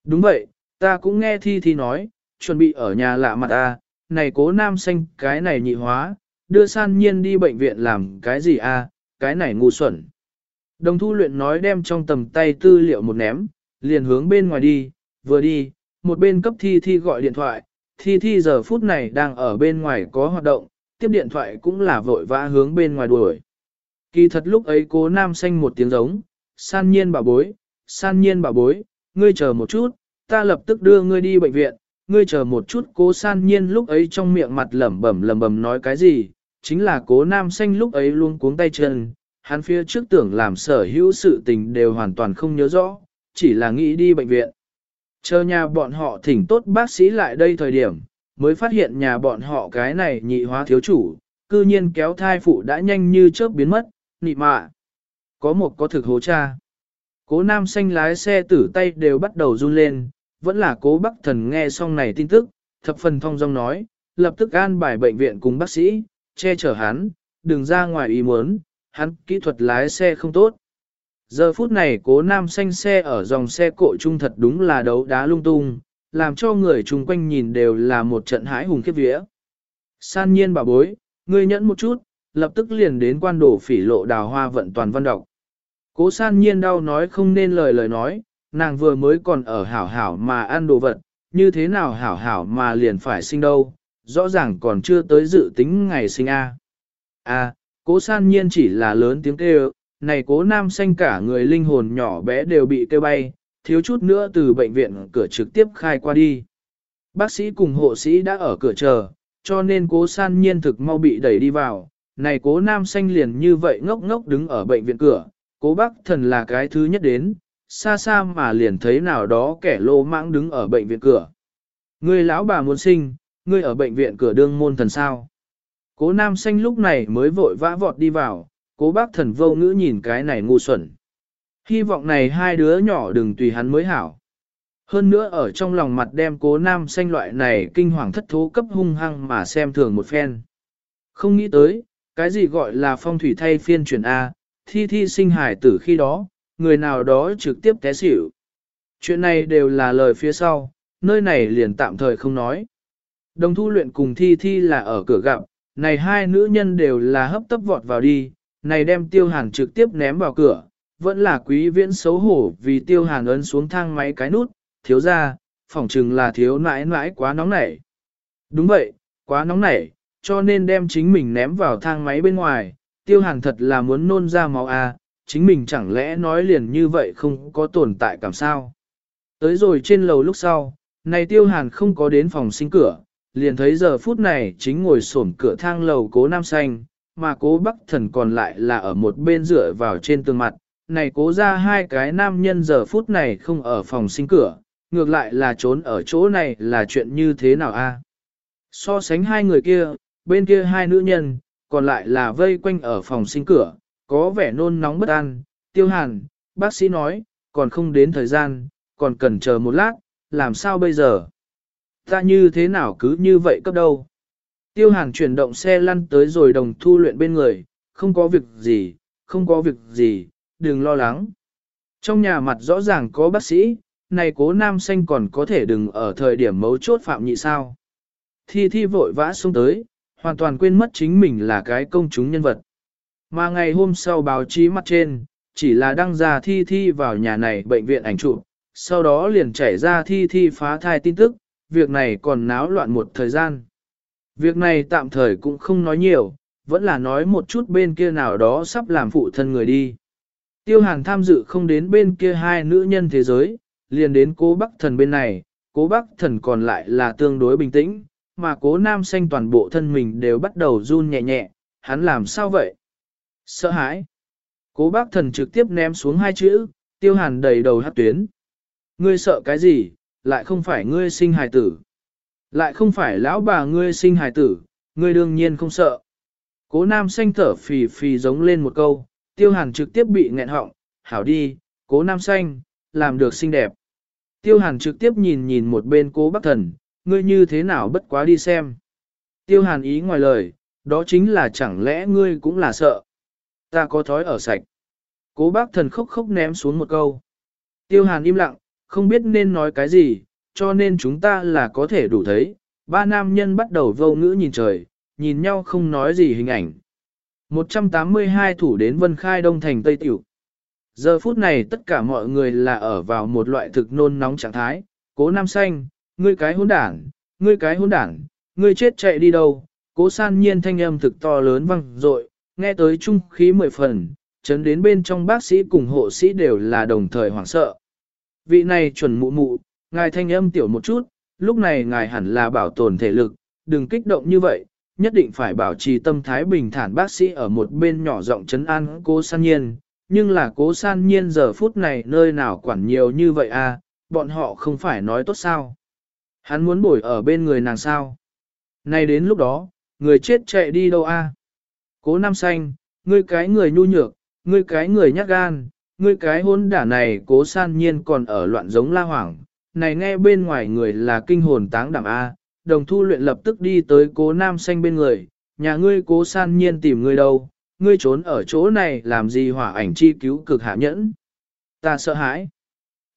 Đúng vậy, ta cũng nghe thi thi nói, chuẩn bị ở nhà lạ mặt a, này cố nam xanh cái này nhị hóa, đưa san nhiên đi bệnh viện làm cái gì a, cái này ngu xuẩn. Đồng thu luyện nói đem trong tầm tay tư liệu một ném, liền hướng bên ngoài đi, vừa đi, một bên cấp thi thi gọi điện thoại, thi thi giờ phút này đang ở bên ngoài có hoạt động, tiếp điện thoại cũng là vội vã hướng bên ngoài đuổi. Kỳ thật lúc ấy cố nam xanh một tiếng giống, san nhiên bảo bối, san nhiên bảo bối, ngươi chờ một chút, ta lập tức đưa ngươi đi bệnh viện, ngươi chờ một chút cố san nhiên lúc ấy trong miệng mặt lẩm bẩm lẩm bẩm nói cái gì, chính là cố nam xanh lúc ấy luôn cuống tay chân, hắn phía trước tưởng làm sở hữu sự tình đều hoàn toàn không nhớ rõ, chỉ là nghĩ đi bệnh viện. Chờ nhà bọn họ thỉnh tốt bác sĩ lại đây thời điểm, mới phát hiện nhà bọn họ cái này nhị hóa thiếu chủ, cư nhiên kéo thai phụ đã nhanh như chớp biến mất, nị mạ. Có một có thực hố cha. Cố nam xanh lái xe tử tay đều bắt đầu run lên, vẫn là cố bắc thần nghe xong này tin tức, thập phần thông dong nói, lập tức an bài bệnh viện cùng bác sĩ, che chở hắn, đừng ra ngoài ý muốn, hắn kỹ thuật lái xe không tốt. Giờ phút này cố nam xanh xe ở dòng xe cộ trung thật đúng là đấu đá lung tung, làm cho người chung quanh nhìn đều là một trận hãi hùng khiếp vía. San nhiên bà bối, ngươi nhẫn một chút, lập tức liền đến quan đổ phỉ lộ đào hoa vận toàn văn đọc. Cố san nhiên đau nói không nên lời lời nói, nàng vừa mới còn ở hảo hảo mà ăn đồ vật, như thế nào hảo hảo mà liền phải sinh đâu, rõ ràng còn chưa tới dự tính ngày sinh A. A, cố san nhiên chỉ là lớn tiếng kêu, này cố nam xanh cả người linh hồn nhỏ bé đều bị kêu bay, thiếu chút nữa từ bệnh viện cửa trực tiếp khai qua đi. Bác sĩ cùng hộ sĩ đã ở cửa chờ, cho nên cố san nhiên thực mau bị đẩy đi vào, này cố nam xanh liền như vậy ngốc ngốc đứng ở bệnh viện cửa, cố bác thần là cái thứ nhất đến, xa xa mà liền thấy nào đó kẻ lô mãng đứng ở bệnh viện cửa. người lão bà muốn sinh, ngươi ở bệnh viện cửa đương môn thần sao. Cố nam xanh lúc này mới vội vã vọt đi vào, cố bác thần vô ngữ nhìn cái này ngu xuẩn. Hy vọng này hai đứa nhỏ đừng tùy hắn mới hảo. Hơn nữa ở trong lòng mặt đem cố nam xanh loại này kinh hoàng thất thố cấp hung hăng mà xem thường một phen. Không nghĩ tới, cái gì gọi là phong thủy thay phiên chuyển A, thi thi sinh hải tử khi đó, người nào đó trực tiếp té xỉu. Chuyện này đều là lời phía sau, nơi này liền tạm thời không nói. Đồng thu luyện cùng thi thi là ở cửa gặp, này hai nữ nhân đều là hấp tấp vọt vào đi, này đem tiêu hàn trực tiếp ném vào cửa, vẫn là quý viễn xấu hổ vì tiêu hàn ấn xuống thang máy cái nút, thiếu ra, phỏng chừng là thiếu nãi nãi quá nóng nảy. Đúng vậy, quá nóng nảy, cho nên đem chính mình ném vào thang máy bên ngoài, tiêu hàn thật là muốn nôn ra máu à, chính mình chẳng lẽ nói liền như vậy không có tồn tại cảm sao. Tới rồi trên lầu lúc sau, này tiêu hàn không có đến phòng sinh cửa, liền thấy giờ phút này chính ngồi sổm cửa thang lầu cố nam xanh, mà cố bắc thần còn lại là ở một bên dựa vào trên tường mặt. Này cố ra hai cái nam nhân giờ phút này không ở phòng sinh cửa, ngược lại là trốn ở chỗ này là chuyện như thế nào a? So sánh hai người kia, bên kia hai nữ nhân, còn lại là vây quanh ở phòng sinh cửa, có vẻ nôn nóng bất an, tiêu hàn, bác sĩ nói, còn không đến thời gian, còn cần chờ một lát, làm sao bây giờ? Ta như thế nào cứ như vậy cấp đâu? Tiêu hàn chuyển động xe lăn tới rồi đồng thu luyện bên người, không có việc gì, không có việc gì, đừng lo lắng. Trong nhà mặt rõ ràng có bác sĩ, này cố nam xanh còn có thể đừng ở thời điểm mấu chốt phạm nhị sao. Thi thi vội vã xuống tới, hoàn toàn quên mất chính mình là cái công chúng nhân vật. Mà ngày hôm sau báo chí mặt trên, chỉ là đăng ra thi thi vào nhà này bệnh viện ảnh chụp, sau đó liền chảy ra thi thi phá thai tin tức, việc này còn náo loạn một thời gian. Việc này tạm thời cũng không nói nhiều, vẫn là nói một chút bên kia nào đó sắp làm phụ thân người đi. Tiêu hàn tham dự không đến bên kia hai nữ nhân thế giới, liền đến cố bắc thần bên này, cố bắc thần còn lại là tương đối bình tĩnh, mà cố nam xanh toàn bộ thân mình đều bắt đầu run nhẹ nhẹ, hắn làm sao vậy? Sợ hãi. Cố bác thần trực tiếp ném xuống hai chữ, tiêu hàn đầy đầu hát tuyến. Ngươi sợ cái gì, lại không phải ngươi sinh hài tử. Lại không phải lão bà ngươi sinh hài tử, ngươi đương nhiên không sợ. Cố nam xanh thở phì phì giống lên một câu, tiêu hàn trực tiếp bị nghẹn họng, hảo đi, cố nam xanh, làm được xinh đẹp. Tiêu hàn trực tiếp nhìn nhìn một bên cố bác thần, ngươi như thế nào bất quá đi xem. Tiêu hàn ý ngoài lời, đó chính là chẳng lẽ ngươi cũng là sợ. Ta có thói ở sạch. Cố bác thần khóc khóc ném xuống một câu. Tiêu hàn im lặng, không biết nên nói cái gì, cho nên chúng ta là có thể đủ thấy. Ba nam nhân bắt đầu vô ngữ nhìn trời, nhìn nhau không nói gì hình ảnh. 182 thủ đến Vân Khai Đông Thành Tây Tiểu. Giờ phút này tất cả mọi người là ở vào một loại thực nôn nóng trạng thái, cố nam xanh, ngươi cái hỗn đảng, ngươi cái hỗn đảng, ngươi chết chạy đi đâu, cố san nhiên thanh âm thực to lớn vang dội nghe tới trung khí mười phần, chấn đến bên trong bác sĩ cùng hộ sĩ đều là đồng thời hoảng sợ. Vị này chuẩn mụ mụ, Ngài thanh âm tiểu một chút, lúc này ngài hẳn là bảo tồn thể lực, đừng kích động như vậy, nhất định phải bảo trì tâm thái bình thản bác sĩ ở một bên nhỏ giọng chấn an cố san nhiên, nhưng là cố san nhiên giờ phút này nơi nào quản nhiều như vậy à, bọn họ không phải nói tốt sao. Hắn muốn bổi ở bên người nàng sao. Nay đến lúc đó, người chết chạy đi đâu a? À? Cố Nam Xanh, ngươi cái người nhu nhược, ngươi cái người nhát gan, ngươi cái hôn đả này cố san nhiên còn ở loạn giống la hoảng, này nghe bên ngoài người là kinh hồn táng đảm A, đồng thu luyện lập tức đi tới cố nam xanh bên người, nhà ngươi cố san nhiên tìm ngươi đâu, ngươi trốn ở chỗ này làm gì hỏa ảnh chi cứu cực hạ nhẫn. Ta sợ hãi.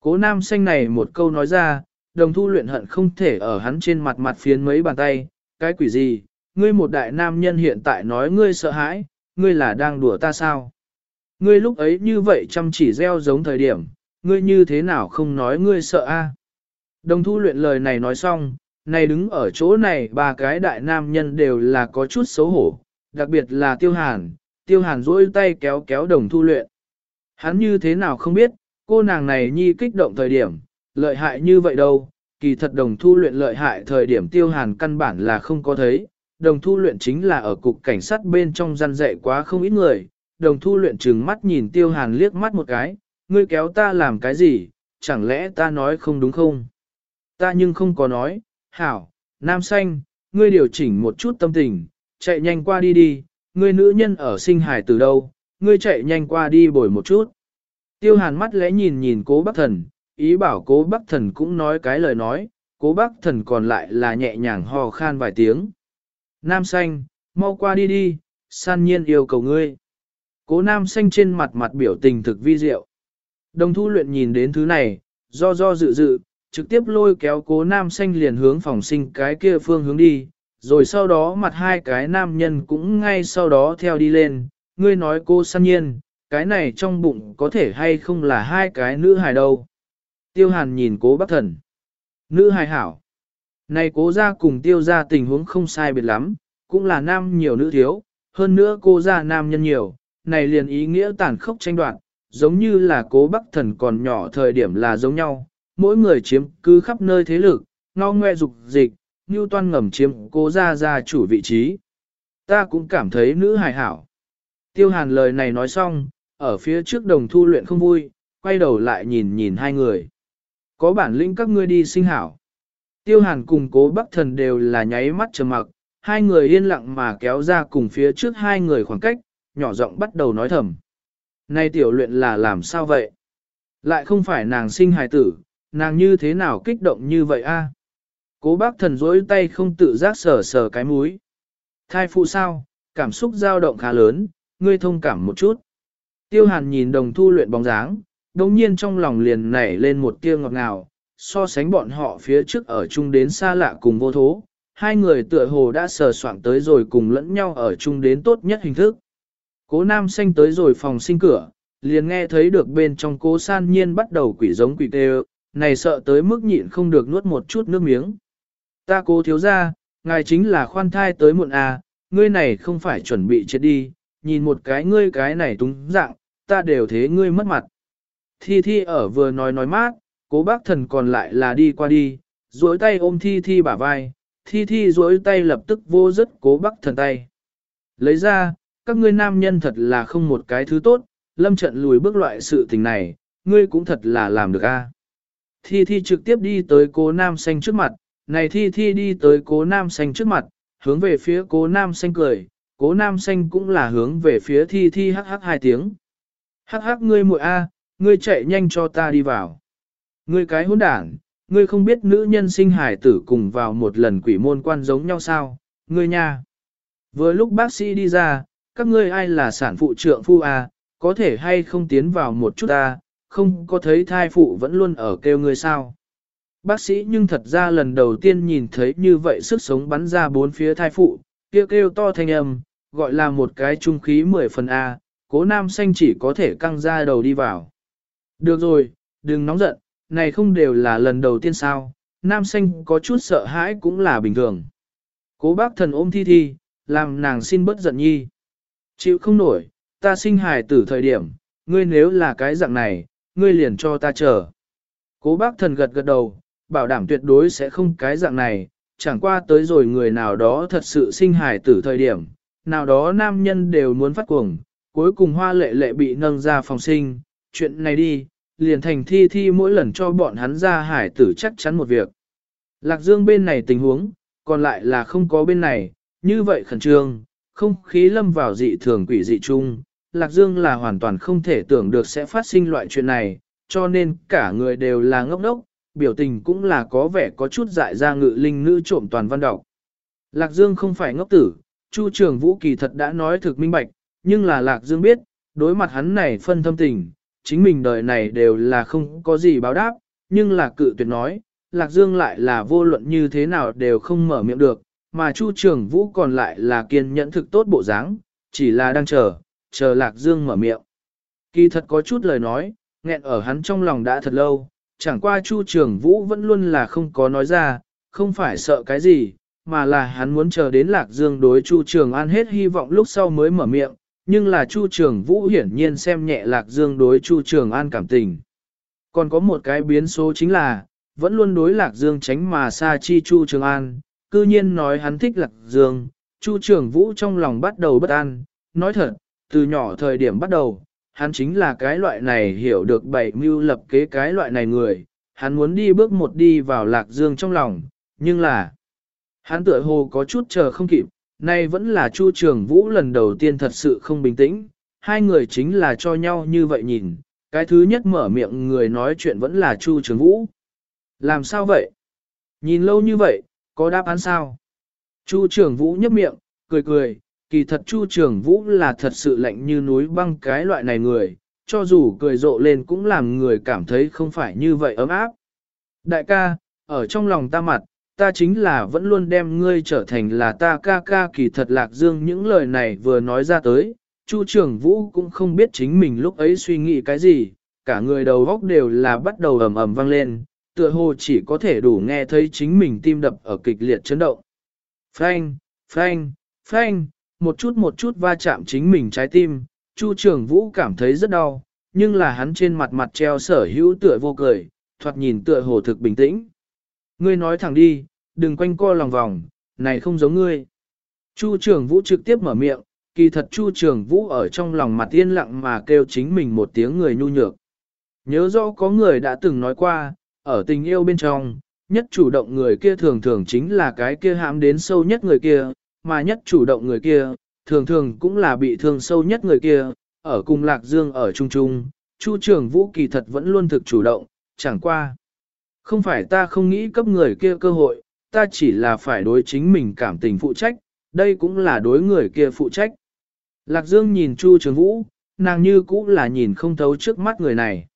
Cố nam xanh này một câu nói ra, đồng thu luyện hận không thể ở hắn trên mặt mặt phiến mấy bàn tay, cái quỷ gì, ngươi một đại nam nhân hiện tại nói ngươi sợ hãi, ngươi là đang đùa ta sao? Ngươi lúc ấy như vậy chăm chỉ gieo giống thời điểm, ngươi như thế nào không nói ngươi sợ a? Đồng thu luyện lời này nói xong, này đứng ở chỗ này ba cái đại nam nhân đều là có chút xấu hổ, đặc biệt là tiêu hàn, tiêu hàn duỗi tay kéo kéo đồng thu luyện. Hắn như thế nào không biết, cô nàng này nhi kích động thời điểm, lợi hại như vậy đâu, kỳ thật đồng thu luyện lợi hại thời điểm tiêu hàn căn bản là không có thấy, đồng thu luyện chính là ở cục cảnh sát bên trong gian dạy quá không ít người, đồng thu luyện trừng mắt nhìn tiêu hàn liếc mắt một cái, ngươi kéo ta làm cái gì, chẳng lẽ ta nói không đúng không? Ta nhưng không có nói, hảo, nam xanh, ngươi điều chỉnh một chút tâm tình, chạy nhanh qua đi đi, ngươi nữ nhân ở sinh hải từ đâu, ngươi chạy nhanh qua đi bồi một chút. Tiêu hàn mắt lẽ nhìn nhìn cố bác thần, ý bảo cố bác thần cũng nói cái lời nói, cố bác thần còn lại là nhẹ nhàng hò khan vài tiếng. Nam xanh, mau qua đi đi, san nhiên yêu cầu ngươi. Cố nam xanh trên mặt mặt biểu tình thực vi diệu. Đồng thu luyện nhìn đến thứ này, do do dự dự, trực tiếp lôi kéo cố nam xanh liền hướng phòng sinh cái kia phương hướng đi, rồi sau đó mặt hai cái nam nhân cũng ngay sau đó theo đi lên, ngươi nói cô san nhiên, cái này trong bụng có thể hay không là hai cái nữ hài đâu. Tiêu hàn nhìn cố bác thần. Nữ hài hảo. Này cố ra cùng tiêu ra tình huống không sai biệt lắm, cũng là nam nhiều nữ thiếu, hơn nữa cô ra nam nhân nhiều, này liền ý nghĩa tàn khốc tranh đoạn, giống như là cố bắc thần còn nhỏ thời điểm là giống nhau, mỗi người chiếm cứ khắp nơi thế lực, ngao ngoe dục dịch, như toan ngầm chiếm cố ra ra chủ vị trí. Ta cũng cảm thấy nữ hài hảo. Tiêu hàn lời này nói xong, ở phía trước đồng thu luyện không vui, quay đầu lại nhìn nhìn hai người. Có bản lĩnh các ngươi đi sinh hảo. Tiêu hàn cùng cố bắc thần đều là nháy mắt trầm mặc, hai người yên lặng mà kéo ra cùng phía trước hai người khoảng cách, nhỏ giọng bắt đầu nói thầm. Này tiểu luyện là làm sao vậy? Lại không phải nàng sinh hài tử, nàng như thế nào kích động như vậy a? Cố bác thần dối tay không tự giác sờ sờ cái múi. Thai phụ sao, cảm xúc dao động khá lớn, ngươi thông cảm một chút. Tiêu hàn nhìn đồng thu luyện bóng dáng, đồng nhiên trong lòng liền nảy lên một tia ngọt ngào, so sánh bọn họ phía trước ở chung đến xa lạ cùng vô thố. Hai người tựa hồ đã sờ soạn tới rồi cùng lẫn nhau ở chung đến tốt nhất hình thức. Cố nam xanh tới rồi phòng sinh cửa, liền nghe thấy được bên trong cố san nhiên bắt đầu quỷ giống quỷ tê này sợ tới mức nhịn không được nuốt một chút nước miếng. Ta cố thiếu ra, ngài chính là khoan thai tới muộn à, ngươi này không phải chuẩn bị chết đi, nhìn một cái ngươi cái này túng dạng, ta đều thế ngươi mất mặt. Thi Thi ở vừa nói nói mát, cố bác thần còn lại là đi qua đi, duỗi tay ôm Thi Thi bả vai, Thi Thi duỗi tay lập tức vô rất cố bác thần tay. Lấy ra, các ngươi nam nhân thật là không một cái thứ tốt, lâm trận lùi bước loại sự tình này, ngươi cũng thật là làm được a. Thi Thi trực tiếp đi tới cố nam xanh trước mặt, này Thi Thi đi tới cố nam xanh trước mặt, hướng về phía cố nam xanh cười, cố nam xanh cũng là hướng về phía Thi Thi hắc hắc hai tiếng. Hắc hắc ngươi muội a, ngươi chạy nhanh cho ta đi vào. Ngươi cái hỗn đảng, ngươi không biết nữ nhân sinh hải tử cùng vào một lần quỷ môn quan giống nhau sao, ngươi nha. Vừa lúc bác sĩ đi ra, các ngươi ai là sản phụ trượng phu a, có thể hay không tiến vào một chút a, không có thấy thai phụ vẫn luôn ở kêu người sao. Bác sĩ nhưng thật ra lần đầu tiên nhìn thấy như vậy sức sống bắn ra bốn phía thai phụ, kêu kêu to thanh âm, gọi là một cái trung khí mười phần A, cố nam xanh chỉ có thể căng ra đầu đi vào. Được rồi, đừng nóng giận, này không đều là lần đầu tiên sao, nam xanh có chút sợ hãi cũng là bình thường. Cố bác thần ôm thi thi, làm nàng xin bất giận nhi. Chịu không nổi, ta sinh hài tử thời điểm, ngươi nếu là cái dạng này, ngươi liền cho ta chờ. Cố bác thần gật gật đầu, bảo đảm tuyệt đối sẽ không cái dạng này, chẳng qua tới rồi người nào đó thật sự sinh hài tử thời điểm, nào đó nam nhân đều muốn phát cuồng, cuối cùng hoa lệ lệ bị nâng ra phòng sinh, chuyện này đi, liền thành thi thi mỗi lần cho bọn hắn ra hải tử chắc chắn một việc. Lạc Dương bên này tình huống, còn lại là không có bên này, như vậy khẩn trương, không khí lâm vào dị thường quỷ dị chung. Lạc Dương là hoàn toàn không thể tưởng được sẽ phát sinh loại chuyện này, cho nên cả người đều là ngốc đốc, biểu tình cũng là có vẻ có chút dại ra ngự linh nữ trộm toàn văn đọc. Lạc Dương không phải ngốc tử, Chu Trường Vũ kỳ thật đã nói thực minh bạch, nhưng là Lạc Dương biết, đối mặt hắn này phân thâm tình, chính mình đời này đều là không có gì báo đáp, nhưng là cự tuyệt nói, Lạc Dương lại là vô luận như thế nào đều không mở miệng được, mà Chu Trường Vũ còn lại là kiên nhẫn thực tốt bộ dáng, chỉ là đang chờ, chờ Lạc Dương mở miệng. Kỳ thật có chút lời nói, nghẹn ở hắn trong lòng đã thật lâu, chẳng qua Chu Trường Vũ vẫn luôn là không có nói ra, không phải sợ cái gì, mà là hắn muốn chờ đến Lạc Dương đối Chu Trường An hết hy vọng lúc sau mới mở miệng, nhưng là Chu Trường Vũ hiển nhiên xem nhẹ Lạc Dương đối Chu Trường An cảm tình. Còn có một cái biến số chính là, vẫn luôn đối Lạc Dương tránh mà xa chi Chu Trường An, cư nhiên nói hắn thích Lạc Dương, Chu Trường Vũ trong lòng bắt đầu bất an, nói thật, từ nhỏ thời điểm bắt đầu, hắn chính là cái loại này hiểu được bảy mưu lập kế cái loại này người, hắn muốn đi bước một đi vào Lạc Dương trong lòng, nhưng là, hắn tựa hồ có chút chờ không kịp, nay vẫn là Chu Trường Vũ lần đầu tiên thật sự không bình tĩnh, hai người chính là cho nhau như vậy nhìn, cái thứ nhất mở miệng người nói chuyện vẫn là Chu Trường Vũ. Làm sao vậy? Nhìn lâu như vậy, có đáp án sao? Chu Trường Vũ nhấp miệng, cười cười, kỳ thật Chu Trường Vũ là thật sự lạnh như núi băng cái loại này người, cho dù cười rộ lên cũng làm người cảm thấy không phải như vậy ấm áp. Đại ca, ở trong lòng ta mặt, ta chính là vẫn luôn đem ngươi trở thành là ta ca ca kỳ thật lạc dương những lời này vừa nói ra tới, Chu Trường Vũ cũng không biết chính mình lúc ấy suy nghĩ cái gì, cả người đầu góc đều là bắt đầu ầm ầm vang lên, tựa hồ chỉ có thể đủ nghe thấy chính mình tim đập ở kịch liệt chấn động. Phanh, phanh, phanh, một chút một chút va chạm chính mình trái tim, Chu Trường Vũ cảm thấy rất đau, nhưng là hắn trên mặt mặt treo sở hữu tựa vô cười, thoạt nhìn tựa hồ thực bình tĩnh. Ngươi nói thẳng đi, đừng quanh co lòng vòng, này không giống ngươi. Chu Trường Vũ trực tiếp mở miệng, kỳ thật Chu Trường Vũ ở trong lòng mặt yên lặng mà kêu chính mình một tiếng người nhu nhược. Nhớ rõ có người đã từng nói qua, ở tình yêu bên trong, nhất chủ động người kia thường thường chính là cái kia hãm đến sâu nhất người kia, mà nhất chủ động người kia, thường thường cũng là bị thương sâu nhất người kia, ở cùng Lạc Dương ở trung trung Chu trưởng Vũ kỳ thật vẫn luôn thực chủ động, chẳng qua. Không phải ta không nghĩ cấp người kia cơ hội, ta chỉ là phải đối chính mình cảm tình phụ trách, đây cũng là đối người kia phụ trách. Lạc Dương nhìn Chu Trường Vũ, nàng như cũng là nhìn không thấu trước mắt người này.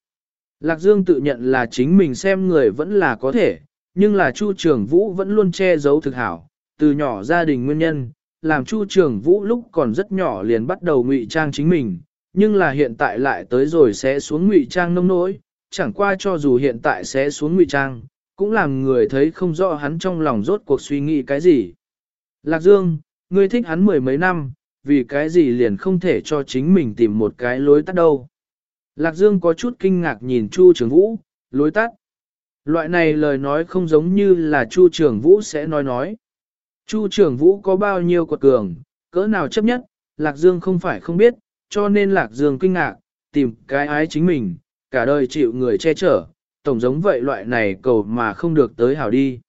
Lạc Dương tự nhận là chính mình xem người vẫn là có thể, nhưng là Chu Trường Vũ vẫn luôn che giấu thực hảo, từ nhỏ gia đình nguyên nhân, làm Chu Trường Vũ lúc còn rất nhỏ liền bắt đầu ngụy trang chính mình, nhưng là hiện tại lại tới rồi sẽ xuống ngụy trang nông nỗi, chẳng qua cho dù hiện tại sẽ xuống ngụy trang, cũng làm người thấy không rõ hắn trong lòng rốt cuộc suy nghĩ cái gì. Lạc Dương, ngươi thích hắn mười mấy năm, vì cái gì liền không thể cho chính mình tìm một cái lối tắt đâu. Lạc Dương có chút kinh ngạc nhìn Chu Trường Vũ, lối tắt. Loại này lời nói không giống như là Chu Trường Vũ sẽ nói nói. Chu Trường Vũ có bao nhiêu quật cường, cỡ nào chấp nhất, Lạc Dương không phải không biết, cho nên Lạc Dương kinh ngạc, tìm cái ái chính mình, cả đời chịu người che chở, tổng giống vậy loại này cầu mà không được tới hảo đi.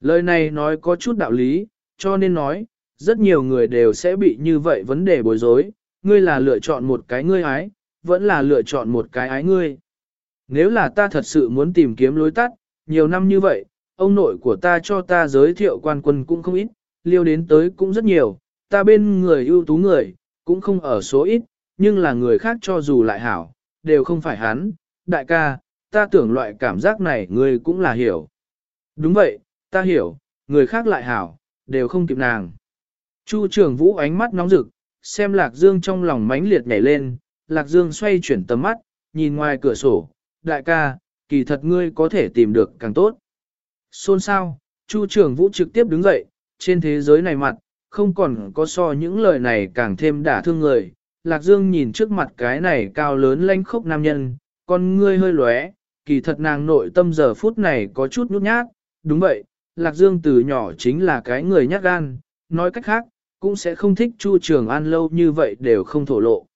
Lời này nói có chút đạo lý, cho nên nói, rất nhiều người đều sẽ bị như vậy vấn đề bối rối, ngươi là lựa chọn một cái ngươi ái, vẫn là lựa chọn một cái ái ngươi. Nếu là ta thật sự muốn tìm kiếm lối tắt, nhiều năm như vậy, ông nội của ta cho ta giới thiệu quan quân cũng không ít, liêu đến tới cũng rất nhiều, ta bên người ưu tú người, cũng không ở số ít, nhưng là người khác cho dù lại hảo, đều không phải hắn, đại ca, ta tưởng loại cảm giác này ngươi cũng là hiểu. Đúng vậy, ta hiểu, người khác lại hảo, đều không kịp nàng. Chu trường vũ ánh mắt nóng rực, xem Lạc Dương trong lòng mãnh liệt nhảy lên, Lạc Dương xoay chuyển tầm mắt, nhìn ngoài cửa sổ, đại ca, kỳ thật ngươi có thể tìm được càng tốt. Xôn xao, Chu trường vũ trực tiếp đứng dậy, trên thế giới này mặt, không còn có so những lời này càng thêm đả thương người. Lạc Dương nhìn trước mặt cái này cao lớn lanh khốc nam nhân, con ngươi hơi lóe, kỳ thật nàng nội tâm giờ phút này có chút nhút nhát, đúng vậy, Lạc Dương từ nhỏ chính là cái người nhát gan, nói cách khác, cũng sẽ không thích Chu Trường An lâu như vậy đều không thổ lộ.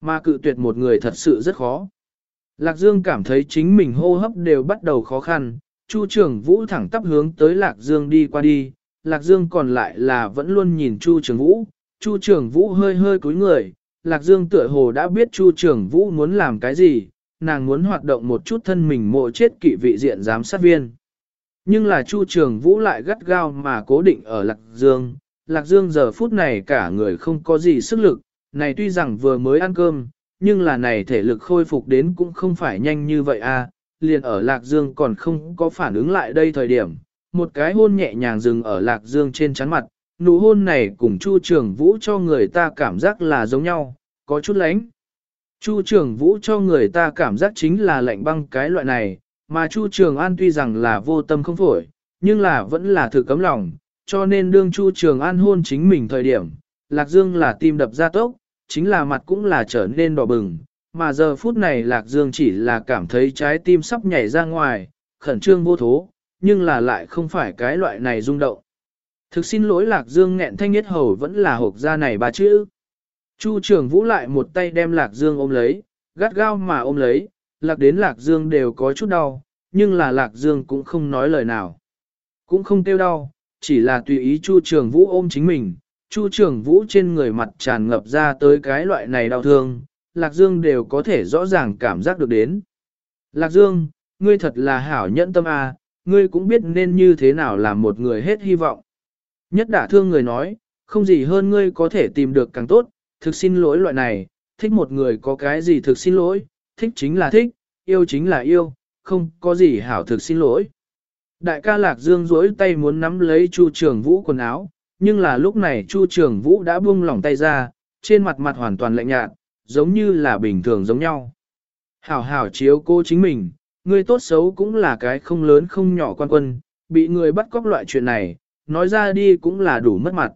Mà cự tuyệt một người thật sự rất khó. Lạc Dương cảm thấy chính mình hô hấp đều bắt đầu khó khăn, Chu Trường Vũ thẳng tắp hướng tới Lạc Dương đi qua đi, Lạc Dương còn lại là vẫn luôn nhìn Chu Trường Vũ, Chu Trường Vũ hơi hơi cúi người, Lạc Dương tựa hồ đã biết Chu Trường Vũ muốn làm cái gì, nàng muốn hoạt động một chút thân mình mộ chết kỵ vị diện giám sát viên. Nhưng là Chu Trường Vũ lại gắt gao mà cố định ở Lạc Dương, Lạc Dương giờ phút này cả người không có gì sức lực, này tuy rằng vừa mới ăn cơm, nhưng là này thể lực khôi phục đến cũng không phải nhanh như vậy. À, liền ở Lạc Dương còn không có phản ứng lại đây thời điểm, một cái hôn nhẹ nhàng dừng ở Lạc Dương trên chắn mặt, nụ hôn này cùng Chu Trường Vũ cho người ta cảm giác là giống nhau, có chút lánh. Chu Trường Vũ cho người ta cảm giác chính là lạnh băng cái loại này, mà Chu Trường An tuy rằng là vô tâm không phổi, nhưng là vẫn là thử cấm lòng, cho nên đương Chu Trường An hôn chính mình thời điểm, Lạc Dương là tim đập ra tốc, chính là mặt cũng là trở nên đỏ bừng, mà giờ phút này Lạc Dương chỉ là cảm thấy trái tim sắp nhảy ra ngoài, khẩn trương vô thố, nhưng là lại không phải cái loại này rung động. Thực xin lỗi Lạc Dương nghẹn thanh nhất hầu vẫn là hộp ra này ba chữ. Chu Trường Vũ lại một tay đem Lạc Dương ôm lấy, gắt gao mà ôm lấy, Lạc đến Lạc Dương đều có chút đau, nhưng là Lạc Dương cũng không nói lời nào. Cũng không tiêu đau, chỉ là tùy ý Chu Trường Vũ ôm chính mình, Chu Trường Vũ trên người mặt tràn ngập ra tới cái loại này đau thương, Lạc Dương đều có thể rõ ràng cảm giác được đến. Lạc Dương, ngươi thật là hảo nhẫn tâm à, ngươi cũng biết nên như thế nào làm một người hết hy vọng. Nhất đả thương người nói, không gì hơn ngươi có thể tìm được càng tốt, thực xin lỗi loại này, thích một người có cái gì thực xin lỗi, thích chính là thích, yêu chính là yêu, không có gì hảo thực xin lỗi. Đại ca Lạc Dương duỗi tay muốn nắm lấy Chu Trường Vũ quần áo, nhưng là lúc này Chu Trường Vũ đã buông lỏng tay ra, trên mặt mặt hoàn toàn lạnh nhạt, giống như là bình thường giống nhau. Hảo hảo chiếu cô chính mình, người tốt xấu cũng là cái không lớn không nhỏ quan quân, bị người bắt cóc loại chuyện này, nói ra đi cũng là đủ mất mặt.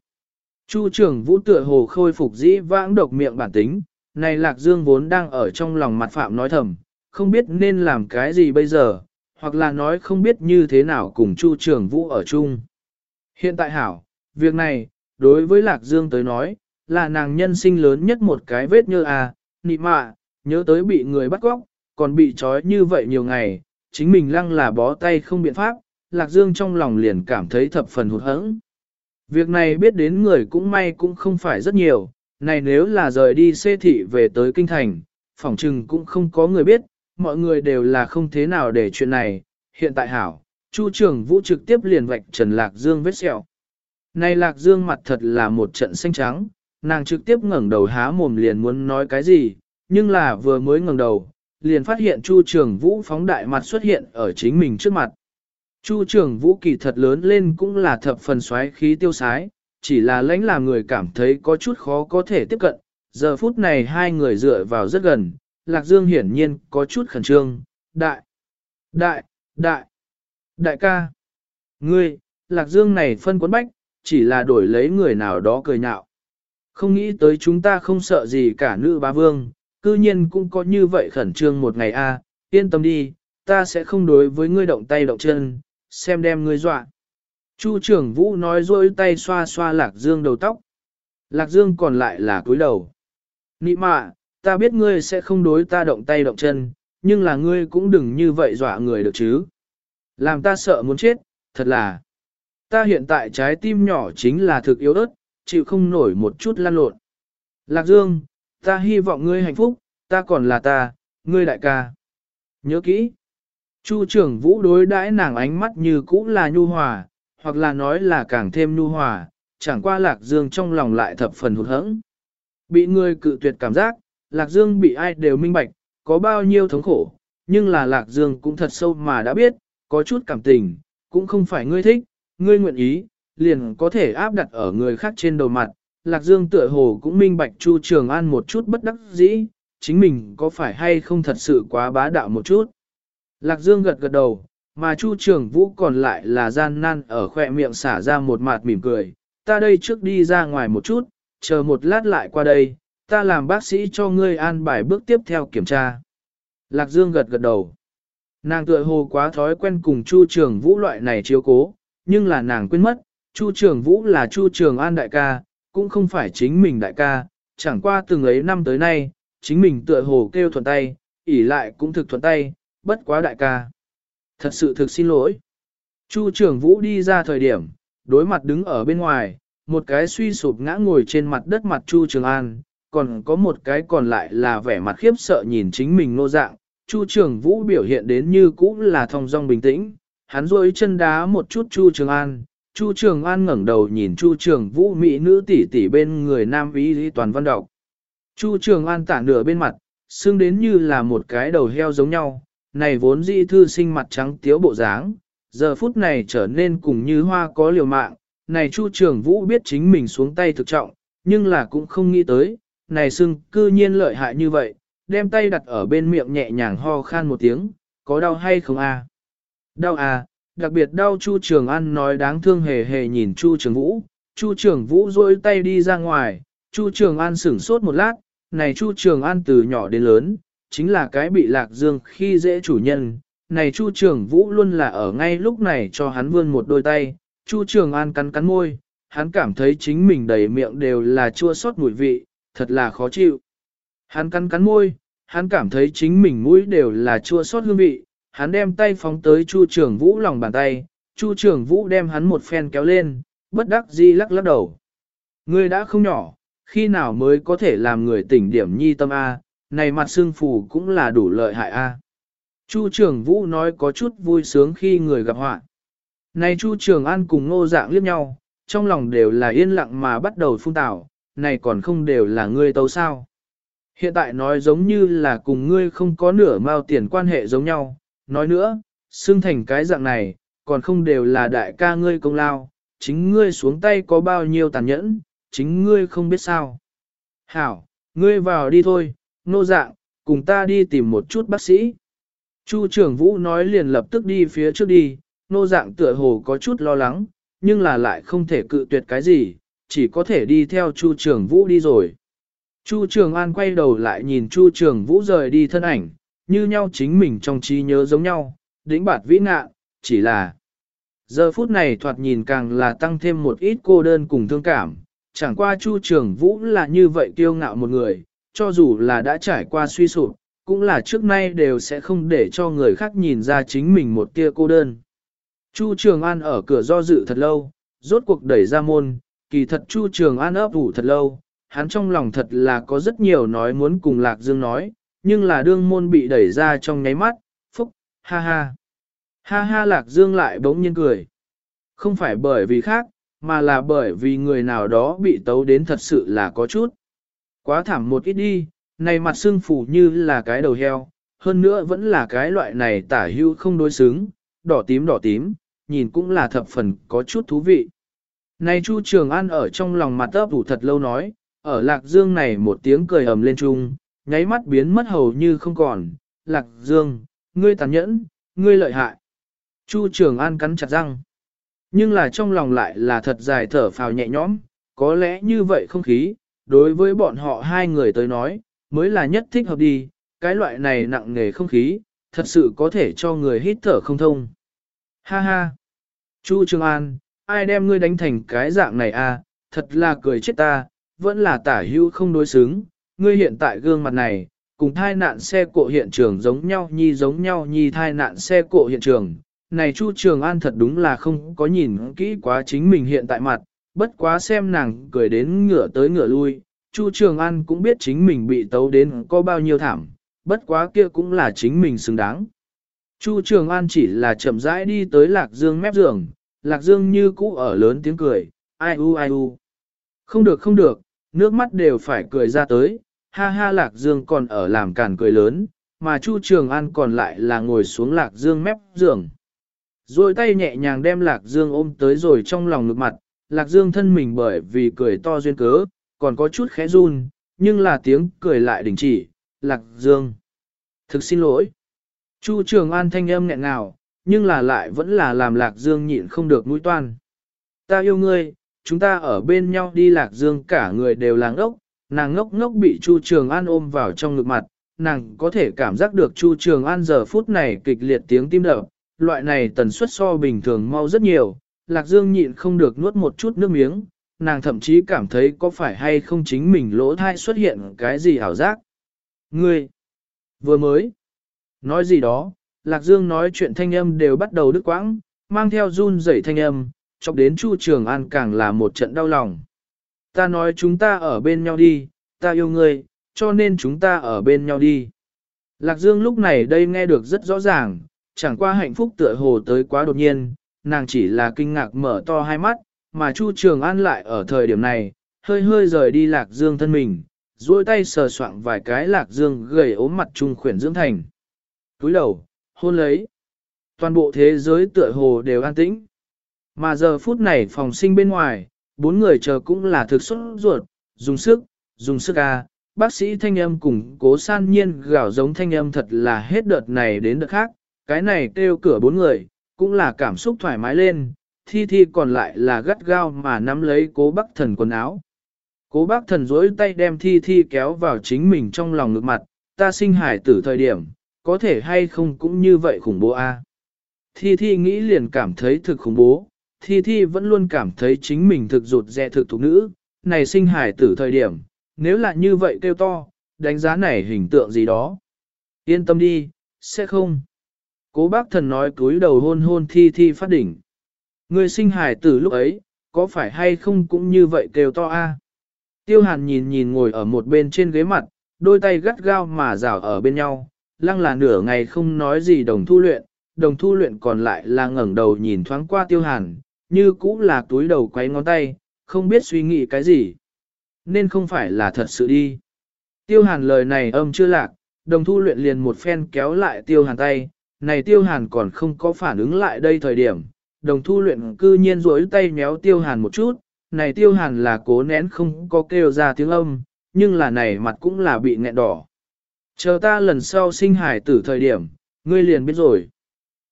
Chu trưởng Vũ tựa hồ khôi phục dĩ vãng độc miệng bản tính, này Lạc Dương vốn đang ở trong lòng mặt phạm nói thầm, không biết nên làm cái gì bây giờ, hoặc là nói không biết như thế nào cùng Chu trưởng Vũ ở chung. Hiện tại hảo, việc này, đối với Lạc Dương tới nói, là nàng nhân sinh lớn nhất một cái vết nhơ à, nị mạ, nhớ tới bị người bắt cóc, còn bị trói như vậy nhiều ngày, chính mình lăng là bó tay không biện pháp, Lạc Dương trong lòng liền cảm thấy thập phần hụt hẫng. Việc này biết đến người cũng may cũng không phải rất nhiều, này nếu là rời đi xê thị về tới kinh thành, phỏng trừng cũng không có người biết, mọi người đều là không thế nào để chuyện này, hiện tại hảo, Chu trưởng vũ trực tiếp liền vạch Trần Lạc Dương vết sẹo. Này Lạc Dương mặt thật là một trận xanh trắng, nàng trực tiếp ngẩng đầu há mồm liền muốn nói cái gì, nhưng là vừa mới ngẩng đầu, liền phát hiện Chu Trường Vũ phóng đại mặt xuất hiện ở chính mình trước mặt. Chu Trường Vũ kỳ thật lớn lên cũng là thập phần xoáy khí tiêu sái, chỉ là lãnh làm người cảm thấy có chút khó có thể tiếp cận. Giờ phút này hai người dựa vào rất gần, Lạc Dương hiển nhiên có chút khẩn trương. Đại, đại, đại, đại ca. Ngươi, Lạc Dương này phân quấn bách, chỉ là đổi lấy người nào đó cười nhạo. Không nghĩ tới chúng ta không sợ gì cả nữ bá vương, cư nhiên cũng có như vậy khẩn trương một ngày a. À, yên tâm đi, ta sẽ không đối với ngươi động tay động chân, xem đem ngươi dọa. Chu trưởng vũ nói rôi tay xoa xoa lạc dương đầu tóc. Lạc dương còn lại là cúi đầu. Nị mạ, ta biết ngươi sẽ không đối ta động tay động chân, nhưng là ngươi cũng đừng như vậy dọa người được chứ. Làm ta sợ muốn chết, thật là. Ta hiện tại trái tim nhỏ chính là thực yếu ớt, chịu không nổi một chút lan lộn. Lạc Dương, ta hy vọng ngươi hạnh phúc, ta còn là ta, ngươi đại ca. Nhớ kỹ. Chu trưởng vũ đối đãi nàng ánh mắt như cũ là nhu hòa, hoặc là nói là càng thêm nhu hòa, chẳng qua Lạc Dương trong lòng lại thập phần hụt hẫng. Bị người cự tuyệt cảm giác, Lạc Dương bị ai đều minh bạch, có bao nhiêu thống khổ, nhưng là Lạc Dương cũng thật sâu mà đã biết, có chút cảm tình, cũng không phải ngươi thích, ngươi nguyện ý, liền có thể áp đặt ở người khác trên đầu mặt. Lạc Dương tựa hồ cũng minh bạch Chu Trường An một chút bất đắc dĩ, chính mình có phải hay không thật sự quá bá đạo một chút. Lạc Dương gật gật đầu, mà Chu Trường Vũ còn lại là gian nan ở khỏe miệng xả ra một mặt mỉm cười. Ta đây trước đi ra ngoài một chút, chờ một lát lại qua đây, ta làm bác sĩ cho ngươi an bài bước tiếp theo kiểm tra. Lạc Dương gật gật đầu. Nàng tựa hồ quá thói quen cùng Chu Trường Vũ loại này chiếu cố, nhưng là nàng quên mất, Chu Trường Vũ là Chu Trường An đại ca, cũng không phải chính mình đại ca, chẳng qua từng ấy năm tới nay, chính mình tựa hồ kêu thuận tay, ỉ lại cũng thực thuận tay, bất quá đại ca. Thật sự thực xin lỗi. Chu Trường Vũ đi ra thời điểm, đối mặt đứng ở bên ngoài, một cái suy sụp ngã ngồi trên mặt đất mặt Chu Trường An, còn có một cái còn lại là vẻ mặt khiếp sợ nhìn chính mình nô dạng. Chu Trường Vũ biểu hiện đến như cũ là thong dong bình tĩnh, hắn rôi chân đá một chút Chu Trường An. Chu Trường An ngẩng đầu nhìn Chu Trường Vũ mỹ nữ tỷ tỷ bên người nam ý toàn văn đọc. Chu Trường An tả nửa bên mặt, xương đến như là một cái đầu heo giống nhau, này vốn dĩ thư sinh mặt trắng tiếu bộ dáng, giờ phút này trở nên cùng như hoa có liều mạng, này Chu Trường Vũ biết chính mình xuống tay thực trọng, nhưng là cũng không nghĩ tới, này sưng cư nhiên lợi hại như vậy, đem tay đặt ở bên miệng nhẹ nhàng ho khan một tiếng, có đau hay không a? Đau à, đặc biệt đau Chu Trường An nói đáng thương hề hề nhìn Chu Trường Vũ, Chu Trường Vũ rôi tay đi ra ngoài, Chu Trường An sửng sốt một lát, này Chu Trường An từ nhỏ đến lớn, chính là cái bị lạc dương khi dễ chủ nhân, này Chu Trường Vũ luôn là ở ngay lúc này cho hắn vươn một đôi tay, Chu Trường An cắn cắn môi, hắn cảm thấy chính mình đầy miệng đều là chua xót mùi vị, thật là khó chịu. Hắn cắn cắn môi, hắn cảm thấy chính mình mũi đều là chua xót hương vị, hắn đem tay phóng tới Chu Trường Vũ lòng bàn tay, Chu Trường Vũ đem hắn một phen kéo lên, bất đắc dĩ lắc lắc đầu. Ngươi đã không nhỏ, khi nào mới có thể làm người tỉnh điểm nhi tâm A, này mặt xương phù cũng là đủ lợi hại A. Chu Trường Vũ nói có chút vui sướng khi người gặp họa. Này Chu Trường An cùng ngô dạng liếc nhau, trong lòng đều là yên lặng mà bắt đầu phun tảo, này còn không đều là ngươi tấu sao. Hiện tại nói giống như là cùng ngươi không có nửa mao tiền quan hệ giống nhau, nói nữa, xưng thành cái dạng này, còn không đều là đại ca ngươi công lao, chính ngươi xuống tay có bao nhiêu tàn nhẫn, chính ngươi không biết sao. Hảo, ngươi vào đi thôi, nô dạng, cùng ta đi tìm một chút bác sĩ. Chu trưởng vũ nói liền lập tức đi phía trước đi, nô dạng tựa hồ có chút lo lắng, nhưng là lại không thể cự tuyệt cái gì, chỉ có thể đi theo Chu trưởng vũ đi rồi. Chu Trường An quay đầu lại nhìn Chu Trường Vũ rời đi thân ảnh, như nhau chính mình trong trí nhớ giống nhau, đỉnh bạt vĩ ngạ, chỉ là giờ phút này thoạt nhìn càng là tăng thêm một ít cô đơn cùng thương cảm, chẳng qua Chu Trường Vũ là như vậy kiêu ngạo một người, cho dù là đã trải qua suy sụp, cũng là trước nay đều sẽ không để cho người khác nhìn ra chính mình một tia cô đơn. Chu Trường An ở cửa do dự thật lâu, rốt cuộc đẩy ra môn, kỳ thật Chu Trường An ấp ủ thật lâu, hắn trong lòng thật là có rất nhiều nói muốn cùng Lạc Dương nói, nhưng là đương môn bị đẩy ra trong nháy mắt, phúc, ha ha. Ha ha Lạc Dương lại bỗng nhiên cười. Không phải bởi vì khác, mà là bởi vì người nào đó bị tấu đến thật sự là có chút. Quá thảm một ít đi, này mặt xương phủ như là cái đầu heo, hơn nữa vẫn là cái loại này tả hưu không đối xứng, đỏ tím đỏ tím, nhìn cũng là thập phần có chút thú vị. Này Chu Trường An ở trong lòng mặt ấp ủ thật lâu nói, ở Lạc Dương này một tiếng cười ầm lên chung, nháy mắt biến mất hầu như không còn. Lạc Dương, ngươi tàn nhẫn, ngươi lợi hại. Chu Trường An cắn chặt răng. Nhưng là trong lòng lại là thật dài thở phào nhẹ nhõm, có lẽ như vậy không khí, đối với bọn họ hai người tới nói, mới là nhất thích hợp đi, cái loại này nặng nề không khí, thật sự có thể cho người hít thở không thông. Ha ha! Chu Trường An, ai đem ngươi đánh thành cái dạng này à, thật là cười chết ta, vẫn là tả hữu không đối xứng, ngươi hiện tại gương mặt này, cùng thai nạn xe cộ hiện trường giống nhau nhi giống nhau nhi thai nạn xe cộ hiện trường. Này Chu Trường An thật đúng là không có nhìn kỹ quá chính mình hiện tại mặt, bất quá xem nàng cười đến ngửa tới ngửa lui, Chu Trường An cũng biết chính mình bị tấu đến có bao nhiêu thảm, bất quá kia cũng là chính mình xứng đáng. Chu Trường An chỉ là chậm rãi đi tới Lạc Dương mép giường, Lạc Dương như cũ ở lớn tiếng cười, ai u ai u. Không được không được, nước mắt đều phải cười ra tới, ha ha Lạc Dương còn ở làm càn cười lớn, mà Chu Trường An còn lại là ngồi xuống Lạc Dương mép giường. Rồi tay nhẹ nhàng đem Lạc Dương ôm tới rồi trong lòng ngực mặt, Lạc Dương thân mình bởi vì cười to duyên cớ, còn có chút khẽ run, nhưng là tiếng cười lại đình chỉ, Lạc Dương. Thực xin lỗi. Chu Trường An thanh âm nghẹn ngào, nhưng là lại vẫn là làm Lạc Dương nhịn không được mũi toan. Ta yêu ngươi, chúng ta ở bên nhau đi Lạc Dương cả người đều là ngốc, nàng ngốc ngốc bị Chu Trường An ôm vào trong ngực mặt, nàng có thể cảm giác được Chu Trường An giờ phút này kịch liệt tiếng tim đập, loại này tần suất so bình thường mau rất nhiều, Lạc Dương nhịn không được nuốt một chút nước miếng, nàng thậm chí cảm thấy có phải hay không chính mình lỗ thai xuất hiện cái gì ảo giác. Ngươi, vừa mới, nói gì đó, Lạc Dương nói chuyện thanh âm đều bắt đầu đứt quãng, mang theo run rẩy thanh âm, chọc đến Chu Trường An càng là một trận đau lòng. Ta nói chúng ta ở bên nhau đi, ta yêu ngươi, cho nên chúng ta ở bên nhau đi. Lạc Dương lúc này đây nghe được rất rõ ràng, chẳng qua hạnh phúc tựa hồ tới quá đột nhiên, nàng chỉ là kinh ngạc mở to hai mắt, mà Chu Trường An lại ở thời điểm này, hơi hơi rời đi Lạc Dương thân mình, duỗi tay sờ soạng vài cái Lạc Dương gầy ốm mặt trung khuyển dưỡng thành. Túi đầu, hôn lấy. Toàn bộ thế giới tựa hồ đều an tĩnh. Mà giờ phút này phòng sinh bên ngoài, bốn người chờ cũng là thực xuất ruột, dùng sức, dùng sức à, bác sĩ thanh âm cùng cố san nhiên gạo giống thanh âm thật là hết đợt này đến đợt khác, cái này kêu cửa bốn người, cũng là cảm xúc thoải mái lên, thi thi còn lại là gắt gao mà nắm lấy cố bác thần quần áo. Cố bác thần dối tay đem thi thi kéo vào chính mình trong lòng ngực mặt, ta sinh hải tử thời điểm, có thể hay không cũng như vậy khủng bố a? Thi thi nghĩ liền cảm thấy thực khủng bố, thi thi vẫn luôn cảm thấy chính mình thực rụt rè thực thục nữ, này sinh hải tử thời điểm, nếu là như vậy kêu to, đánh giá này hình tượng gì đó. Yên tâm đi, sẽ không. Cố bác thần nói cúi đầu hôn hôn thi thi phát đỉnh. Người sinh hải tử lúc ấy, có phải hay không cũng như vậy kêu to a Tiêu hàn nhìn nhìn ngồi ở một bên trên ghế mặt, đôi tay gắt gao mà rảo ở bên nhau, lăng là nửa ngày không nói gì đồng thu luyện, đồng thu luyện còn lại là ngẩng đầu nhìn thoáng qua tiêu hàn, như cũ là túi đầu quấy ngón tay, không biết suy nghĩ cái gì. Nên không phải là thật sự đi. Tiêu hàn lời này âm chưa lạc, đồng thu luyện liền một phen kéo lại tiêu hàn tay, này tiêu hàn còn không có phản ứng lại đây thời điểm. Đồng thu luyện cư nhiên rối tay méo tiêu hàn một chút, này tiêu hàn là cố nén không có kêu ra tiếng âm, nhưng là này mặt cũng là bị nghẹn đỏ. Chờ ta lần sau sinh hải tử thời điểm, ngươi liền biết rồi.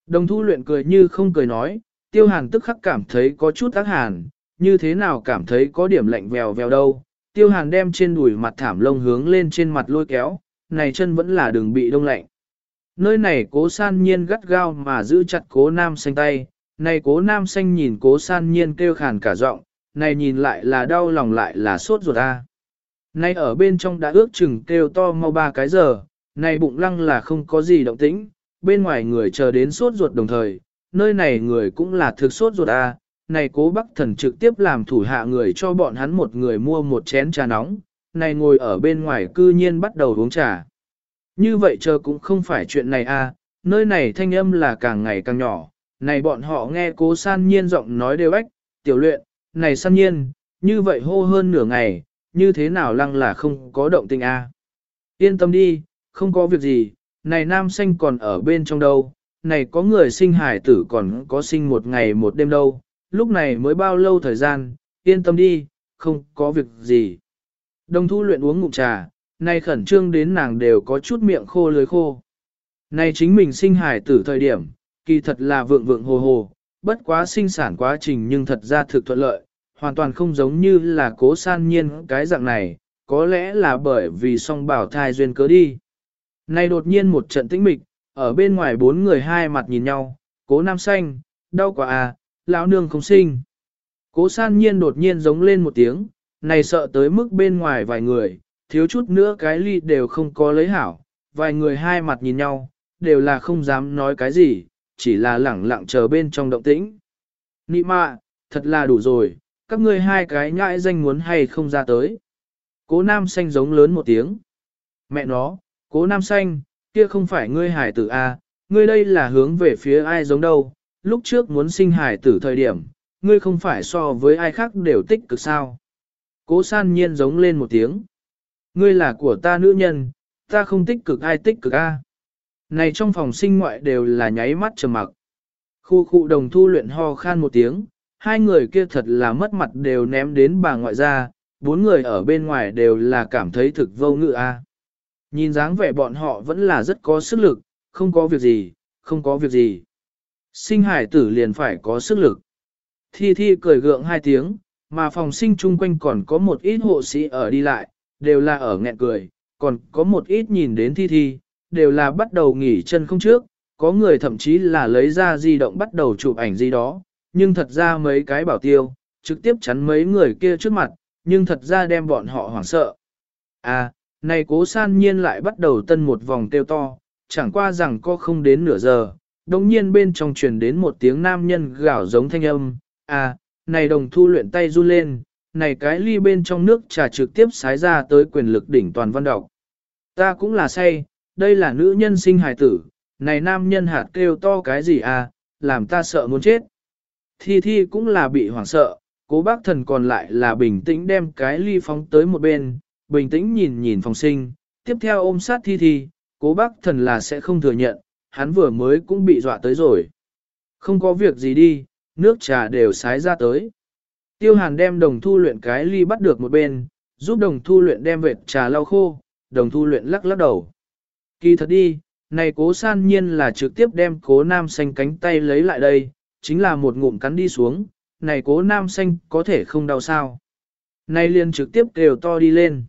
Đồng thu luyện cười như không cười nói, tiêu hàn tức khắc cảm thấy có chút ác hàn, như thế nào cảm thấy có điểm lạnh vèo vèo đâu. Tiêu hàn đem trên đùi mặt thảm lông hướng lên trên mặt lôi kéo, này chân vẫn là đường bị đông lạnh. Nơi này cố san nhiên gắt gao mà giữ chặt cố nam xanh tay, này cố nam xanh nhìn cố san nhiên kêu khàn cả giọng, này nhìn lại là đau lòng lại là sốt ruột ta. Nay ở bên trong đã ước chừng kêu to mau ba cái giờ, này bụng lăng là không có gì động tĩnh, bên ngoài người chờ đến sốt ruột đồng thời, nơi này người cũng là thực sốt ruột a. Này cố bắc thần trực tiếp làm thủ hạ người cho bọn hắn một người mua một chén trà nóng, này ngồi ở bên ngoài cư nhiên bắt đầu uống trà. Như vậy chờ cũng không phải chuyện này a, nơi này thanh âm là càng ngày càng nhỏ, này bọn họ nghe cố san nhiên giọng nói đều ếch, tiểu luyện, này san nhiên, như vậy hô hơn nửa ngày, như thế nào lăng là không có động tình a? À. Yên tâm đi, không có việc gì, này nam xanh còn ở bên trong đâu, này có người sinh hải tử còn có sinh một ngày một đêm đâu, lúc này mới bao lâu thời gian, yên tâm đi, không có việc gì. Đồng thu luyện uống ngụm trà, nay khẩn trương đến nàng đều có chút miệng khô lưới khô. Này chính mình sinh hải tử thời điểm, kỳ thật là vượng vượng hồ hồ, bất quá sinh sản quá trình nhưng thật ra thực thuận lợi, hoàn toàn không giống như là cố san nhiên cái dạng này, có lẽ là bởi vì song bảo thai duyên cớ đi. Này đột nhiên một trận tĩnh mịch, ở bên ngoài bốn người hai mặt nhìn nhau, cố nam xanh, đau quá à, lão nương không sinh. Cố san nhiên đột nhiên giống lên một tiếng, này sợ tới mức bên ngoài vài người, thiếu chút nữa cái ly đều không có lấy hảo, vài người hai mặt nhìn nhau, đều là không dám nói cái gì, chỉ là lẳng lặng chờ bên trong động tĩnh. Nị mạ, thật là đủ rồi, các ngươi hai cái nhãi danh muốn hay không ra tới. Cố nam xanh giống lớn một tiếng. Mẹ nó, cố nam xanh, kia không phải ngươi hải tử A, ngươi đây là hướng về phía ai giống đâu, lúc trước muốn sinh hải tử thời điểm, ngươi không phải so với ai khác đều tích cực sao. Cố san nhiên giống lên một tiếng. Ngươi là của ta nữ nhân, ta không tích cực ai tích cực A. Này trong phòng sinh ngoại đều là nháy mắt trầm mặc. Khu khu đồng thu luyện ho khan một tiếng, hai người kia thật là mất mặt đều ném đến bà ngoại ra, bốn người ở bên ngoài đều là cảm thấy thực vô ngự a. À. Nhìn dáng vẻ bọn họ vẫn là rất có sức lực, không có việc gì, không có việc gì. Sinh hải tử liền phải có sức lực. Thi thi cười gượng hai tiếng, mà phòng sinh chung quanh còn có một ít hộ sĩ ở đi lại, đều là ở nghẹn cười, còn có một ít nhìn đến thi thi, đều là bắt đầu nghỉ chân không trước, có người thậm chí là lấy ra di động bắt đầu chụp ảnh gì đó, nhưng thật ra mấy cái bảo tiêu, trực tiếp chắn mấy người kia trước mặt, nhưng thật ra đem bọn họ hoảng sợ. À, này cố san nhiên lại bắt đầu tân một vòng tiêu to, chẳng qua rằng có không đến nửa giờ, đồng nhiên bên trong truyền đến một tiếng nam nhân gạo giống thanh âm, à, này đồng thu luyện tay run lên, này cái ly bên trong nước trà trực tiếp sái ra tới quyền lực đỉnh toàn văn đọc. Ta cũng là say, đây là nữ nhân sinh hài tử, này nam nhân hạt kêu to cái gì à, làm ta sợ muốn chết. Thi thi cũng là bị hoảng sợ, cố bác thần còn lại là bình tĩnh đem cái ly phóng tới một bên, bình tĩnh nhìn nhìn phòng sinh, tiếp theo ôm sát thi thi, cố bác thần là sẽ không thừa nhận, hắn vừa mới cũng bị dọa tới rồi. Không có việc gì đi, nước trà đều sái ra tới. Tiêu hàn đem đồng thu luyện cái ly bắt được một bên, giúp đồng thu luyện đem vệt trà lau khô, đồng thu luyện lắc lắc đầu. Kỳ thật đi, này cố san nhiên là trực tiếp đem cố nam xanh cánh tay lấy lại đây, chính là một ngụm cắn đi xuống, này cố nam xanh có thể không đau sao. Này liền trực tiếp đều to đi lên.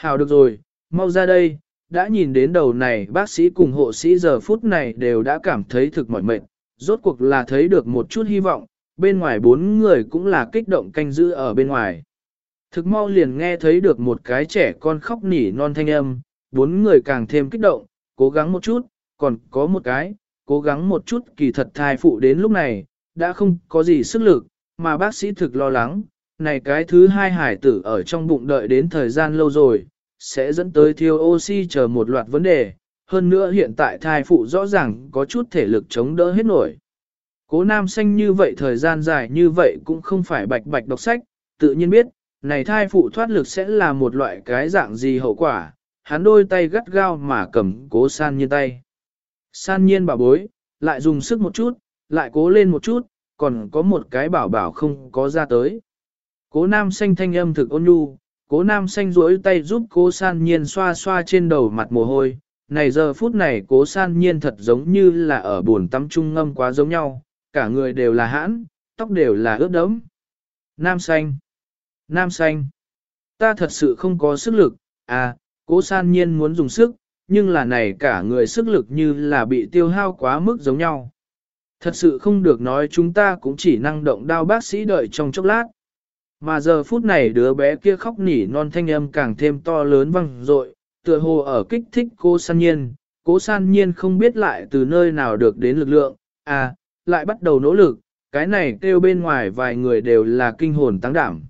Hảo được rồi, mau ra đây, đã nhìn đến đầu này bác sĩ cùng hộ sĩ giờ phút này đều đã cảm thấy thực mỏi mệt, rốt cuộc là thấy được một chút hy vọng, bên ngoài bốn người cũng là kích động canh giữ ở bên ngoài. Thực mau liền nghe thấy được một cái trẻ con khóc nỉ non thanh âm, bốn người càng thêm kích động, cố gắng một chút, còn có một cái, cố gắng một chút kỳ thật thai phụ đến lúc này, đã không có gì sức lực, mà bác sĩ thực lo lắng, này cái thứ hai hải tử ở trong bụng đợi đến thời gian lâu rồi, sẽ dẫn tới thiếu oxy chờ một loạt vấn đề, hơn nữa hiện tại thai phụ rõ ràng có chút thể lực chống đỡ hết nổi. Cố nam xanh như vậy thời gian dài như vậy cũng không phải bạch bạch đọc sách, tự nhiên biết, này thai phụ thoát lực sẽ là một loại cái dạng gì hậu quả, hắn đôi tay gắt gao mà cầm cố san nhiên tay. San nhiên bảo bối, lại dùng sức một chút, lại cố lên một chút, còn có một cái bảo bảo không có ra tới. Cố nam xanh thanh âm thực ôn nhu, cố nam xanh duỗi tay giúp cố san nhiên xoa xoa trên đầu mặt mồ hôi. Này giờ phút này cố san nhiên thật giống như là ở buồn tắm trung ngâm quá giống nhau, cả người đều là hãn, tóc đều là ướt đẫm. Nam xanh, nam xanh, ta thật sự không có sức lực, à, cố san nhiên muốn dùng sức, nhưng là này cả người sức lực như là bị tiêu hao quá mức giống nhau. Thật sự không được nói chúng ta cũng chỉ năng động đao bác sĩ đợi trong chốc lát. Mà giờ phút này đứa bé kia khóc nỉ non thanh âm càng thêm to lớn vang dội, tựa hồ ở kích thích cô san nhiên. Cố san nhiên không biết lại từ nơi nào được đến lực lượng, à, lại bắt đầu nỗ lực, cái này kêu bên ngoài vài người đều là kinh hồn tăng đảm.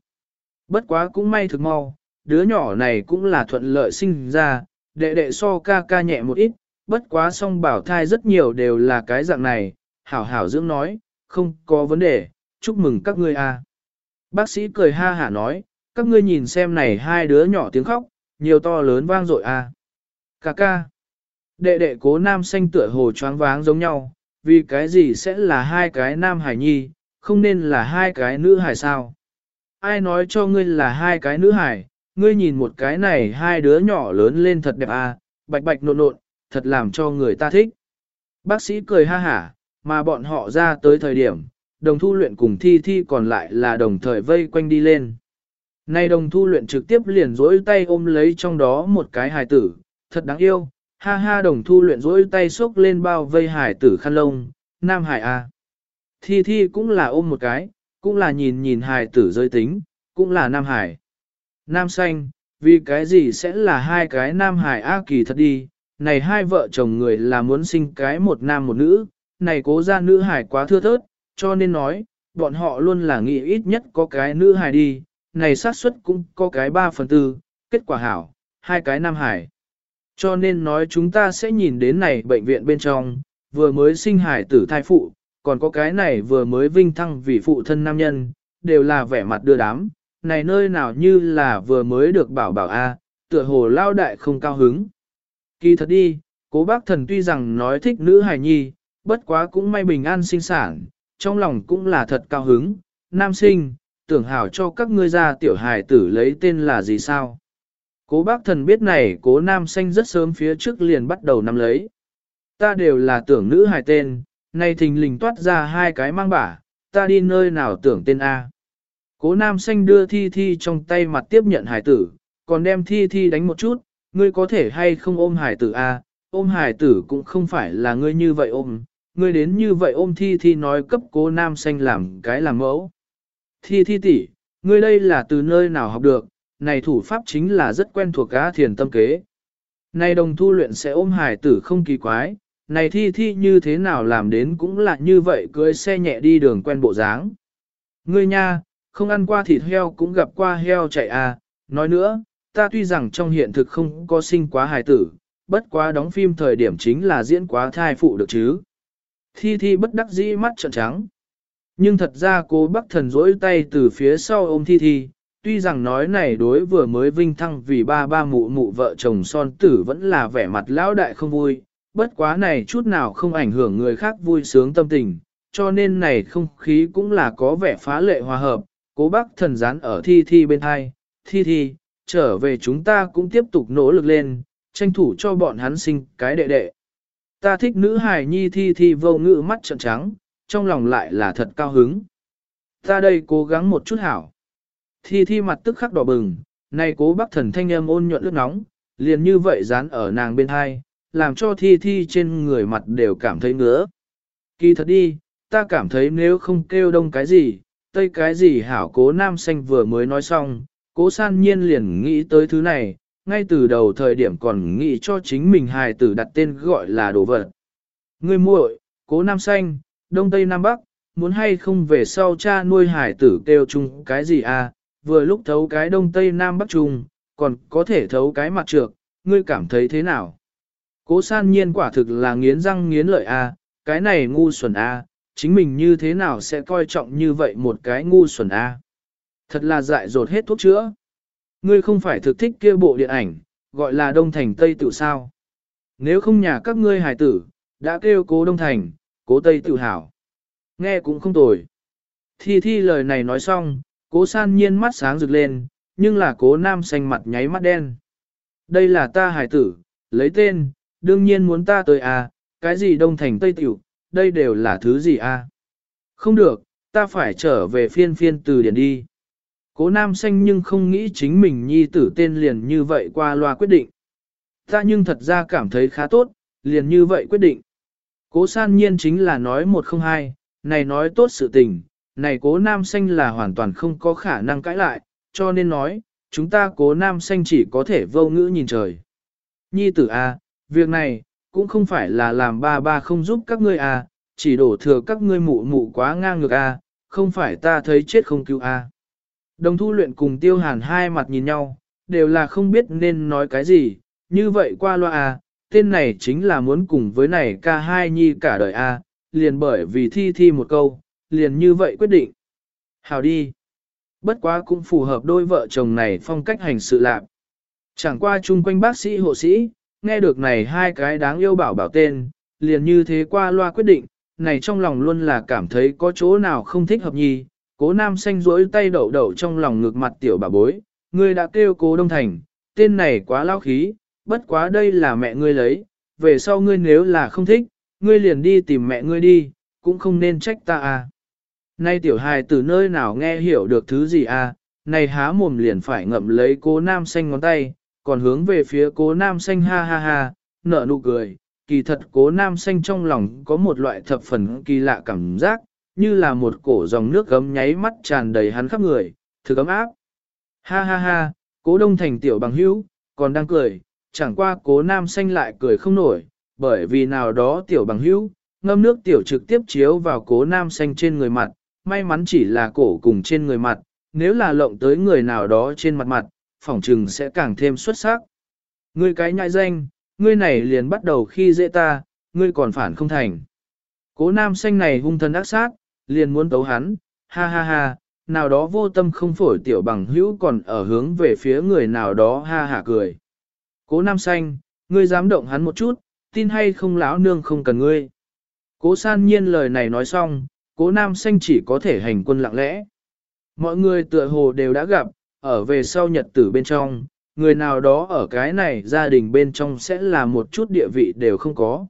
Bất quá cũng may thực mau, đứa nhỏ này cũng là thuận lợi sinh ra, đệ đệ so ca ca nhẹ một ít, bất quá song bảo thai rất nhiều đều là cái dạng này, hảo hảo dưỡng nói, không có vấn đề, chúc mừng các ngươi a. Bác sĩ cười ha hả nói, các ngươi nhìn xem này hai đứa nhỏ tiếng khóc, nhiều to lớn vang dội à. Cà ca. Đệ đệ cố nam xanh tựa hồ choáng váng giống nhau, vì cái gì sẽ là hai cái nam hải nhi, không nên là hai cái nữ hải sao? Ai nói cho ngươi là hai cái nữ hải, ngươi nhìn một cái này hai đứa nhỏ lớn lên thật đẹp à, bạch bạch nộn nộn, thật làm cho người ta thích. Bác sĩ cười ha hả, mà bọn họ ra tới thời điểm, đồng thu luyện cùng thi thi còn lại là đồng thời vây quanh đi lên. Nay đồng thu luyện trực tiếp liền rỗi tay ôm lấy trong đó một cái hài tử, thật đáng yêu, ha ha đồng thu luyện rỗi tay xốc lên bao vây hải tử khăn lông, nam hải a. Thi thi cũng là ôm một cái, cũng là nhìn nhìn hải tử giới tính, cũng là nam hải. Nam xanh, vì cái gì sẽ là hai cái nam hải a kỳ thật đi, này hai vợ chồng người là muốn sinh cái một nam một nữ, này cố ra nữ hải quá thưa thớt, cho nên nói, bọn họ luôn là nghĩ ít nhất có cái nữ hải đi, này xác suất cũng có cái ba phần tư, kết quả hảo, hai cái nam hải. Cho nên nói chúng ta sẽ nhìn đến này bệnh viện bên trong, vừa mới sinh hải tử thai phụ, còn có cái này vừa mới vinh thăng vì phụ thân nam nhân, đều là vẻ mặt đưa đám, này nơi nào như là vừa mới được bảo bảo a, tựa hồ lao đại không cao hứng. Kỳ thật đi, cố bác thần tuy rằng nói thích nữ hài nhi, bất quá cũng may bình an sinh sản, trong lòng cũng là thật cao hứng, nam sinh, tưởng hảo cho các ngươi ra tiểu hài tử lấy tên là gì sao. Cố bác thần biết này cố nam xanh rất sớm phía trước liền bắt đầu nắm lấy. Ta đều là tưởng nữ hài tên, nay thình lình toát ra hai cái mang bả, ta đi nơi nào tưởng tên A. Cố nam xanh đưa thi thi trong tay mặt tiếp nhận hài tử, còn đem thi thi đánh một chút, Ngươi có thể hay không ôm hải tử a? ôm hải tử cũng không phải là ngươi như vậy ôm, ngươi đến như vậy ôm thi thi nói cấp cố nam xanh làm cái làm mẫu. Thi thi tỷ, ngươi đây là từ nơi nào học được, này thủ pháp chính là rất quen thuộc cá thiền tâm kế. Này đồng thu luyện sẽ ôm hải tử không kỳ quái, này thi thi như thế nào làm đến cũng là như vậy cưới xe nhẹ đi đường quen bộ dáng. Ngươi nha, không ăn qua thịt heo cũng gặp qua heo chạy à, nói nữa, ta tuy rằng trong hiện thực không có sinh quá hài tử, bất quá đóng phim thời điểm chính là diễn quá thai phụ được chứ. Thi thi bất đắc dĩ mắt trợn trắng. Nhưng thật ra cô bác thần rỗi tay từ phía sau ôm thi thi, tuy rằng nói này đối vừa mới vinh thăng vì ba ba mụ mụ vợ chồng son tử vẫn là vẻ mặt lão đại không vui, bất quá này chút nào không ảnh hưởng người khác vui sướng tâm tình, cho nên này không khí cũng là có vẻ phá lệ hòa hợp, cố bác thần dán ở thi thi bên hai, thi thi, trở về chúng ta cũng tiếp tục nỗ lực lên, tranh thủ cho bọn hắn sinh cái đệ đệ. Ta thích nữ hài nhi thi thi vô ngữ mắt trợn trắng, trong lòng lại là thật cao hứng. Ta đây cố gắng một chút hảo. Thi thi mặt tức khắc đỏ bừng, này cố bác thần thanh âm ôn nhuận nước nóng, liền như vậy dán ở nàng bên hai, làm cho thi thi trên người mặt đều cảm thấy ngứa. Kỳ thật đi, ta cảm thấy nếu không kêu đông cái gì, tây cái gì hảo cố nam xanh vừa mới nói xong, cố san nhiên liền nghĩ tới thứ này, ngay từ đầu thời điểm còn nghĩ cho chính mình hài tử đặt tên gọi là đồ vật. Người muội, cố nam xanh, đông tây nam bắc, muốn hay không về sau cha nuôi hài tử kêu chung cái gì à, vừa lúc thấu cái đông tây nam bắc chung, còn có thể thấu cái mặt trược, ngươi cảm thấy thế nào? Cố san nhiên quả thực là nghiến răng nghiến lợi a, à, cái này ngu xuẩn a, à, chính mình như thế nào sẽ coi trọng như vậy một cái ngu xuẩn a. À? Thật là dại dột hết thuốc chữa. Ngươi không phải thực thích kia bộ điện ảnh, gọi là Đông Thành Tây tự sao. Nếu không nhà các ngươi hài tử, đã kêu cố Đông Thành, cố Tây tự Hảo Nghe cũng không tồi. Thi thi lời này nói xong, cố san nhiên mắt sáng rực lên, nhưng là cố nam xanh mặt nháy mắt đen. Đây là ta hài tử, lấy tên, đương nhiên muốn ta tới à, cái gì đông thành tây tiểu, đây đều là thứ gì à. Không được, ta phải trở về phiên phiên từ điển đi. Cố nam xanh nhưng không nghĩ chính mình nhi tử tên liền như vậy qua loa quyết định. Ta nhưng thật ra cảm thấy khá tốt, liền như vậy quyết định. Cố san nhiên chính là nói một không hai, này nói tốt sự tình, này cố nam xanh là hoàn toàn không có khả năng cãi lại, cho nên nói, chúng ta cố nam xanh chỉ có thể vô ngữ nhìn trời. Nhi tử A, việc này, cũng không phải là làm ba ba không giúp các ngươi A, chỉ đổ thừa các ngươi mụ mụ quá ngang ngược A, không phải ta thấy chết không cứu A. Đồng thu luyện cùng tiêu hàn hai mặt nhìn nhau, đều là không biết nên nói cái gì, như vậy qua loa à, tên này chính là muốn cùng với này ca hai nhi cả đời A, liền bởi vì thi thi một câu, liền như vậy quyết định. Hào đi. Bất quá cũng phù hợp đôi vợ chồng này phong cách hành sự lạc. Chẳng qua chung quanh bác sĩ hộ sĩ, nghe được này hai cái đáng yêu bảo bảo tên, liền như thế qua loa quyết định, này trong lòng luôn là cảm thấy có chỗ nào không thích hợp nhi, Cố nam xanh rỗi tay đậu đậu trong lòng ngực mặt tiểu bà bối, ngươi đã kêu cố đông thành, tên này quá lao khí, bất quá đây là mẹ ngươi lấy, về sau ngươi nếu là không thích, ngươi liền đi tìm mẹ ngươi đi, cũng không nên trách ta à. Nay tiểu hài từ nơi nào nghe hiểu được thứ gì à, này há mồm liền phải ngậm lấy cố nam xanh ngón tay, còn hướng về phía cố nam xanh ha ha ha, nở nụ cười. Kỳ thật cố nam xanh trong lòng có một loại thập phần kỳ lạ cảm giác, như là một cổ dòng nước gấm nháy mắt tràn đầy hắn khắp người, thực ấm áp. Ha ha ha, cố đông thành tiểu bằng hữu, còn đang cười, chẳng qua cố nam xanh lại cười không nổi, bởi vì nào đó tiểu bằng hữu, ngâm nước tiểu trực tiếp chiếu vào cố nam xanh trên người mặt, may mắn chỉ là cổ cùng trên người mặt, nếu là lộng tới người nào đó trên mặt mặt, phỏng trừng sẽ càng thêm xuất sắc. Ngươi cái nhại danh, ngươi này liền bắt đầu khi dễ ta, ngươi còn phản không thành. Cố nam xanh này hung thân ác sát, liền muốn tấu hắn, ha ha ha, nào đó vô tâm không phổi tiểu bằng hữu còn ở hướng về phía người nào đó ha ha cười. Cố nam xanh, ngươi dám động hắn một chút, tin hay không lão nương không cần ngươi. Cố san nhiên lời này nói xong, cố nam xanh chỉ có thể hành quân lặng lẽ. Mọi người tựa hồ đều đã gặp, ở về sau nhật tử bên trong, người nào đó ở cái này gia đình bên trong sẽ là một chút địa vị đều không có.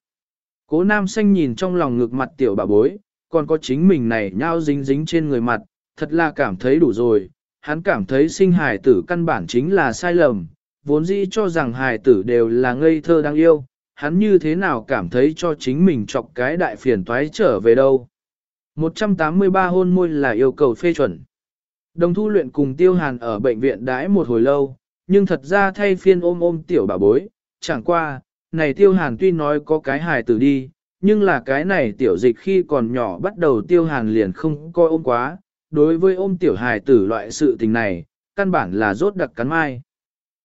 Cố nam xanh nhìn trong lòng ngực mặt tiểu bà bối, còn có chính mình này nhao dính dính trên người mặt, thật là cảm thấy đủ rồi, hắn cảm thấy sinh hài tử căn bản chính là sai lầm, vốn dĩ cho rằng hài tử đều là ngây thơ đáng yêu, hắn như thế nào cảm thấy cho chính mình chọc cái đại phiền toái trở về đâu. 183 hôn môi là yêu cầu phê chuẩn. Đồng thu luyện cùng tiêu hàn ở bệnh viện đãi một hồi lâu, nhưng thật ra thay phiên ôm ôm tiểu bà bối, chẳng qua, này tiêu hàn tuy nói có cái hài tử đi, nhưng là cái này tiểu dịch khi còn nhỏ bắt đầu tiêu hàn liền không coi ôm quá, đối với ôm tiểu hài tử loại sự tình này, căn bản là rốt đặc cắn mai.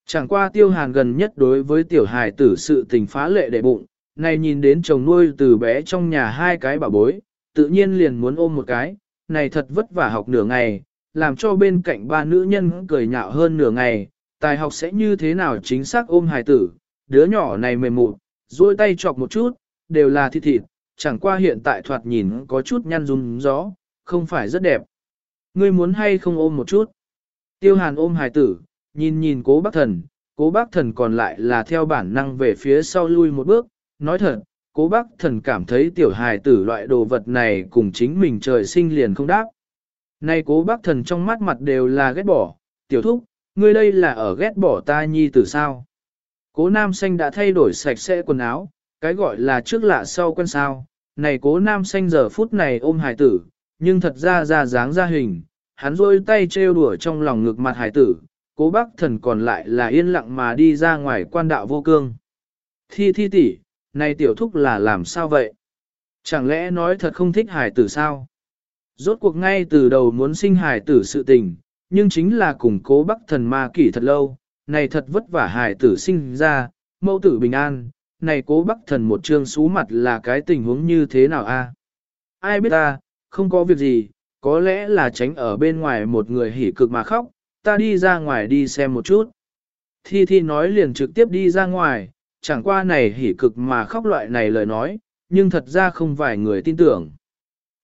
Chẳng qua tiêu hàn gần nhất đối với tiểu hài tử sự tình phá lệ đệ bụng, này nhìn đến chồng nuôi từ bé trong nhà hai cái bà bối, tự nhiên liền muốn ôm một cái, này thật vất vả học nửa ngày, làm cho bên cạnh ba nữ nhân cười nhạo hơn nửa ngày, tài học sẽ như thế nào chính xác ôm hài tử, đứa nhỏ này mềm mụn, duỗi tay chọc một chút, đều là thịt thịt, chẳng qua hiện tại thoạt nhìn có chút nhăn rung gió, không phải rất đẹp. Ngươi muốn hay không ôm một chút? Tiêu hàn ôm hài tử, nhìn nhìn cố bác thần, cố bác thần còn lại là theo bản năng về phía sau lui một bước, nói thật, cố bác thần cảm thấy tiểu hài tử loại đồ vật này cùng chính mình trời sinh liền không đáp. Nay cố bác thần trong mắt mặt đều là ghét bỏ, tiểu thúc, ngươi đây là ở ghét bỏ ta nhi tử sao. Cố nam xanh đã thay đổi sạch sẽ quần áo, cái gọi là trước lạ sau quen sao, này cố nam xanh giờ phút này ôm hải tử, nhưng thật ra ra dáng ra hình, hắn rôi tay trêu đùa trong lòng ngực mặt hải tử, cố bác thần còn lại là yên lặng mà đi ra ngoài quan đạo vô cương. Thi thi tỷ, này tiểu thúc là làm sao vậy? Chẳng lẽ nói thật không thích hải tử sao? Rốt cuộc ngay từ đầu muốn sinh hải tử sự tình, nhưng chính là củng cố bắc thần ma kỷ thật lâu, này thật vất vả hải tử sinh ra, mẫu tử bình an, này cố bắc thần một trương xú mặt là cái tình huống như thế nào a? Ai biết ta, không có việc gì, có lẽ là tránh ở bên ngoài một người hỉ cực mà khóc, ta đi ra ngoài đi xem một chút. Thi Thi nói liền trực tiếp đi ra ngoài, chẳng qua này hỉ cực mà khóc loại này lời nói, nhưng thật ra không vài người tin tưởng.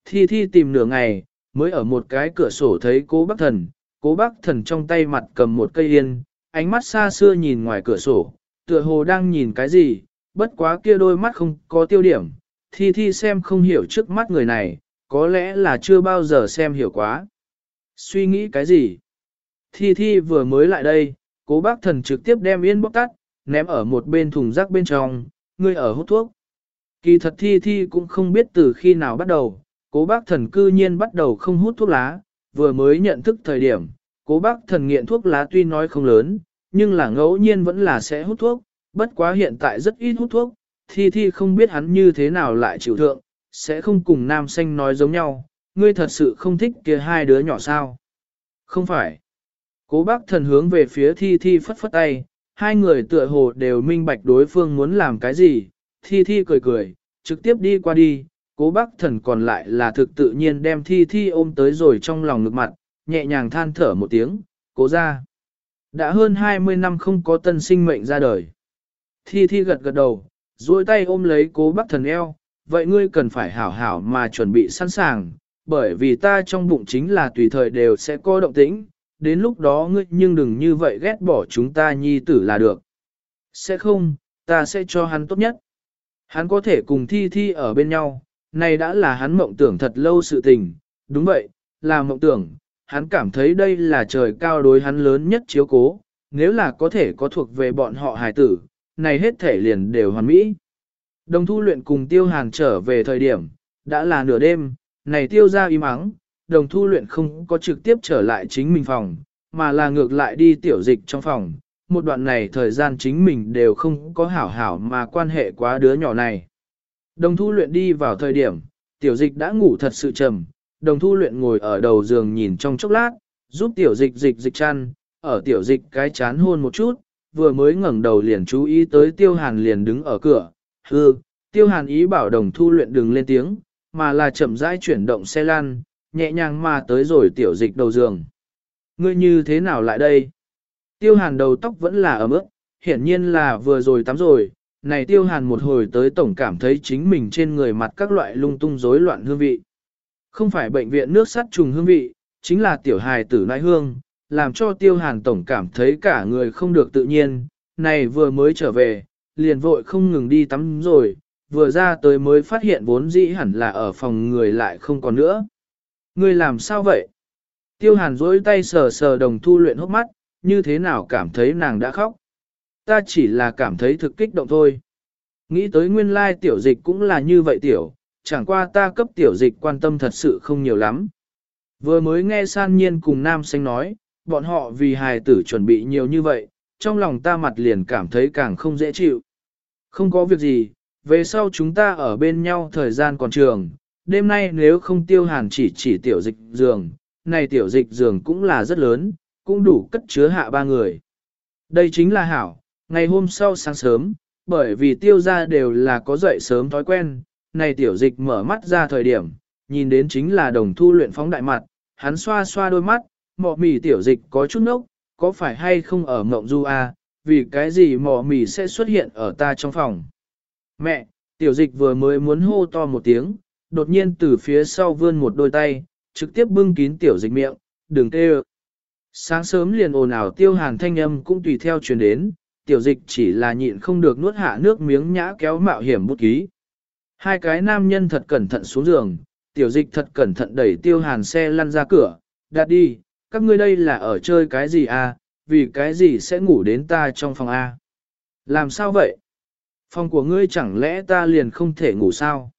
Thi Thi tìm nửa ngày, mới ở một cái cửa sổ thấy cố bác thần, cố bác thần trong tay mặt cầm một cây yên, ánh mắt xa xưa nhìn ngoài cửa sổ, tựa hồ đang nhìn cái gì, bất quá kia đôi mắt không có tiêu điểm, Thi Thi xem không hiểu trước mắt người này, có lẽ là chưa bao giờ xem hiểu quá. Suy nghĩ cái gì? Thi Thi vừa mới lại đây, cố bác thần trực tiếp đem yên bóc tắt, ném ở một bên thùng rác bên trong, ngươi ở hút thuốc. Kỳ thật Thi Thi cũng không biết từ khi nào bắt đầu, cố bác thần cư nhiên bắt đầu không hút thuốc lá, vừa mới nhận thức thời điểm, cố bác thần nghiện thuốc lá tuy nói không lớn, nhưng là ngẫu nhiên vẫn là sẽ hút thuốc, bất quá hiện tại rất ít hút thuốc, Thi Thi không biết hắn như thế nào lại chịu thượng, sẽ không cùng nam xanh nói giống nhau, ngươi thật sự không thích kia hai đứa nhỏ sao? Không phải. Cố bác thần hướng về phía thi thi phất phất tay, hai người tựa hồ đều minh bạch đối phương muốn làm cái gì, thi thi cười cười, trực tiếp đi qua đi, cố bác thần còn lại là thực tự nhiên đem thi thi ôm tới rồi trong lòng ngực mặt, nhẹ nhàng than thở một tiếng, cố ra. Đã hơn 20 năm không có tân sinh mệnh ra đời. Thi thi gật gật đầu, duỗi tay ôm lấy cố bác thần eo, vậy ngươi cần phải hảo hảo mà chuẩn bị sẵn sàng, bởi vì ta trong bụng chính là tùy thời đều sẽ có động tĩnh, đến lúc đó ngươi nhưng đừng như vậy ghét bỏ chúng ta nhi tử là được. Sẽ không, ta sẽ cho hắn tốt nhất. Hắn có thể cùng thi thi ở bên nhau, này đã là hắn mộng tưởng thật lâu sự tình, đúng vậy, là mộng tưởng, hắn cảm thấy đây là trời cao đối hắn lớn nhất chiếu cố, nếu là có thể có thuộc về bọn họ hài tử, này hết thể liền đều hoàn mỹ. Đồng thu luyện cùng tiêu hàn trở về thời điểm, đã là nửa đêm, này tiêu ra im ắng, đồng thu luyện không có trực tiếp trở lại chính mình phòng, mà là ngược lại đi tiểu dịch trong phòng. Một đoạn này thời gian chính mình đều không có hảo hảo mà quan hệ quá đứa nhỏ này. Đồng thu luyện đi vào thời điểm, tiểu dịch đã ngủ thật sự trầm, đồng thu luyện ngồi ở đầu giường nhìn trong chốc lát, giúp tiểu dịch dịch dịch chăn, ở tiểu dịch cái chán hôn một chút, vừa mới ngẩng đầu liền chú ý tới tiêu hàn liền đứng ở cửa, hư, tiêu hàn ý bảo đồng thu luyện đừng lên tiếng, mà là chậm rãi chuyển động xe lan, nhẹ nhàng mà tới rồi tiểu dịch đầu giường. Ngươi như thế nào lại đây? Tiêu hàn đầu tóc vẫn là ấm ướt, hiển nhiên là vừa rồi tắm rồi. Này tiêu hàn một hồi tới tổng cảm thấy chính mình trên người mặt các loại lung tung rối loạn hương vị. Không phải bệnh viện nước sắt trùng hương vị, chính là tiểu hài tử nãi hương, làm cho tiêu hàn tổng cảm thấy cả người không được tự nhiên. Này vừa mới trở về, liền vội không ngừng đi tắm rồi, vừa ra tới mới phát hiện vốn dĩ hẳn là ở phòng người lại không còn nữa. Ngươi làm sao vậy? Tiêu hàn dối tay sờ sờ đồng thu luyện hốc mắt, như thế nào cảm thấy nàng đã khóc? Ta chỉ là cảm thấy thực kích động thôi. Nghĩ tới nguyên lai tiểu dịch cũng là như vậy tiểu, chẳng qua ta cấp tiểu dịch quan tâm thật sự không nhiều lắm. Vừa mới nghe san nhiên cùng nam xanh nói, bọn họ vì hài tử chuẩn bị nhiều như vậy, trong lòng ta mặt liền cảm thấy càng không dễ chịu. Không có việc gì, về sau chúng ta ở bên nhau thời gian còn trường, đêm nay nếu không tiêu hàn chỉ chỉ tiểu dịch giường, này tiểu dịch giường cũng là rất lớn, cũng đủ cất chứa hạ ba người. Đây chính là hảo, ngày hôm sau sáng sớm, bởi vì tiêu ra đều là có dậy sớm thói quen, này tiểu dịch mở mắt ra thời điểm, nhìn đến chính là đồng thu luyện phóng đại mặt, hắn xoa xoa đôi mắt, mọ mì tiểu dịch có chút nốc, có phải hay không ở mộng du? À, vì cái gì mọ mì sẽ xuất hiện ở ta trong phòng. Mẹ, tiểu dịch vừa mới muốn hô to một tiếng, đột nhiên từ phía sau vươn một đôi tay, trực tiếp bưng kín tiểu dịch miệng, đừng tê ơ. Sáng sớm liền ồn ào tiêu hàn thanh âm cũng tùy theo truyền đến, tiểu dịch chỉ là nhịn không được nuốt hạ nước miếng nhã kéo mạo hiểm bút ký. Hai cái nam nhân thật cẩn thận xuống giường, tiểu dịch thật cẩn thận đẩy tiêu hàn xe lăn ra cửa, đặt đi, các ngươi đây là ở chơi cái gì à, vì cái gì sẽ ngủ đến ta trong phòng A. Làm sao vậy? Phòng của ngươi chẳng lẽ ta liền không thể ngủ sao?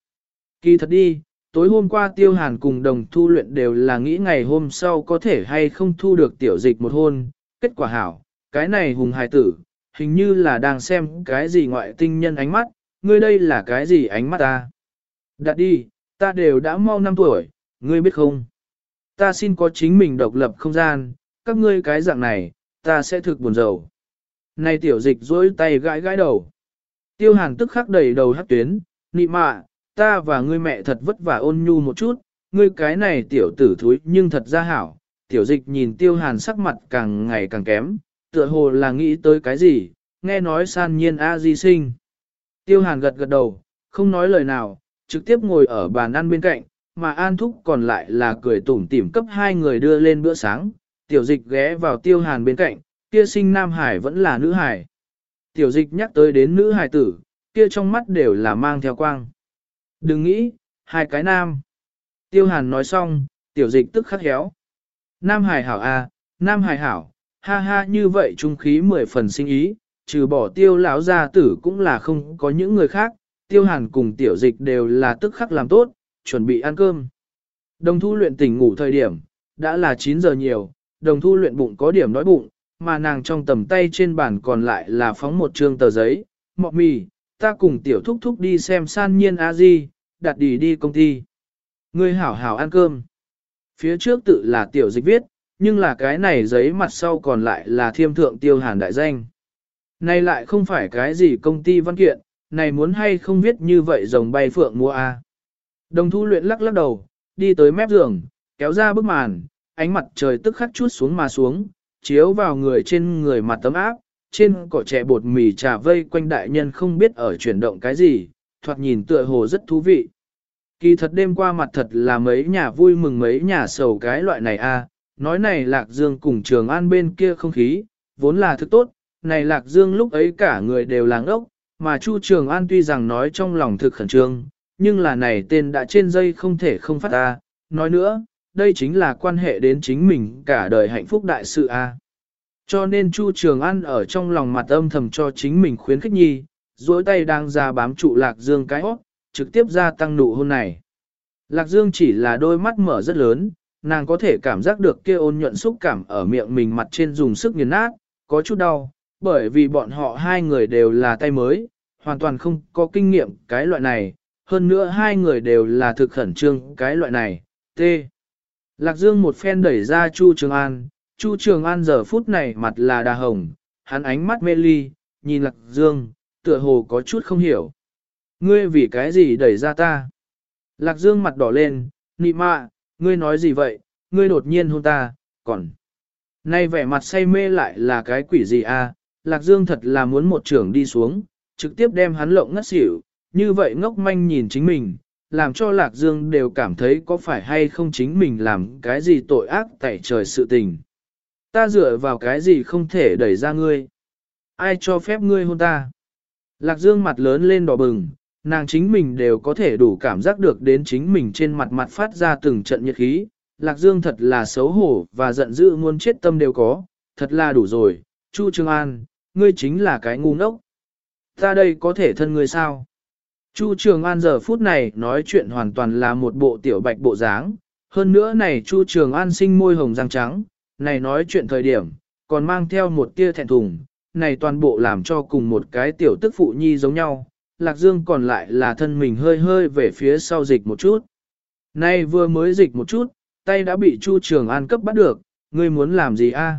Kỳ thật đi, tối hôm qua tiêu hàn cùng đồng thu luyện đều là nghĩ ngày hôm sau có thể hay không thu được tiểu dịch một hôn, kết quả hảo, cái này hùng hài tử, hình như là đang xem cái gì ngoại tinh nhân ánh mắt, ngươi đây là cái gì ánh mắt ta? Đặt đi, ta đều đã mau năm tuổi, ngươi biết không? Ta xin có chính mình độc lập không gian, các ngươi cái dạng này, ta sẽ thực buồn rầu. Này tiểu dịch dối tay gãi gãi đầu. Tiêu hàn tức khắc đầy đầu hát tuyến, nị mạ, ta và ngươi mẹ thật vất vả ôn nhu một chút, ngươi cái này tiểu tử thúi nhưng thật ra hảo. Tiểu dịch nhìn tiêu hàn sắc mặt càng ngày càng kém, tựa hồ là nghĩ tới cái gì, nghe nói san nhiên a di sinh. Tiêu hàn gật gật đầu, không nói lời nào, trực tiếp ngồi ở bàn ăn bên cạnh, mà An Thúc còn lại là cười tủm tỉm cấp hai người đưa lên bữa sáng, tiểu dịch ghé vào tiêu hàn bên cạnh, kia sinh nam hải vẫn là nữ hải. Tiểu dịch nhắc tới đến nữ hải tử, kia trong mắt đều là mang theo quang. Đừng nghĩ, hai cái nam. Tiêu hàn nói xong, tiểu dịch tức khắc héo. Nam hải hảo a, à, nam hải hảo, ha ha như vậy trung khí mười phần sinh ý, trừ bỏ tiêu lão gia tử cũng là không có những người khác, tiêu hàn cùng tiểu dịch đều là tức khắc làm tốt, chuẩn bị ăn cơm. Đồng thu luyện tỉnh ngủ thời điểm, đã là 9 giờ nhiều, đồng thu luyện bụng có điểm đói bụng, mà nàng trong tầm tay trên bàn còn lại là phóng một trương tờ giấy, mọ mì, ta cùng tiểu thúc thúc đi xem san nhiên a di, đặt đi đi công ty. Ngươi hảo hảo ăn cơm. Phía trước tự là tiểu dịch viết, nhưng là cái này giấy mặt sau còn lại là thiêm thượng tiêu hàn đại danh. Này lại không phải cái gì công ty văn kiện, này muốn hay không viết như vậy rồng bay phượng mua a. Đồng thu luyện lắc lắc đầu, đi tới mép giường, kéo ra bức màn, ánh mặt trời tức khắc chút xuống mà xuống, chiếu vào người trên người mặt tấm áp, trên cỏ trẻ bột mì trà vây quanh đại nhân không biết ở chuyển động cái gì, thoạt nhìn tựa hồ rất thú vị. Kỳ thật đêm qua mặt thật là mấy nhà vui mừng mấy nhà sầu cái loại này a. nói này Lạc Dương cùng Trường An bên kia không khí, vốn là thứ tốt, này Lạc Dương lúc ấy cả người đều làng ốc, mà Chu Trường An tuy rằng nói trong lòng thực khẩn trương, nhưng là này tên đã trên dây không thể không phát ra, nói nữa, đây chính là quan hệ đến chính mình cả đời hạnh phúc đại sự a. Cho nên Chu Trường An ở trong lòng mặt âm thầm cho chính mình khuyến khích nhi, duỗi tay đang ra bám trụ Lạc Dương cái hót, trực tiếp ra tăng nụ hôn này. Lạc Dương chỉ là đôi mắt mở rất lớn, nàng có thể cảm giác được kia ôn nhuận xúc cảm ở miệng mình mặt trên dùng sức nghiền nát, có chút đau, bởi vì bọn họ hai người đều là tay mới, hoàn toàn không có kinh nghiệm cái loại này, hơn nữa hai người đều là thực khẩn trương cái loại này, T. Lạc Dương một phen đẩy ra Chu Trường An, Chu Trường An giờ phút này mặt là đà hồng, hắn ánh mắt mê ly, nhìn Lạc Dương, tựa hồ có chút không hiểu. Ngươi vì cái gì đẩy ra ta? Lạc Dương mặt đỏ lên, nị mạ, ngươi nói gì vậy, ngươi đột nhiên hôn ta, còn... Nay vẻ mặt say mê lại là cái quỷ gì a? Lạc Dương thật là muốn một trưởng đi xuống, trực tiếp đem hắn lộng ngất xỉu, như vậy ngốc manh nhìn chính mình, làm cho Lạc Dương đều cảm thấy có phải hay không chính mình làm cái gì tội ác tại trời sự tình. Ta dựa vào cái gì không thể đẩy ra ngươi. Ai cho phép ngươi hôn ta? Lạc Dương mặt lớn lên đỏ bừng, nàng chính mình đều có thể đủ cảm giác được đến chính mình trên mặt mặt phát ra từng trận nhiệt khí. Lạc Dương thật là xấu hổ và giận dữ muốn chết tâm đều có, thật là đủ rồi. Chu Trương An, ngươi chính là cái ngu ngốc. Ta đây có thể thân ngươi sao? Chu Trường An giờ phút này nói chuyện hoàn toàn là một bộ tiểu bạch bộ dáng, hơn nữa này Chu Trường An sinh môi hồng răng trắng, này nói chuyện thời điểm, còn mang theo một tia thẹn thùng, này toàn bộ làm cho cùng một cái tiểu tức phụ nhi giống nhau, Lạc Dương còn lại là thân mình hơi hơi về phía sau dịch một chút. Nay vừa mới dịch một chút, tay đã bị Chu Trường An cấp bắt được, ngươi muốn làm gì a?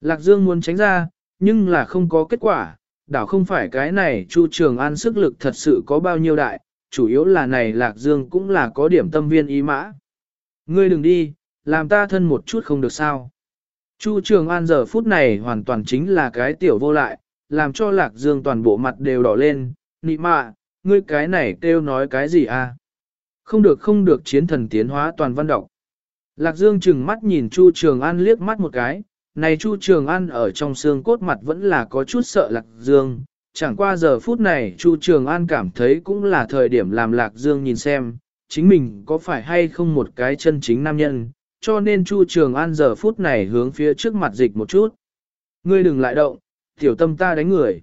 Lạc Dương muốn tránh ra, nhưng là không có kết quả, đảo không phải cái này Chu Trường An sức lực thật sự có bao nhiêu đại, chủ yếu là này Lạc Dương cũng là có điểm tâm viên ý mã. Ngươi đừng đi, làm ta thân một chút không được sao. Chu Trường An giờ phút này hoàn toàn chính là cái tiểu vô lại, làm cho Lạc Dương toàn bộ mặt đều đỏ lên, nị mạ, ngươi cái này kêu nói cái gì à? Không được không được chiến thần tiến hóa toàn văn đọc. Lạc Dương chừng mắt nhìn Chu Trường An liếc mắt một cái, này Chu Trường An ở trong xương cốt mặt vẫn là có chút sợ Lạc Dương, chẳng qua giờ phút này Chu Trường An cảm thấy cũng là thời điểm làm Lạc Dương nhìn xem, chính mình có phải hay không một cái chân chính nam nhân, cho nên Chu Trường An giờ phút này hướng phía trước mặt dịch một chút. Ngươi đừng lại động, tiểu tâm ta đánh người.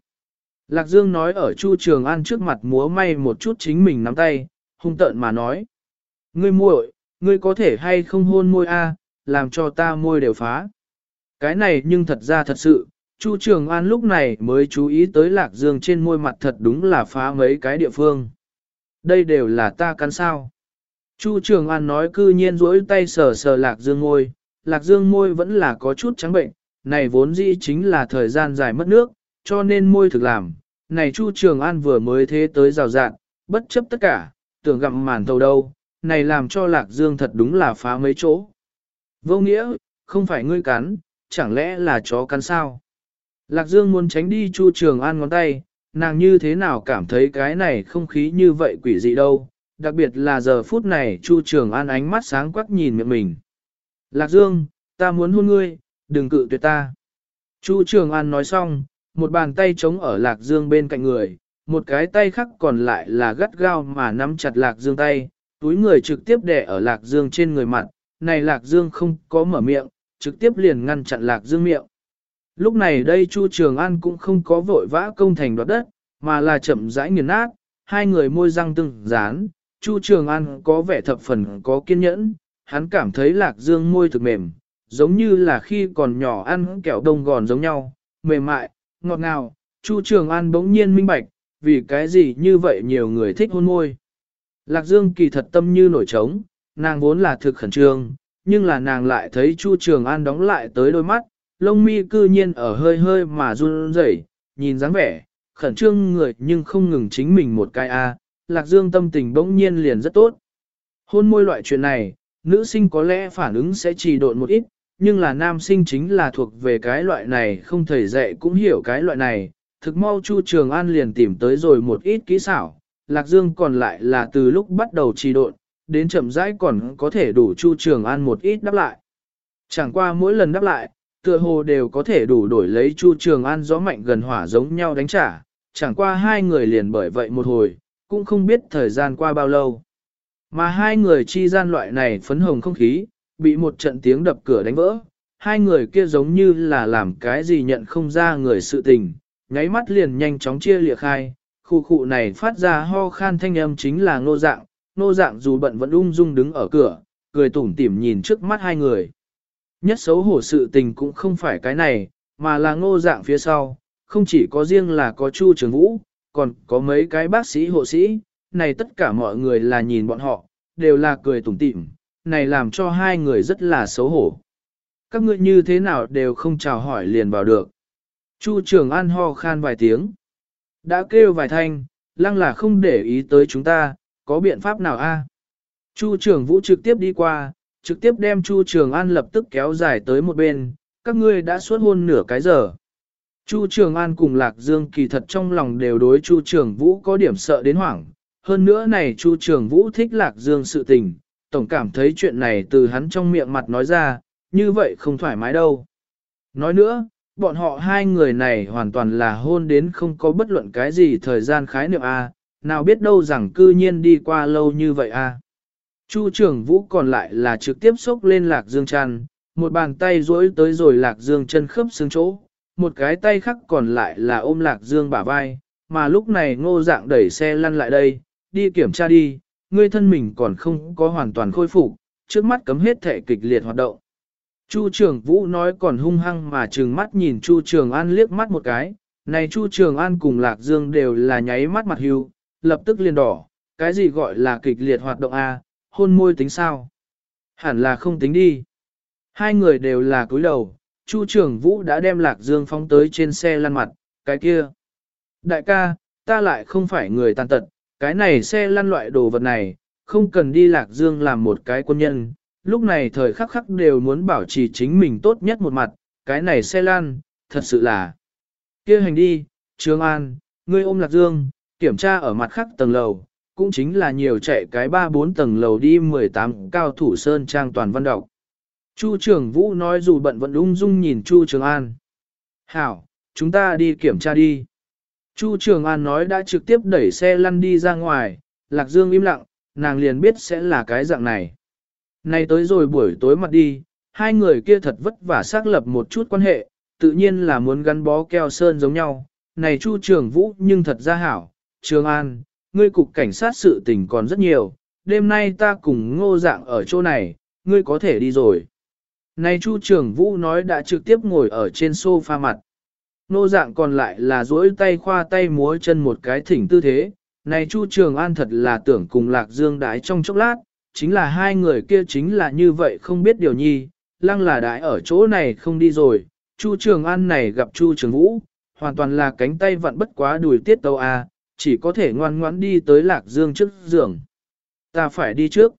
Lạc Dương nói ở Chu Trường An trước mặt múa may một chút chính mình nắm tay, hung tợn mà nói. Ngươi muội, ngươi có thể hay không hôn môi a, làm cho ta môi đều phá. Cái này nhưng thật ra thật sự, Chu Trường An lúc này mới chú ý tới Lạc Dương trên môi mặt thật đúng là phá mấy cái địa phương. Đây đều là ta cắn sao. Chu Trường An nói cư nhiên rỗi tay sờ sờ Lạc Dương môi, Lạc Dương môi vẫn là có chút trắng bệnh, này vốn dĩ chính là thời gian dài mất nước, cho nên môi thực làm. Này Chu Trường An vừa mới thế tới rào rạn, bất chấp tất cả, tưởng gặm màn thầu đâu, này làm cho Lạc Dương thật đúng là phá mấy chỗ. Vô nghĩa, không phải ngươi cắn, chẳng lẽ là chó cắn sao? Lạc Dương muốn tránh đi Chu Trường An ngón tay, nàng như thế nào cảm thấy cái này không khí như vậy quỷ dị đâu, đặc biệt là giờ phút này Chu Trường An ánh mắt sáng quắc nhìn miệng mình. Lạc Dương, ta muốn hôn ngươi, đừng cự tuyệt ta. Chu Trường An nói xong, một bàn tay chống ở Lạc Dương bên cạnh người, một cái tay khác còn lại là gắt gao mà nắm chặt Lạc Dương tay, túi người trực tiếp đè ở Lạc Dương trên người mặt, này Lạc Dương không có mở miệng, trực tiếp liền ngăn chặn Lạc Dương miệng. Lúc này đây Chu Trường An cũng không có vội vã công thành đoạt đất, mà là chậm rãi nghiền nát, hai người môi răng từng dán, Chu Trường An có vẻ thập phần có kiên nhẫn, hắn cảm thấy Lạc Dương môi thực mềm, giống như là khi còn nhỏ ăn kẹo đông gòn giống nhau, mềm mại, ngọt ngào. Chu Trường An bỗng nhiên minh bạch, vì cái gì như vậy nhiều người thích hôn môi. Lạc Dương kỳ thật tâm như nổi trống, nàng vốn là thực khẩn trương, nhưng là nàng lại thấy Chu Trường An đóng lại tới đôi mắt, lông mi cư nhiên ở hơi hơi mà run rẩy, nhìn dáng vẻ, khẩn trương người nhưng không ngừng chính mình một cái a. Lạc Dương tâm tình bỗng nhiên liền rất tốt. Hôn môi loại chuyện này, nữ sinh có lẽ phản ứng sẽ trì độn một ít, nhưng là nam sinh chính là thuộc về cái loại này không thầy dạy cũng hiểu cái loại này. Thực mau Chu Trường An liền tìm tới rồi một ít kỹ xảo, Lạc Dương còn lại là từ lúc bắt đầu trì độn, đến chậm rãi còn có thể đủ Chu Trường An một ít đáp lại. Chẳng qua mỗi lần đáp lại, tựa hồ đều có thể đủ đổi lấy Chu Trường An gió mạnh gần hỏa giống nhau đánh trả, chẳng qua hai người liền bởi vậy một hồi, cũng không biết thời gian qua bao lâu. Mà hai người chi gian loại này phấn hồng không khí, bị một trận tiếng đập cửa đánh vỡ, hai người kia giống như là làm cái gì nhận không ra người sự tình, nháy mắt liền nhanh chóng chia lìa khai, khu khu này phát ra ho khan thanh âm chính là ngô dạng, ngô dạng dù bận vẫn ung dung đứng ở cửa, cười tủm tỉm nhìn trước mắt hai người. Nhất xấu hổ sự tình cũng không phải cái này, mà là ngô dạng phía sau, không chỉ có riêng là có Chu Trường Vũ, còn có mấy cái bác sĩ hộ sĩ, này tất cả mọi người là nhìn bọn họ, đều là cười tủm tỉm, này làm cho hai người rất là xấu hổ. Các ngươi như thế nào đều không chào hỏi liền vào được. Chu Trường An ho khan vài tiếng. Đã kêu vài thanh, lăng là không để ý tới chúng ta, có biện pháp nào a? Chu Trường Vũ trực tiếp đi qua, trực tiếp đem Chu Trường An lập tức kéo dài tới một bên, các ngươi đã suốt hôn nửa cái giờ. Chu Trường An cùng Lạc Dương kỳ thật trong lòng đều đối Chu Trường Vũ có điểm sợ đến hoảng. Hơn nữa này Chu Trường Vũ thích Lạc Dương sự tình, tổng cảm thấy chuyện này từ hắn trong miệng mặt nói ra, như vậy không thoải mái đâu. Nói nữa, bọn họ hai người này hoàn toàn là hôn đến không có bất luận cái gì thời gian khái niệm A, nào biết đâu rằng cư nhiên đi qua lâu như vậy A. Chu trưởng Vũ còn lại là trực tiếp xúc lên Lạc Dương chăn, một bàn tay duỗi tới rồi Lạc Dương chân khớp xương chỗ, một cái tay khác còn lại là ôm lạc dương bả vai, mà lúc này ngô dạng đẩy xe lăn lại đây, đi kiểm tra đi, ngươi thân mình còn không có hoàn toàn khôi phục, trước mắt cấm hết thể kịch liệt hoạt động. Chu trưởng Vũ nói còn hung hăng mà trừng mắt nhìn Chu Trường An liếc mắt một cái, này Chu Trường An cùng Lạc Dương đều là nháy mắt mặt hưu, lập tức liền đỏ, cái gì gọi là kịch liệt hoạt động A, hôn môi tính sao? Hẳn là không tính đi. Hai người đều là cúi đầu, Chu Trường Vũ đã đem Lạc Dương phóng tới trên xe lăn mặt, cái kia. Đại ca, ta lại không phải người tàn tật, cái này xe lăn loại đồ vật này, không cần đi Lạc Dương làm một cái quân nhân, lúc này thời khắc khắc đều muốn bảo trì chính mình tốt nhất một mặt, cái này xe lăn, thật sự là. kia hành đi, Trương An, ngươi ôm Lạc Dương, kiểm tra ở mặt khác tầng lầu, cũng chính là nhiều chạy cái 3-4 tầng lầu đi 18 cao thủ sơn trang toàn văn đọc. Chu trưởng Vũ nói dù bận vẫn ung dung nhìn Chu Trường An. Hảo, chúng ta đi kiểm tra đi. Chu Trường An nói đã trực tiếp đẩy xe lăn đi ra ngoài, Lạc Dương im lặng, nàng liền biết sẽ là cái dạng này. Nay tới rồi buổi tối mặt đi, hai người kia thật vất vả xác lập một chút quan hệ, tự nhiên là muốn gắn bó keo sơn giống nhau. Này Chu Trường Vũ nhưng thật ra hảo, Trường An, ngươi cục cảnh sát sự tình còn rất nhiều, đêm nay ta cùng ngô dạng ở chỗ này, ngươi có thể đi rồi. Này Chu Trường Vũ nói đã trực tiếp ngồi ở trên sofa mặt. Ngô dạng còn lại là duỗi tay khoa tay múa chân một cái thỉnh tư thế. Này Chu Trường An thật là tưởng cùng Lạc Dương đái trong chốc lát, chính là hai người kia chính là như vậy không biết điều nhi, lăng là đái ở chỗ này không đi rồi. Chu Trường An này gặp Chu Trường Vũ, hoàn toàn là cánh tay vặn bất quá đùi tiết tâu a, chỉ có thể ngoan ngoãn đi tới Lạc Dương trước giường. Ta phải đi trước.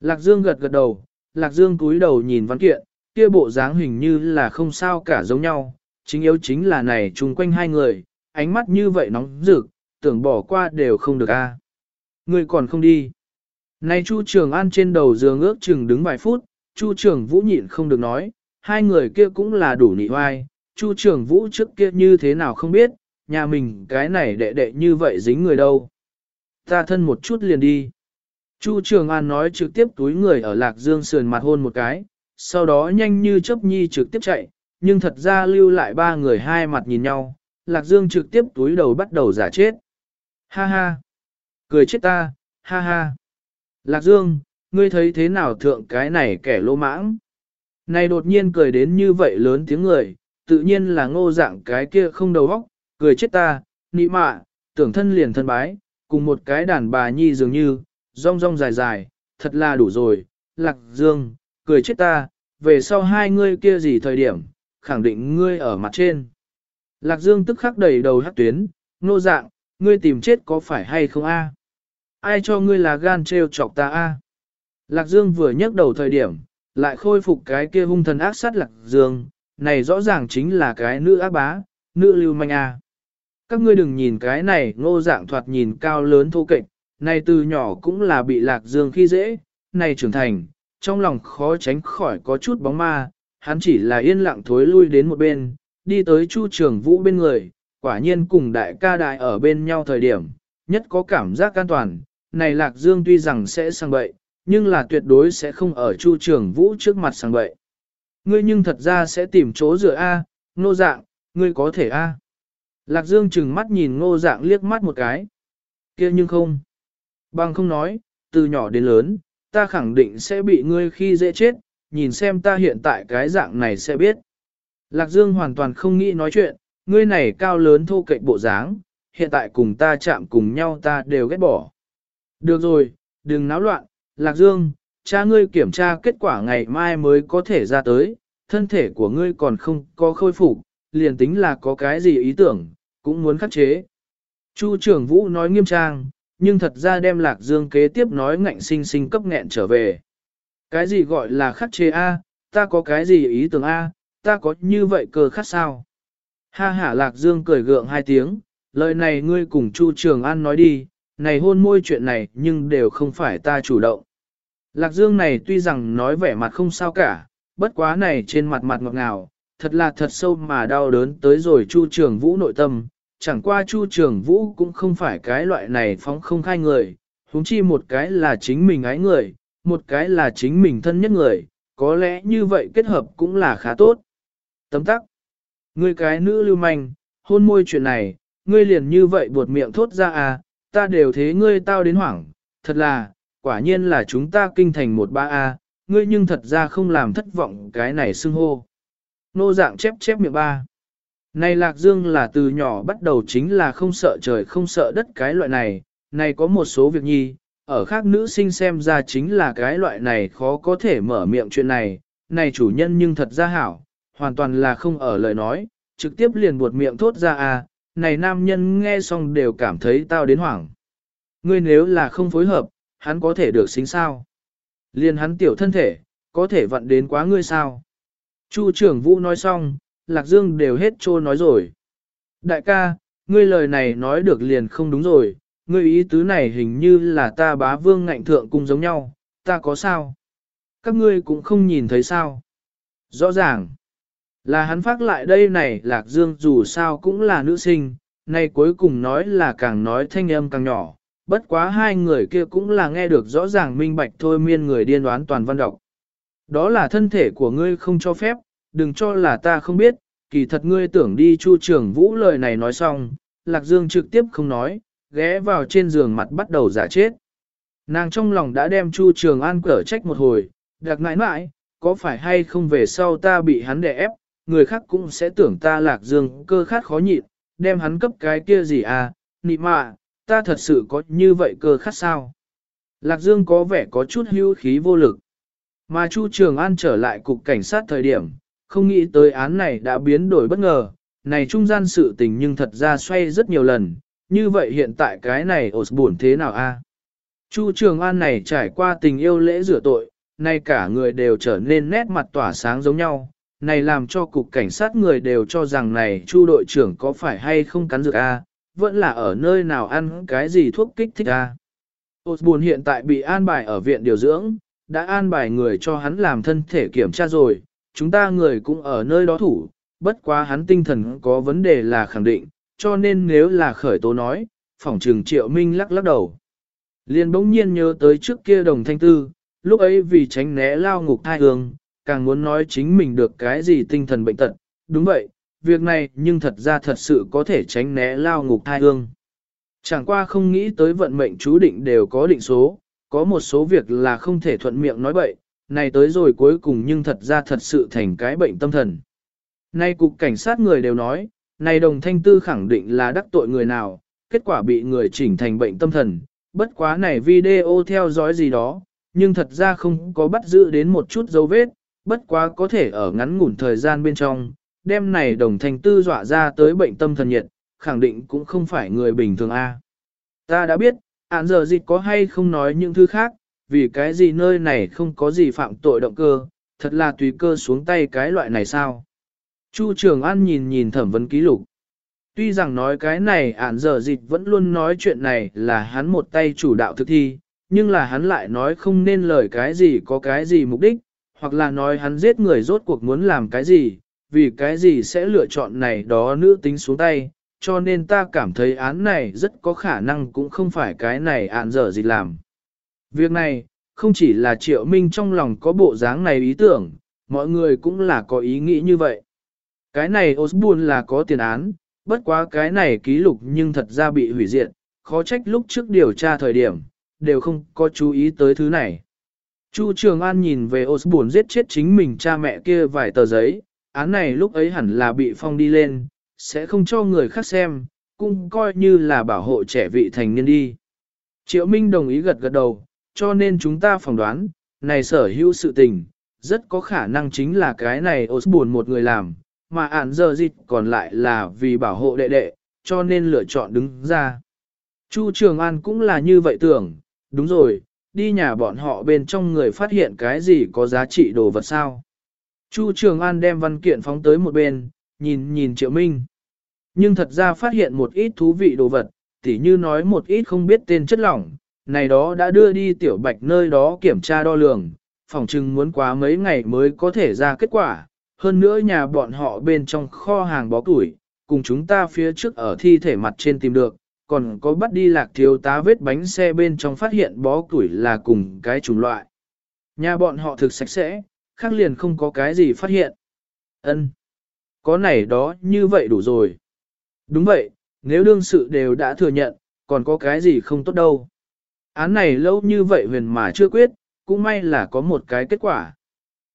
Lạc Dương gật gật đầu, Lạc Dương cúi đầu nhìn văn kiện, kia bộ dáng hình như là không sao cả giống nhau, chính yếu chính là này chung quanh hai người, ánh mắt như vậy nóng rực, tưởng bỏ qua đều không được a. Người còn không đi. Này Chu Trường An trên đầu giường ước chừng đứng vài phút, Chu Trường Vũ nhịn không được nói, hai người kia cũng là đủ nị oai, Chu Trường Vũ trước kia như thế nào không biết, nhà mình cái này đệ đệ như vậy dính người đâu. Ta thân một chút liền đi. Chu Trường An nói trực tiếp túi người ở Lạc Dương sườn mặt hôn một cái, sau đó nhanh như chớp nhi trực tiếp chạy, nhưng thật ra lưu lại ba người hai mặt nhìn nhau, Lạc Dương trực tiếp túi đầu bắt đầu giả chết. Ha ha! Cười chết ta, ha ha! Lạc Dương, ngươi thấy thế nào thượng cái này kẻ lô mãng? Này đột nhiên cười đến như vậy lớn tiếng người, tự nhiên là ngô dạng cái kia không đầu óc, cười chết ta, nị mạ, tưởng thân liền thân bái, cùng một cái đàn bà nhi dường như, rong rong dài dài, thật là đủ rồi, Lạc Dương, cười chết ta, về sau hai ngươi kia gì thời điểm, khẳng định ngươi ở mặt trên. Lạc Dương tức khắc đầy đầu hát tuyến, nô dạng, ngươi tìm chết có phải hay không a? Ai cho ngươi là gan trêu chọc ta a? Lạc Dương vừa nhấc đầu thời điểm, lại khôi phục cái kia hung thần ác sát Lạc Dương, này rõ ràng chính là cái nữ ác bá, nữ lưu manh a. Các ngươi đừng nhìn cái này ngô dạng thoạt nhìn cao lớn thô kệch, này từ nhỏ cũng là bị Lạc Dương khi dễ, này trưởng thành, trong lòng khó tránh khỏi có chút bóng ma, hắn chỉ là yên lặng thối lui đến một bên, đi tới Chu Trường Vũ bên người, quả nhiên cùng đại ca đại ở bên nhau thời điểm, nhất có cảm giác an toàn, này Lạc Dương tuy rằng sẽ sang bậy, nhưng là tuyệt đối sẽ không ở Chu Trường Vũ trước mặt sang bậy. Ngươi nhưng thật ra sẽ tìm chỗ dựa A, nô dạng, ngươi có thể A. Lạc Dương chừng mắt nhìn ngô dạng liếc mắt một cái. kia nhưng không. Bằng không nói, từ nhỏ đến lớn, ta khẳng định sẽ bị ngươi khi dễ chết, nhìn xem ta hiện tại cái dạng này sẽ biết. Lạc Dương hoàn toàn không nghĩ nói chuyện, ngươi này cao lớn thô kệch bộ dáng, hiện tại cùng ta chạm cùng nhau ta đều ghét bỏ. Được rồi, đừng náo loạn, Lạc Dương, cha ngươi kiểm tra kết quả ngày mai mới có thể ra tới, thân thể của ngươi còn không có khôi phục, liền tính là có cái gì ý tưởng, cũng muốn khắc chế. Chu trưởng Vũ nói nghiêm trang, nhưng thật ra đem Lạc Dương kế tiếp nói ngạnh sinh sinh cấp nghẹn trở về. Cái gì gọi là khắc chế A, ta có cái gì ý tưởng A, ta có như vậy cơ khắc sao? Ha hả Lạc Dương cười gượng hai tiếng, lời này ngươi cùng Chu Trường An nói đi, này hôn môi chuyện này nhưng đều không phải ta chủ động. Lạc Dương này tuy rằng nói vẻ mặt không sao cả, bất quá này trên mặt mặt ngọt ngào, thật là thật sâu mà đau đớn tới rồi Chu Trường Vũ nội tâm, chẳng qua Chu Trường Vũ cũng không phải cái loại này phóng không khai người, huống chi một cái là chính mình ái người, một cái là chính mình thân nhất người, có lẽ như vậy kết hợp cũng là khá tốt. Tấm tắc. Ngươi cái nữ lưu manh, hôn môi chuyện này, ngươi liền như vậy buột miệng thốt ra à, ta đều thế ngươi tao đến hoảng, thật là, quả nhiên là chúng ta kinh thành một ba a, ngươi nhưng thật ra không làm thất vọng cái này xưng hô. Nô dạng chép chép miệng ba. Này Lạc Dương là từ nhỏ bắt đầu chính là không sợ trời không sợ đất cái loại này, này có một số việc nhi, ở khác nữ sinh xem ra chính là cái loại này khó có thể mở miệng chuyện này, này chủ nhân nhưng thật ra hảo, hoàn toàn là không ở lời nói, trực tiếp liền buột miệng thốt ra à, này nam nhân nghe xong đều cảm thấy tao đến hoảng. Ngươi nếu là không phối hợp, hắn có thể được xính sao? Liền hắn tiểu thân thể, có thể vận đến quá ngươi sao? Chu trưởng vũ nói xong, Lạc Dương đều hết trô nói rồi. Đại ca, ngươi lời này nói được liền không đúng rồi, ngươi ý tứ này hình như là ta bá vương ngạnh thượng cùng giống nhau, ta có sao? Các ngươi cũng không nhìn thấy sao? Rõ ràng, là hắn phát lại đây này Lạc Dương dù sao cũng là nữ sinh, nay cuối cùng nói là càng nói thanh âm càng nhỏ, bất quá hai người kia cũng là nghe được rõ ràng minh bạch thôi miên người điên đoán toàn văn đọc. Đó là thân thể của ngươi không cho phép, đừng cho là ta không biết, kỳ thật ngươi tưởng đi chu Trường vũ lời này nói xong, Lạc Dương trực tiếp không nói, ghé vào trên giường mặt bắt đầu giả chết. Nàng trong lòng đã đem chu trường an cở trách một hồi, đặc nãi nãi, có phải hay không về sau ta bị hắn đè ép, người khác cũng sẽ tưởng ta Lạc Dương cơ khát khó nhịn, đem hắn cấp cái kia gì à, nị mạ, ta thật sự có như vậy cơ khát sao. Lạc Dương có vẻ có chút hưu khí vô lực. Mà Chu Trường An trở lại cục cảnh sát thời điểm, không nghĩ tới án này đã biến đổi bất ngờ, này trung gian sự tình nhưng thật ra xoay rất nhiều lần, như vậy hiện tại cái này ổn buồn thế nào a? Chu Trường An này trải qua tình yêu lễ rửa tội, nay cả người đều trở nên nét mặt tỏa sáng giống nhau, này làm cho cục cảnh sát người đều cho rằng này Chu đội trưởng có phải hay không cắn dược a, vẫn là ở nơi nào ăn cái gì thuốc kích thích a. Osborne hiện tại bị an bài ở viện điều dưỡng, đã an bài người cho hắn làm thân thể kiểm tra rồi, chúng ta người cũng ở nơi đó thủ, bất quá hắn tinh thần có vấn đề là khẳng định, cho nên nếu là khởi tố nói, phỏng trừng triệu minh lắc lắc đầu. Liền bỗng nhiên nhớ tới trước kia đồng thanh tư, lúc ấy vì tránh né lao ngục thai hương, càng muốn nói chính mình được cái gì tinh thần bệnh tật, đúng vậy, việc này nhưng thật ra thật sự có thể tránh né lao ngục thai hương. Chẳng qua không nghĩ tới vận mệnh chú định đều có định số, có một số việc là không thể thuận miệng nói bậy, này tới rồi cuối cùng nhưng thật ra thật sự thành cái bệnh tâm thần. Nay cục cảnh sát người đều nói, này đồng thanh tư khẳng định là đắc tội người nào, kết quả bị người chỉnh thành bệnh tâm thần, bất quá này video theo dõi gì đó, nhưng thật ra không có bắt giữ đến một chút dấu vết, bất quá có thể ở ngắn ngủn thời gian bên trong, đêm này đồng thanh tư dọa ra tới bệnh tâm thần nhiệt, khẳng định cũng không phải người bình thường a. Ta đã biết, án giờ dịch có hay không nói những thứ khác, vì cái gì nơi này không có gì phạm tội động cơ, thật là tùy cơ xuống tay cái loại này sao. Chu Trường An nhìn nhìn thẩm vấn ký lục. Tuy rằng nói cái này ản giờ dịch vẫn luôn nói chuyện này là hắn một tay chủ đạo thực thi, nhưng là hắn lại nói không nên lời cái gì có cái gì mục đích, hoặc là nói hắn giết người rốt cuộc muốn làm cái gì, vì cái gì sẽ lựa chọn này đó nữ tính xuống tay, cho nên ta cảm thấy án này rất có khả năng cũng không phải cái này án dở gì làm. Việc này, không chỉ là triệu minh trong lòng có bộ dáng này ý tưởng, mọi người cũng là có ý nghĩ như vậy. Cái này Osborne là có tiền án, bất quá cái này ký lục nhưng thật ra bị hủy diệt, khó trách lúc trước điều tra thời điểm, đều không có chú ý tới thứ này. Chu Trường An nhìn về Osborne giết chết chính mình cha mẹ kia vài tờ giấy, án này lúc ấy hẳn là bị phong đi lên, sẽ không cho người khác xem, cũng coi như là bảo hộ trẻ vị thành niên đi. Triệu Minh đồng ý gật gật đầu, cho nên chúng ta phỏng đoán, này sở hữu sự tình, rất có khả năng chính là cái này Osborne một người làm, mà ản giờ dịch còn lại là vì bảo hộ đệ đệ, cho nên lựa chọn đứng ra. Chu Trường An cũng là như vậy tưởng, đúng rồi, đi nhà bọn họ bên trong người phát hiện cái gì có giá trị đồ vật sao. Chu Trường An đem văn kiện phóng tới một bên, nhìn nhìn Triệu Minh. Nhưng thật ra phát hiện một ít thú vị đồ vật, tỉ như nói một ít không biết tên chất lỏng, này đó đã đưa đi tiểu bạch nơi đó kiểm tra đo lường, phòng trưng muốn quá mấy ngày mới có thể ra kết quả. Hơn nữa nhà bọn họ bên trong kho hàng bó củi, cùng chúng ta phía trước ở thi thể mặt trên tìm được, còn có bắt đi lạc thiếu tá vết bánh xe bên trong phát hiện bó củi là cùng cái chủng loại. Nhà bọn họ thực sạch sẽ, khác liền không có cái gì phát hiện. Ân. Có này đó như vậy đủ rồi. Đúng vậy, nếu đương sự đều đã thừa nhận, còn có cái gì không tốt đâu. Án này lâu như vậy huyền mà chưa quyết, cũng may là có một cái kết quả.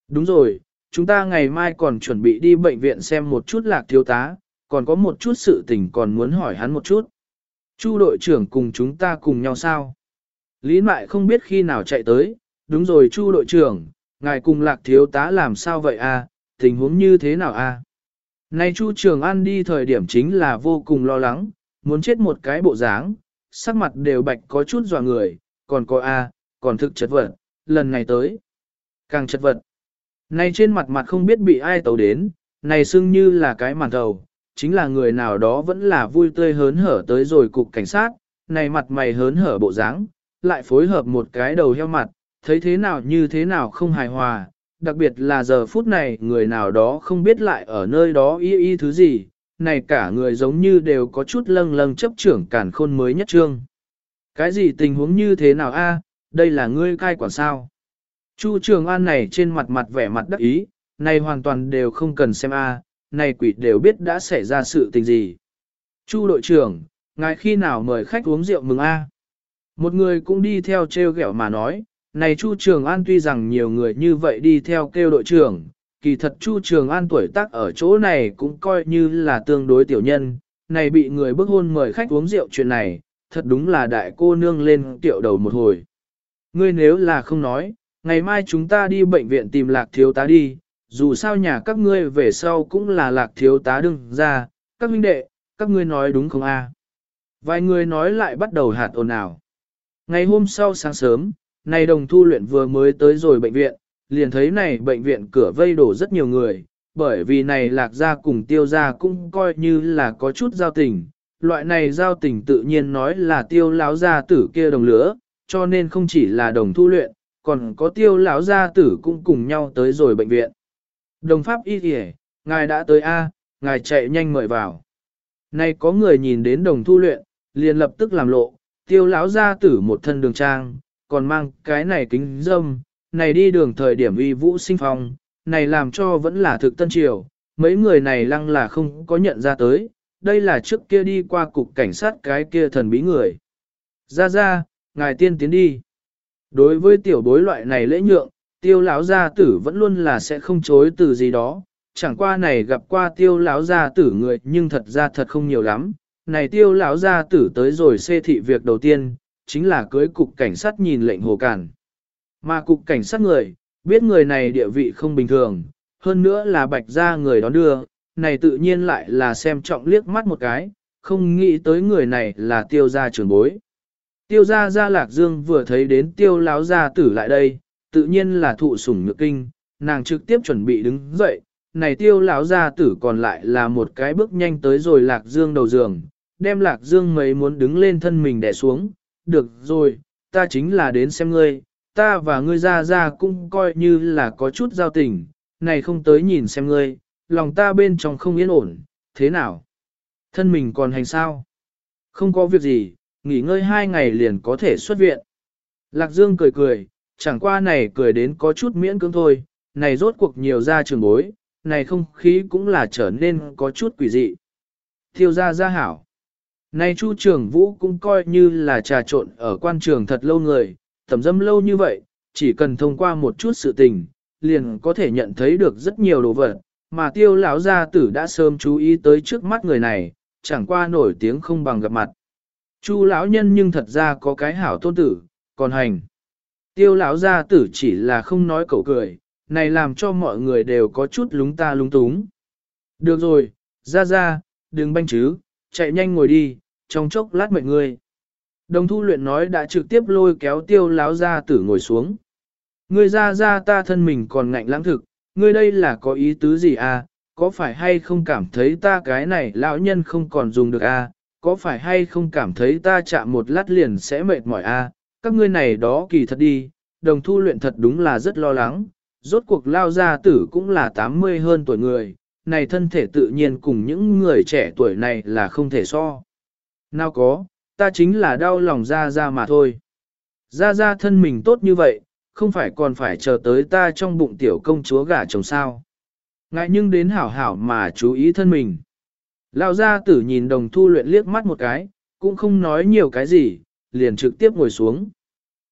Đúng rồi, chúng ta ngày mai còn chuẩn bị đi bệnh viện xem một chút lạc thiếu tá, còn có một chút sự tình còn muốn hỏi hắn một chút. Chu đội trưởng cùng chúng ta cùng nhau sao? Lý Mại không biết khi nào chạy tới, đúng rồi Chu đội trưởng, ngài cùng lạc thiếu tá làm sao vậy a? À? tình huống như thế nào a? À? Nay Chu Trường An đi thời điểm chính là vô cùng lo lắng, muốn chết một cái bộ dáng, sắc mặt đều bạch có chút dò người, còn có a, còn thực chất vật, lần này tới. Càng chất vật. Này trên mặt mặt không biết bị ai tấu đến, này xưng như là cái màn thầu, chính là người nào đó vẫn là vui tươi hớn hở tới rồi cục cảnh sát, này mặt mày hớn hở bộ dáng, lại phối hợp một cái đầu heo mặt, thấy thế nào như thế nào không hài hòa, đặc biệt là giờ phút này người nào đó không biết lại ở nơi đó y y thứ gì, này cả người giống như đều có chút lâng lâng chấp trưởng cản khôn mới nhất trương. Cái gì tình huống như thế nào a? đây là ngươi cai quản sao? Chu Trường An này trên mặt mặt vẻ mặt đắc ý, này hoàn toàn đều không cần xem a, này quỷ đều biết đã xảy ra sự tình gì. Chu đội trưởng, ngài khi nào mời khách uống rượu mừng a? Một người cũng đi theo treo ghẹo mà nói, này Chu Trường An tuy rằng nhiều người như vậy đi theo kêu đội trưởng, kỳ thật Chu Trường An tuổi tác ở chỗ này cũng coi như là tương đối tiểu nhân, này bị người bức hôn mời khách uống rượu chuyện này, thật đúng là đại cô nương lên tiểu đầu một hồi. Ngươi nếu là không nói, ngày mai chúng ta đi bệnh viện tìm lạc thiếu tá đi, dù sao nhà các ngươi về sau cũng là lạc thiếu tá đừng ra, các huynh đệ, các ngươi nói đúng không a? Vài người nói lại bắt đầu hạt ồn ào. Ngày hôm sau sáng sớm, này đồng thu luyện vừa mới tới rồi bệnh viện, liền thấy này bệnh viện cửa vây đổ rất nhiều người, bởi vì này lạc gia cùng tiêu gia cũng coi như là có chút giao tình. Loại này giao tình tự nhiên nói là tiêu lão gia tử kia đồng lửa, cho nên không chỉ là đồng thu luyện, còn có tiêu lão gia tử cũng cùng nhau tới rồi bệnh viện. Đồng pháp y kìa, ngài đã tới A, ngài chạy nhanh mời vào. Nay có người nhìn đến đồng thu luyện, liền lập tức làm lộ, tiêu lão gia tử một thân đường trang, còn mang cái này kính dâm, này đi đường thời điểm uy vũ sinh phong, này làm cho vẫn là thực tân triều, mấy người này lăng là không có nhận ra tới, đây là trước kia đi qua cục cảnh sát cái kia thần bí người. Ra ra, ngài tiên tiến đi. Đối với tiểu bối loại này lễ nhượng, tiêu lão gia tử vẫn luôn là sẽ không chối từ gì đó, chẳng qua này gặp qua tiêu lão gia tử người nhưng thật ra thật không nhiều lắm. Này tiêu lão gia tử tới rồi xê thị việc đầu tiên, chính là cưới cục cảnh sát nhìn lệnh hồ cản. Mà cục cảnh sát người, biết người này địa vị không bình thường, hơn nữa là bạch gia người đón đưa, này tự nhiên lại là xem trọng liếc mắt một cái, không nghĩ tới người này là tiêu gia trưởng bối. Tiêu gia gia lạc dương vừa thấy đến tiêu lão gia tử lại đây, tự nhiên là thụ sủng nhược kinh, nàng trực tiếp chuẩn bị đứng dậy, này tiêu lão gia tử còn lại là một cái bước nhanh tới rồi lạc dương đầu giường, đem lạc dương mấy muốn đứng lên thân mình đè xuống, được rồi, ta chính là đến xem ngươi, ta và ngươi ra ra cũng coi như là có chút giao tình, này không tới nhìn xem ngươi, lòng ta bên trong không yên ổn, thế nào? Thân mình còn hành sao? Không có việc gì, nghỉ ngơi hai ngày liền có thể xuất viện. Lạc Dương cười cười, chẳng qua này cười đến có chút miễn cưỡng thôi, này rốt cuộc nhiều ra trường bối, này không khí cũng là trở nên có chút quỷ dị. Thiêu ra ra hảo nay Chu Trường Vũ cũng coi như là trà trộn ở quan trường thật lâu người, tầm dâm lâu như vậy, chỉ cần thông qua một chút sự tình, liền có thể nhận thấy được rất nhiều đồ vật, mà tiêu lão gia tử đã sớm chú ý tới trước mắt người này, chẳng qua nổi tiếng không bằng gặp mặt. Chu lão nhân nhưng thật ra có cái hảo tôn tử, còn hành. Tiêu lão gia tử chỉ là không nói cậu cười, này làm cho mọi người đều có chút lúng ta lúng túng. Được rồi, ra ra, đừng banh chứ, chạy nhanh ngồi đi, trong chốc lát mệt ngươi. Đồng thu luyện nói đã trực tiếp lôi kéo tiêu láo ra tử ngồi xuống. Ngươi ra ra ta thân mình còn ngạnh lãng thực, ngươi đây là có ý tứ gì à, có phải hay không cảm thấy ta cái này lão nhân không còn dùng được à, có phải hay không cảm thấy ta chạm một lát liền sẽ mệt mỏi à, các ngươi này đó kỳ thật đi, đồng thu luyện thật đúng là rất lo lắng, rốt cuộc lao gia tử cũng là 80 hơn tuổi người, này thân thể tự nhiên cùng những người trẻ tuổi này là không thể so. Nào có, ta chính là đau lòng ra ra mà thôi. Ra ra thân mình tốt như vậy, không phải còn phải chờ tới ta trong bụng tiểu công chúa gả chồng sao. Ngại nhưng đến hảo hảo mà chú ý thân mình. Lão gia tử nhìn đồng thu luyện liếc mắt một cái, cũng không nói nhiều cái gì, liền trực tiếp ngồi xuống.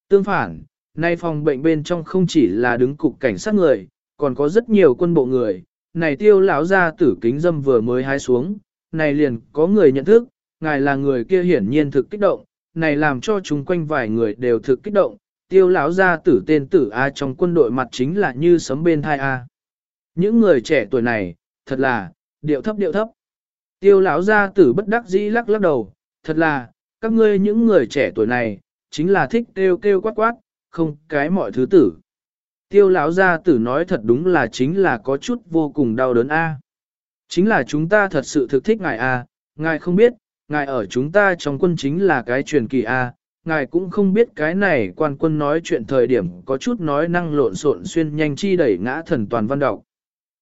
Tương phản, nay phòng bệnh bên trong không chỉ là đứng cục cảnh sát người, còn có rất nhiều quân bộ người. Này tiêu lão gia tử kính dâm vừa mới hái xuống, này liền có người nhận thức, ngài là người kia hiển nhiên thực kích động, này làm cho chúng quanh vài người đều thực kích động, tiêu lão gia tử tên tử A trong quân đội mặt chính là như sấm bên thai A. Những người trẻ tuổi này, thật là, điệu thấp điệu thấp. Tiêu lão gia tử bất đắc dĩ lắc lắc đầu, thật là, các ngươi những người trẻ tuổi này, chính là thích kêu kêu quát quát, không cái mọi thứ tử. Tiêu lão gia tử nói thật đúng là chính là có chút vô cùng đau đớn a. Chính là chúng ta thật sự thực thích ngài a, ngài không biết, ngài ở chúng ta trong quân chính là cái truyền kỳ a, ngài cũng không biết cái này quan quân nói chuyện thời điểm có chút nói năng lộn xộn xuyên nhanh chi đẩy ngã thần toàn văn đọc.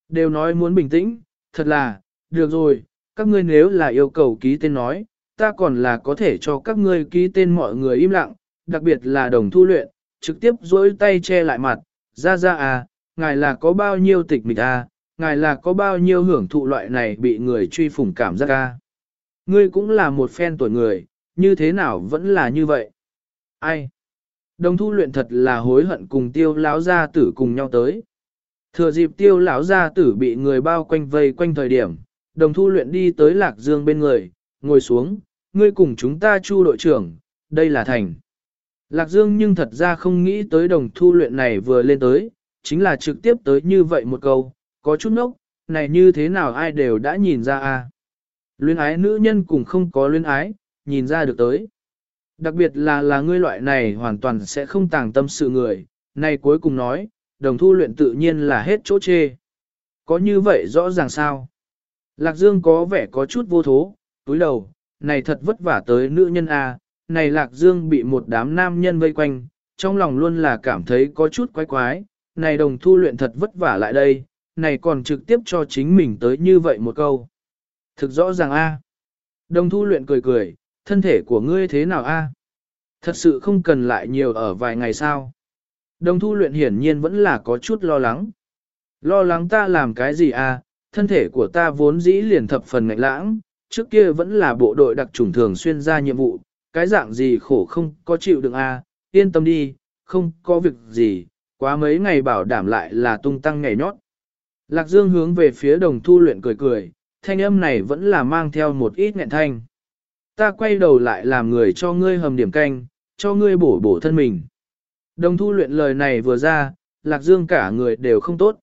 Đều nói muốn bình tĩnh, thật là, được rồi, các ngươi nếu là yêu cầu ký tên nói, ta còn là có thể cho các ngươi ký tên mọi người im lặng, đặc biệt là đồng thu luyện, trực tiếp dỗi tay che lại mặt, ra ra à, ngài là có bao nhiêu tịch mịch à, ngài là có bao nhiêu hưởng thụ loại này bị người truy phủng cảm giác à. Ngươi cũng là một phen tuổi người, như thế nào vẫn là như vậy? Ai? Đồng thu luyện thật là hối hận cùng tiêu lão gia tử cùng nhau tới. Thừa dịp tiêu lão gia tử bị người bao quanh vây quanh thời điểm, đồng thu luyện đi tới lạc dương bên người, ngồi xuống, ngươi cùng chúng ta chu đội trưởng, đây là thành. Lạc dương nhưng thật ra không nghĩ tới đồng thu luyện này vừa lên tới, chính là trực tiếp tới như vậy một câu, có chút nốc, này như thế nào ai đều đã nhìn ra à? Luyến ái nữ nhân cũng không có luyến ái, nhìn ra được tới. Đặc biệt là là ngươi loại này hoàn toàn sẽ không tàng tâm sự người, này cuối cùng nói, đồng thu luyện tự nhiên là hết chỗ chê. Có như vậy rõ ràng sao? Lạc Dương có vẻ có chút vô thố, túi đầu, này thật vất vả tới nữ nhân A, này Lạc Dương bị một đám nam nhân vây quanh, trong lòng luôn là cảm thấy có chút quái quái, này đồng thu luyện thật vất vả lại đây, này còn trực tiếp cho chính mình tới như vậy một câu. Thực rõ ràng A. Đồng thu luyện cười cười, thân thể của ngươi thế nào A? Thật sự không cần lại nhiều ở vài ngày sao? Đồng thu luyện hiển nhiên vẫn là có chút lo lắng. Lo lắng ta làm cái gì A? thân thể của ta vốn dĩ liền thập phần ngạnh lãng, trước kia vẫn là bộ đội đặc trùng thường xuyên ra nhiệm vụ, cái dạng gì khổ không có chịu đựng a, à, yên tâm đi, không có việc gì, quá mấy ngày bảo đảm lại là tung tăng ngày nhót. Lạc Dương hướng về phía đồng thu luyện cười cười, thanh âm này vẫn là mang theo một ít nghẹn thanh. Ta quay đầu lại làm người cho ngươi hầm điểm canh, cho ngươi bổ bổ thân mình. Đồng thu luyện lời này vừa ra, Lạc Dương cả người đều không tốt.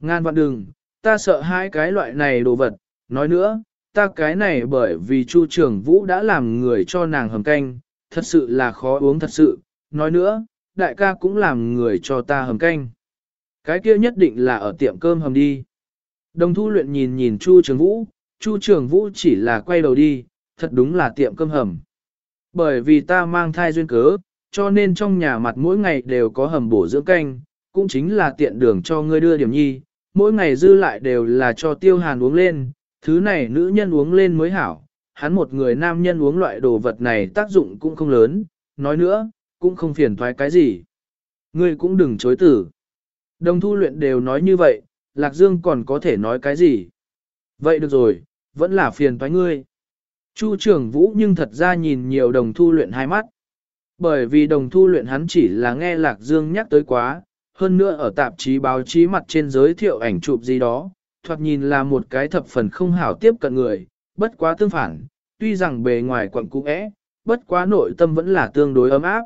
Ngan vạn đừng, ta sợ hai cái loại này đồ vật, nói nữa, ta cái này bởi vì Chu trường vũ đã làm người cho nàng hầm canh, thật sự là khó uống thật sự, nói nữa, đại ca cũng làm người cho ta hầm canh. Cái kia nhất định là ở tiệm cơm hầm đi. Đồng thu luyện nhìn nhìn Chu trường vũ, Chu trường vũ chỉ là quay đầu đi, thật đúng là tiệm cơm hầm. Bởi vì ta mang thai duyên cớ, cho nên trong nhà mặt mỗi ngày đều có hầm bổ dưỡng canh, cũng chính là tiện đường cho ngươi đưa điểm nhi, mỗi ngày dư lại đều là cho tiêu hàn uống lên, thứ này nữ nhân uống lên mới hảo, hắn một người nam nhân uống loại đồ vật này tác dụng cũng không lớn, nói nữa, cũng không phiền thoái cái gì. Ngươi cũng đừng chối tử. Đồng thu luyện đều nói như vậy, Lạc Dương còn có thể nói cái gì? Vậy được rồi, vẫn là phiền thoái ngươi. Chu trưởng vũ nhưng thật ra nhìn nhiều đồng thu luyện hai mắt. Bởi vì đồng thu luyện hắn chỉ là nghe Lạc Dương nhắc tới quá, hơn nữa ở tạp chí báo chí mặt trên giới thiệu ảnh chụp gì đó, thoạt nhìn là một cái thập phần không hảo tiếp cận người, bất quá tương phản, tuy rằng bề ngoài quận cũ é, bất quá nội tâm vẫn là tương đối ấm áp.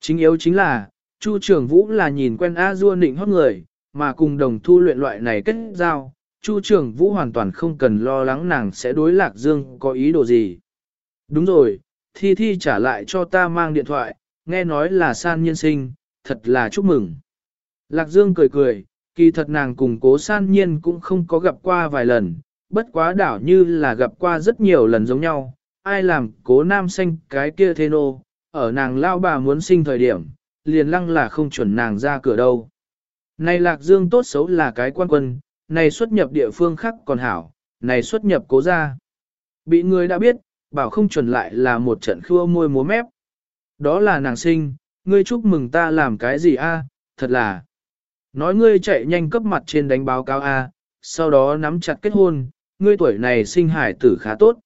Chính yếu chính là, Chu Trường Vũ là nhìn quen A Du nịnh hót người, mà cùng đồng thu luyện loại này kết giao, Chu Trường Vũ hoàn toàn không cần lo lắng nàng sẽ đối Lạc Dương có ý đồ gì. Đúng rồi, Thi Thi trả lại cho ta mang điện thoại, nghe nói là san nhân sinh, thật là chúc mừng. Lạc Dương cười cười, kỳ thật nàng cùng cố san nhiên cũng không có gặp qua vài lần, bất quá đảo như là gặp qua rất nhiều lần giống nhau, ai làm cố nam xanh cái kia thế nô, ở nàng lao bà muốn sinh thời điểm, liền lăng là không chuẩn nàng ra cửa đâu. Này Lạc Dương tốt xấu là cái quan quân, này xuất nhập địa phương khác còn hảo, này xuất nhập cố ra. Bị người đã biết, bảo không chuẩn lại là một trận khua môi múa mép. Đó là nàng sinh, ngươi chúc mừng ta làm cái gì a? thật là. Nói ngươi chạy nhanh cấp mặt trên đánh báo cáo A, sau đó nắm chặt kết hôn, ngươi tuổi này sinh hải tử khá tốt.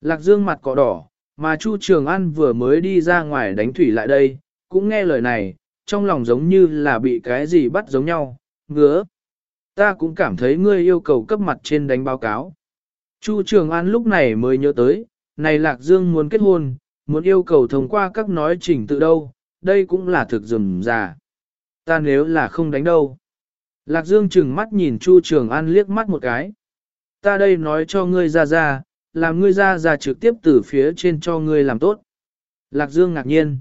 Lạc Dương mặt cọ đỏ, mà Chu Trường An vừa mới đi ra ngoài đánh thủy lại đây, cũng nghe lời này, trong lòng giống như là bị cái gì bắt giống nhau, ngứa. Ta cũng cảm thấy ngươi yêu cầu cấp mặt trên đánh báo cáo. Chu Trường An lúc này mới nhớ tới, này Lạc Dương muốn kết hôn, muốn yêu cầu thông qua các nói trình tự đâu, đây cũng là thực rừng già. Ta nếu là không đánh đâu. Lạc Dương chừng mắt nhìn Chu Trường An liếc mắt một cái. Ta đây nói cho ngươi ra ra, làm ngươi ra ra trực tiếp từ phía trên cho ngươi làm tốt. Lạc Dương ngạc nhiên.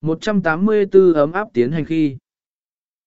184 ấm áp tiến hành khi.